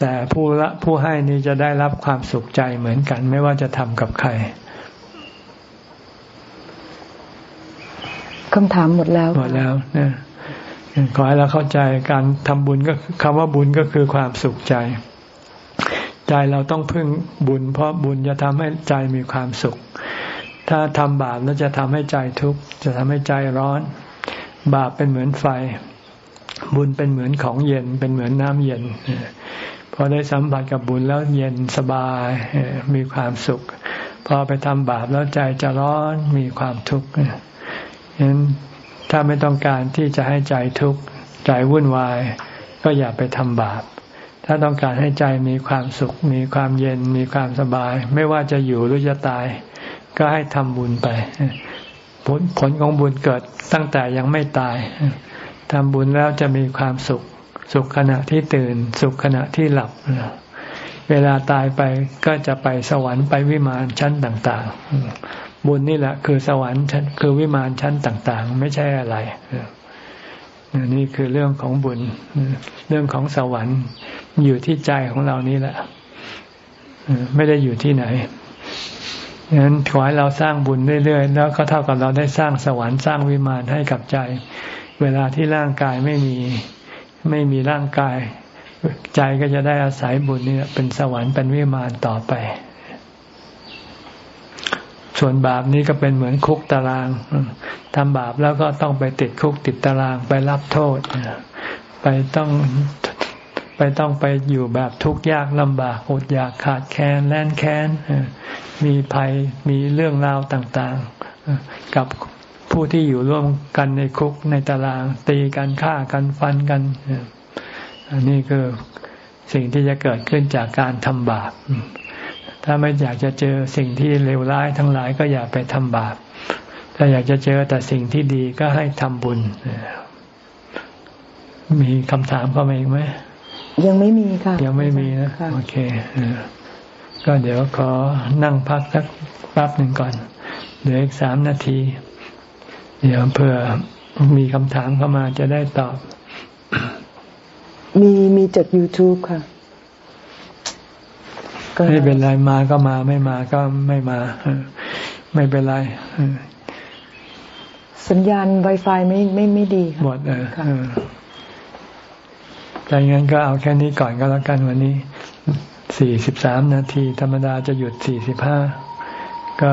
แต่ผู้ละผู้ให้นี้จะได้รับความสุขใจเหมือนกัน ไม่ว่าจะทำกับใครคำถามหมดแล้วหมดแล้วนะขอให้เราเข้าใจการทำบุญก็คำว่าบุญก็คือความสุขใจ ใจเราต้องพึ่งบุญ เพราะบุญจะทำให้ใจมีความสุข ถ้าทำบาปแล้วจะทำให้ใจทุกข์จะทำให้ใจร้อน บาปเป็นเหมือนไฟ บุญเป็นเหมือนของเย็นเป็นเหมือนน้ำเย็น พอได้สัมผัสกับบุญแล้วเย็นสบายมีความสุข พอไปทำบาปแล้วใจจะร้อนมีความทุกข์ฉะนั้นถ้าไม่ต้องการที่จะให้ใจทุกข์ใจวุ่นวาย ก็อย่าไปทำบาป ถ้าต้องการให้ใจมีความสุข มีความเย็นมีความสบาย ไม่ว่าจะอยู่หรือจะตาย ก็ให้ทำบุญไปผลผลของบุญเกิดตั้งแต่ยังไม่ตายทำบุญแล้วจะมีความสุข สุขขณะที่ตื่น สุขขณะที่หลับ เวลาตายไปก็จะไปสวรรค์ไปวิมานชั้นต่าง ๆ บุญนี่แหละ คือสวรรค์คือวิมานชั้นต่าง ๆ ไม่ใช่อะไรนี่คือเรื่องของบุญ เรื่องของสวรรค์อยู่ที่ใจของเรานี่แหละไม่ได้อยู่ที่ไหนงั้นขอให้เราสร้างบุญเรื่อยๆ แล้วก็เท่ากับเราได้สร้างสวรรค์สร้างวิมานให้กับใจ เวลาที่ร่างกายไม่มี ไม่มีร่างกาย ใจก็จะได้อาศัยบุญนี่เป็นสวรรค์เป็นวิมานต่อไป ส่วนบาปนี้ก็เป็นเหมือนคุกตารางทำบาปแล้วก็ต้องไปติดคุกติดตารางไปรับโทษไปต้องไปต้องไปอยู่แบบทุกข์ยากลำบากอดอยากขาดแคลนแล่นแค้นมีภัยมีเรื่องราวต่าง ๆ กับ ผู้ที่อยู่ร่วมกันในคุกในตาราง ตีกันฆ่ากันฟันกัน อันนี้คือสิ่งที่จะเกิดขึ้นจากการทำบาป ถ้าไม่อยากจะเจอสิ่งที่เลวร้ายทั้งหลายก็อย่าไปทำบาป ถ้าอยากจะเจอแต่สิ่งที่ดีก็ให้ทำบุญ มีคำถามเข้ามาอีกไหม ยังไม่มีค่ะ ยังไม่มีนะ โอเค ก็เดี๋ยวขอนั่งพักสักแป๊บหนึ่งก่อน เหลืออีกสามนาที เดี๋ยวเพื่อมีคำถามเข้ามาจะได้ตอบ มีมีจาก YouTube ค่ะไม่เป็นไรมาก็มาไม่มาก็ไม่มา ไม่เป็นไร สัญญาณ Wi-Fi ไม่ไม่ไม่ดีหมดเออแต่งั้นก็เอาแค่นี้ก่อนก็แล้วกันวันนี้สี่สิบสามนาที ธรรมดาจะหยุดสี่สิบห้าก็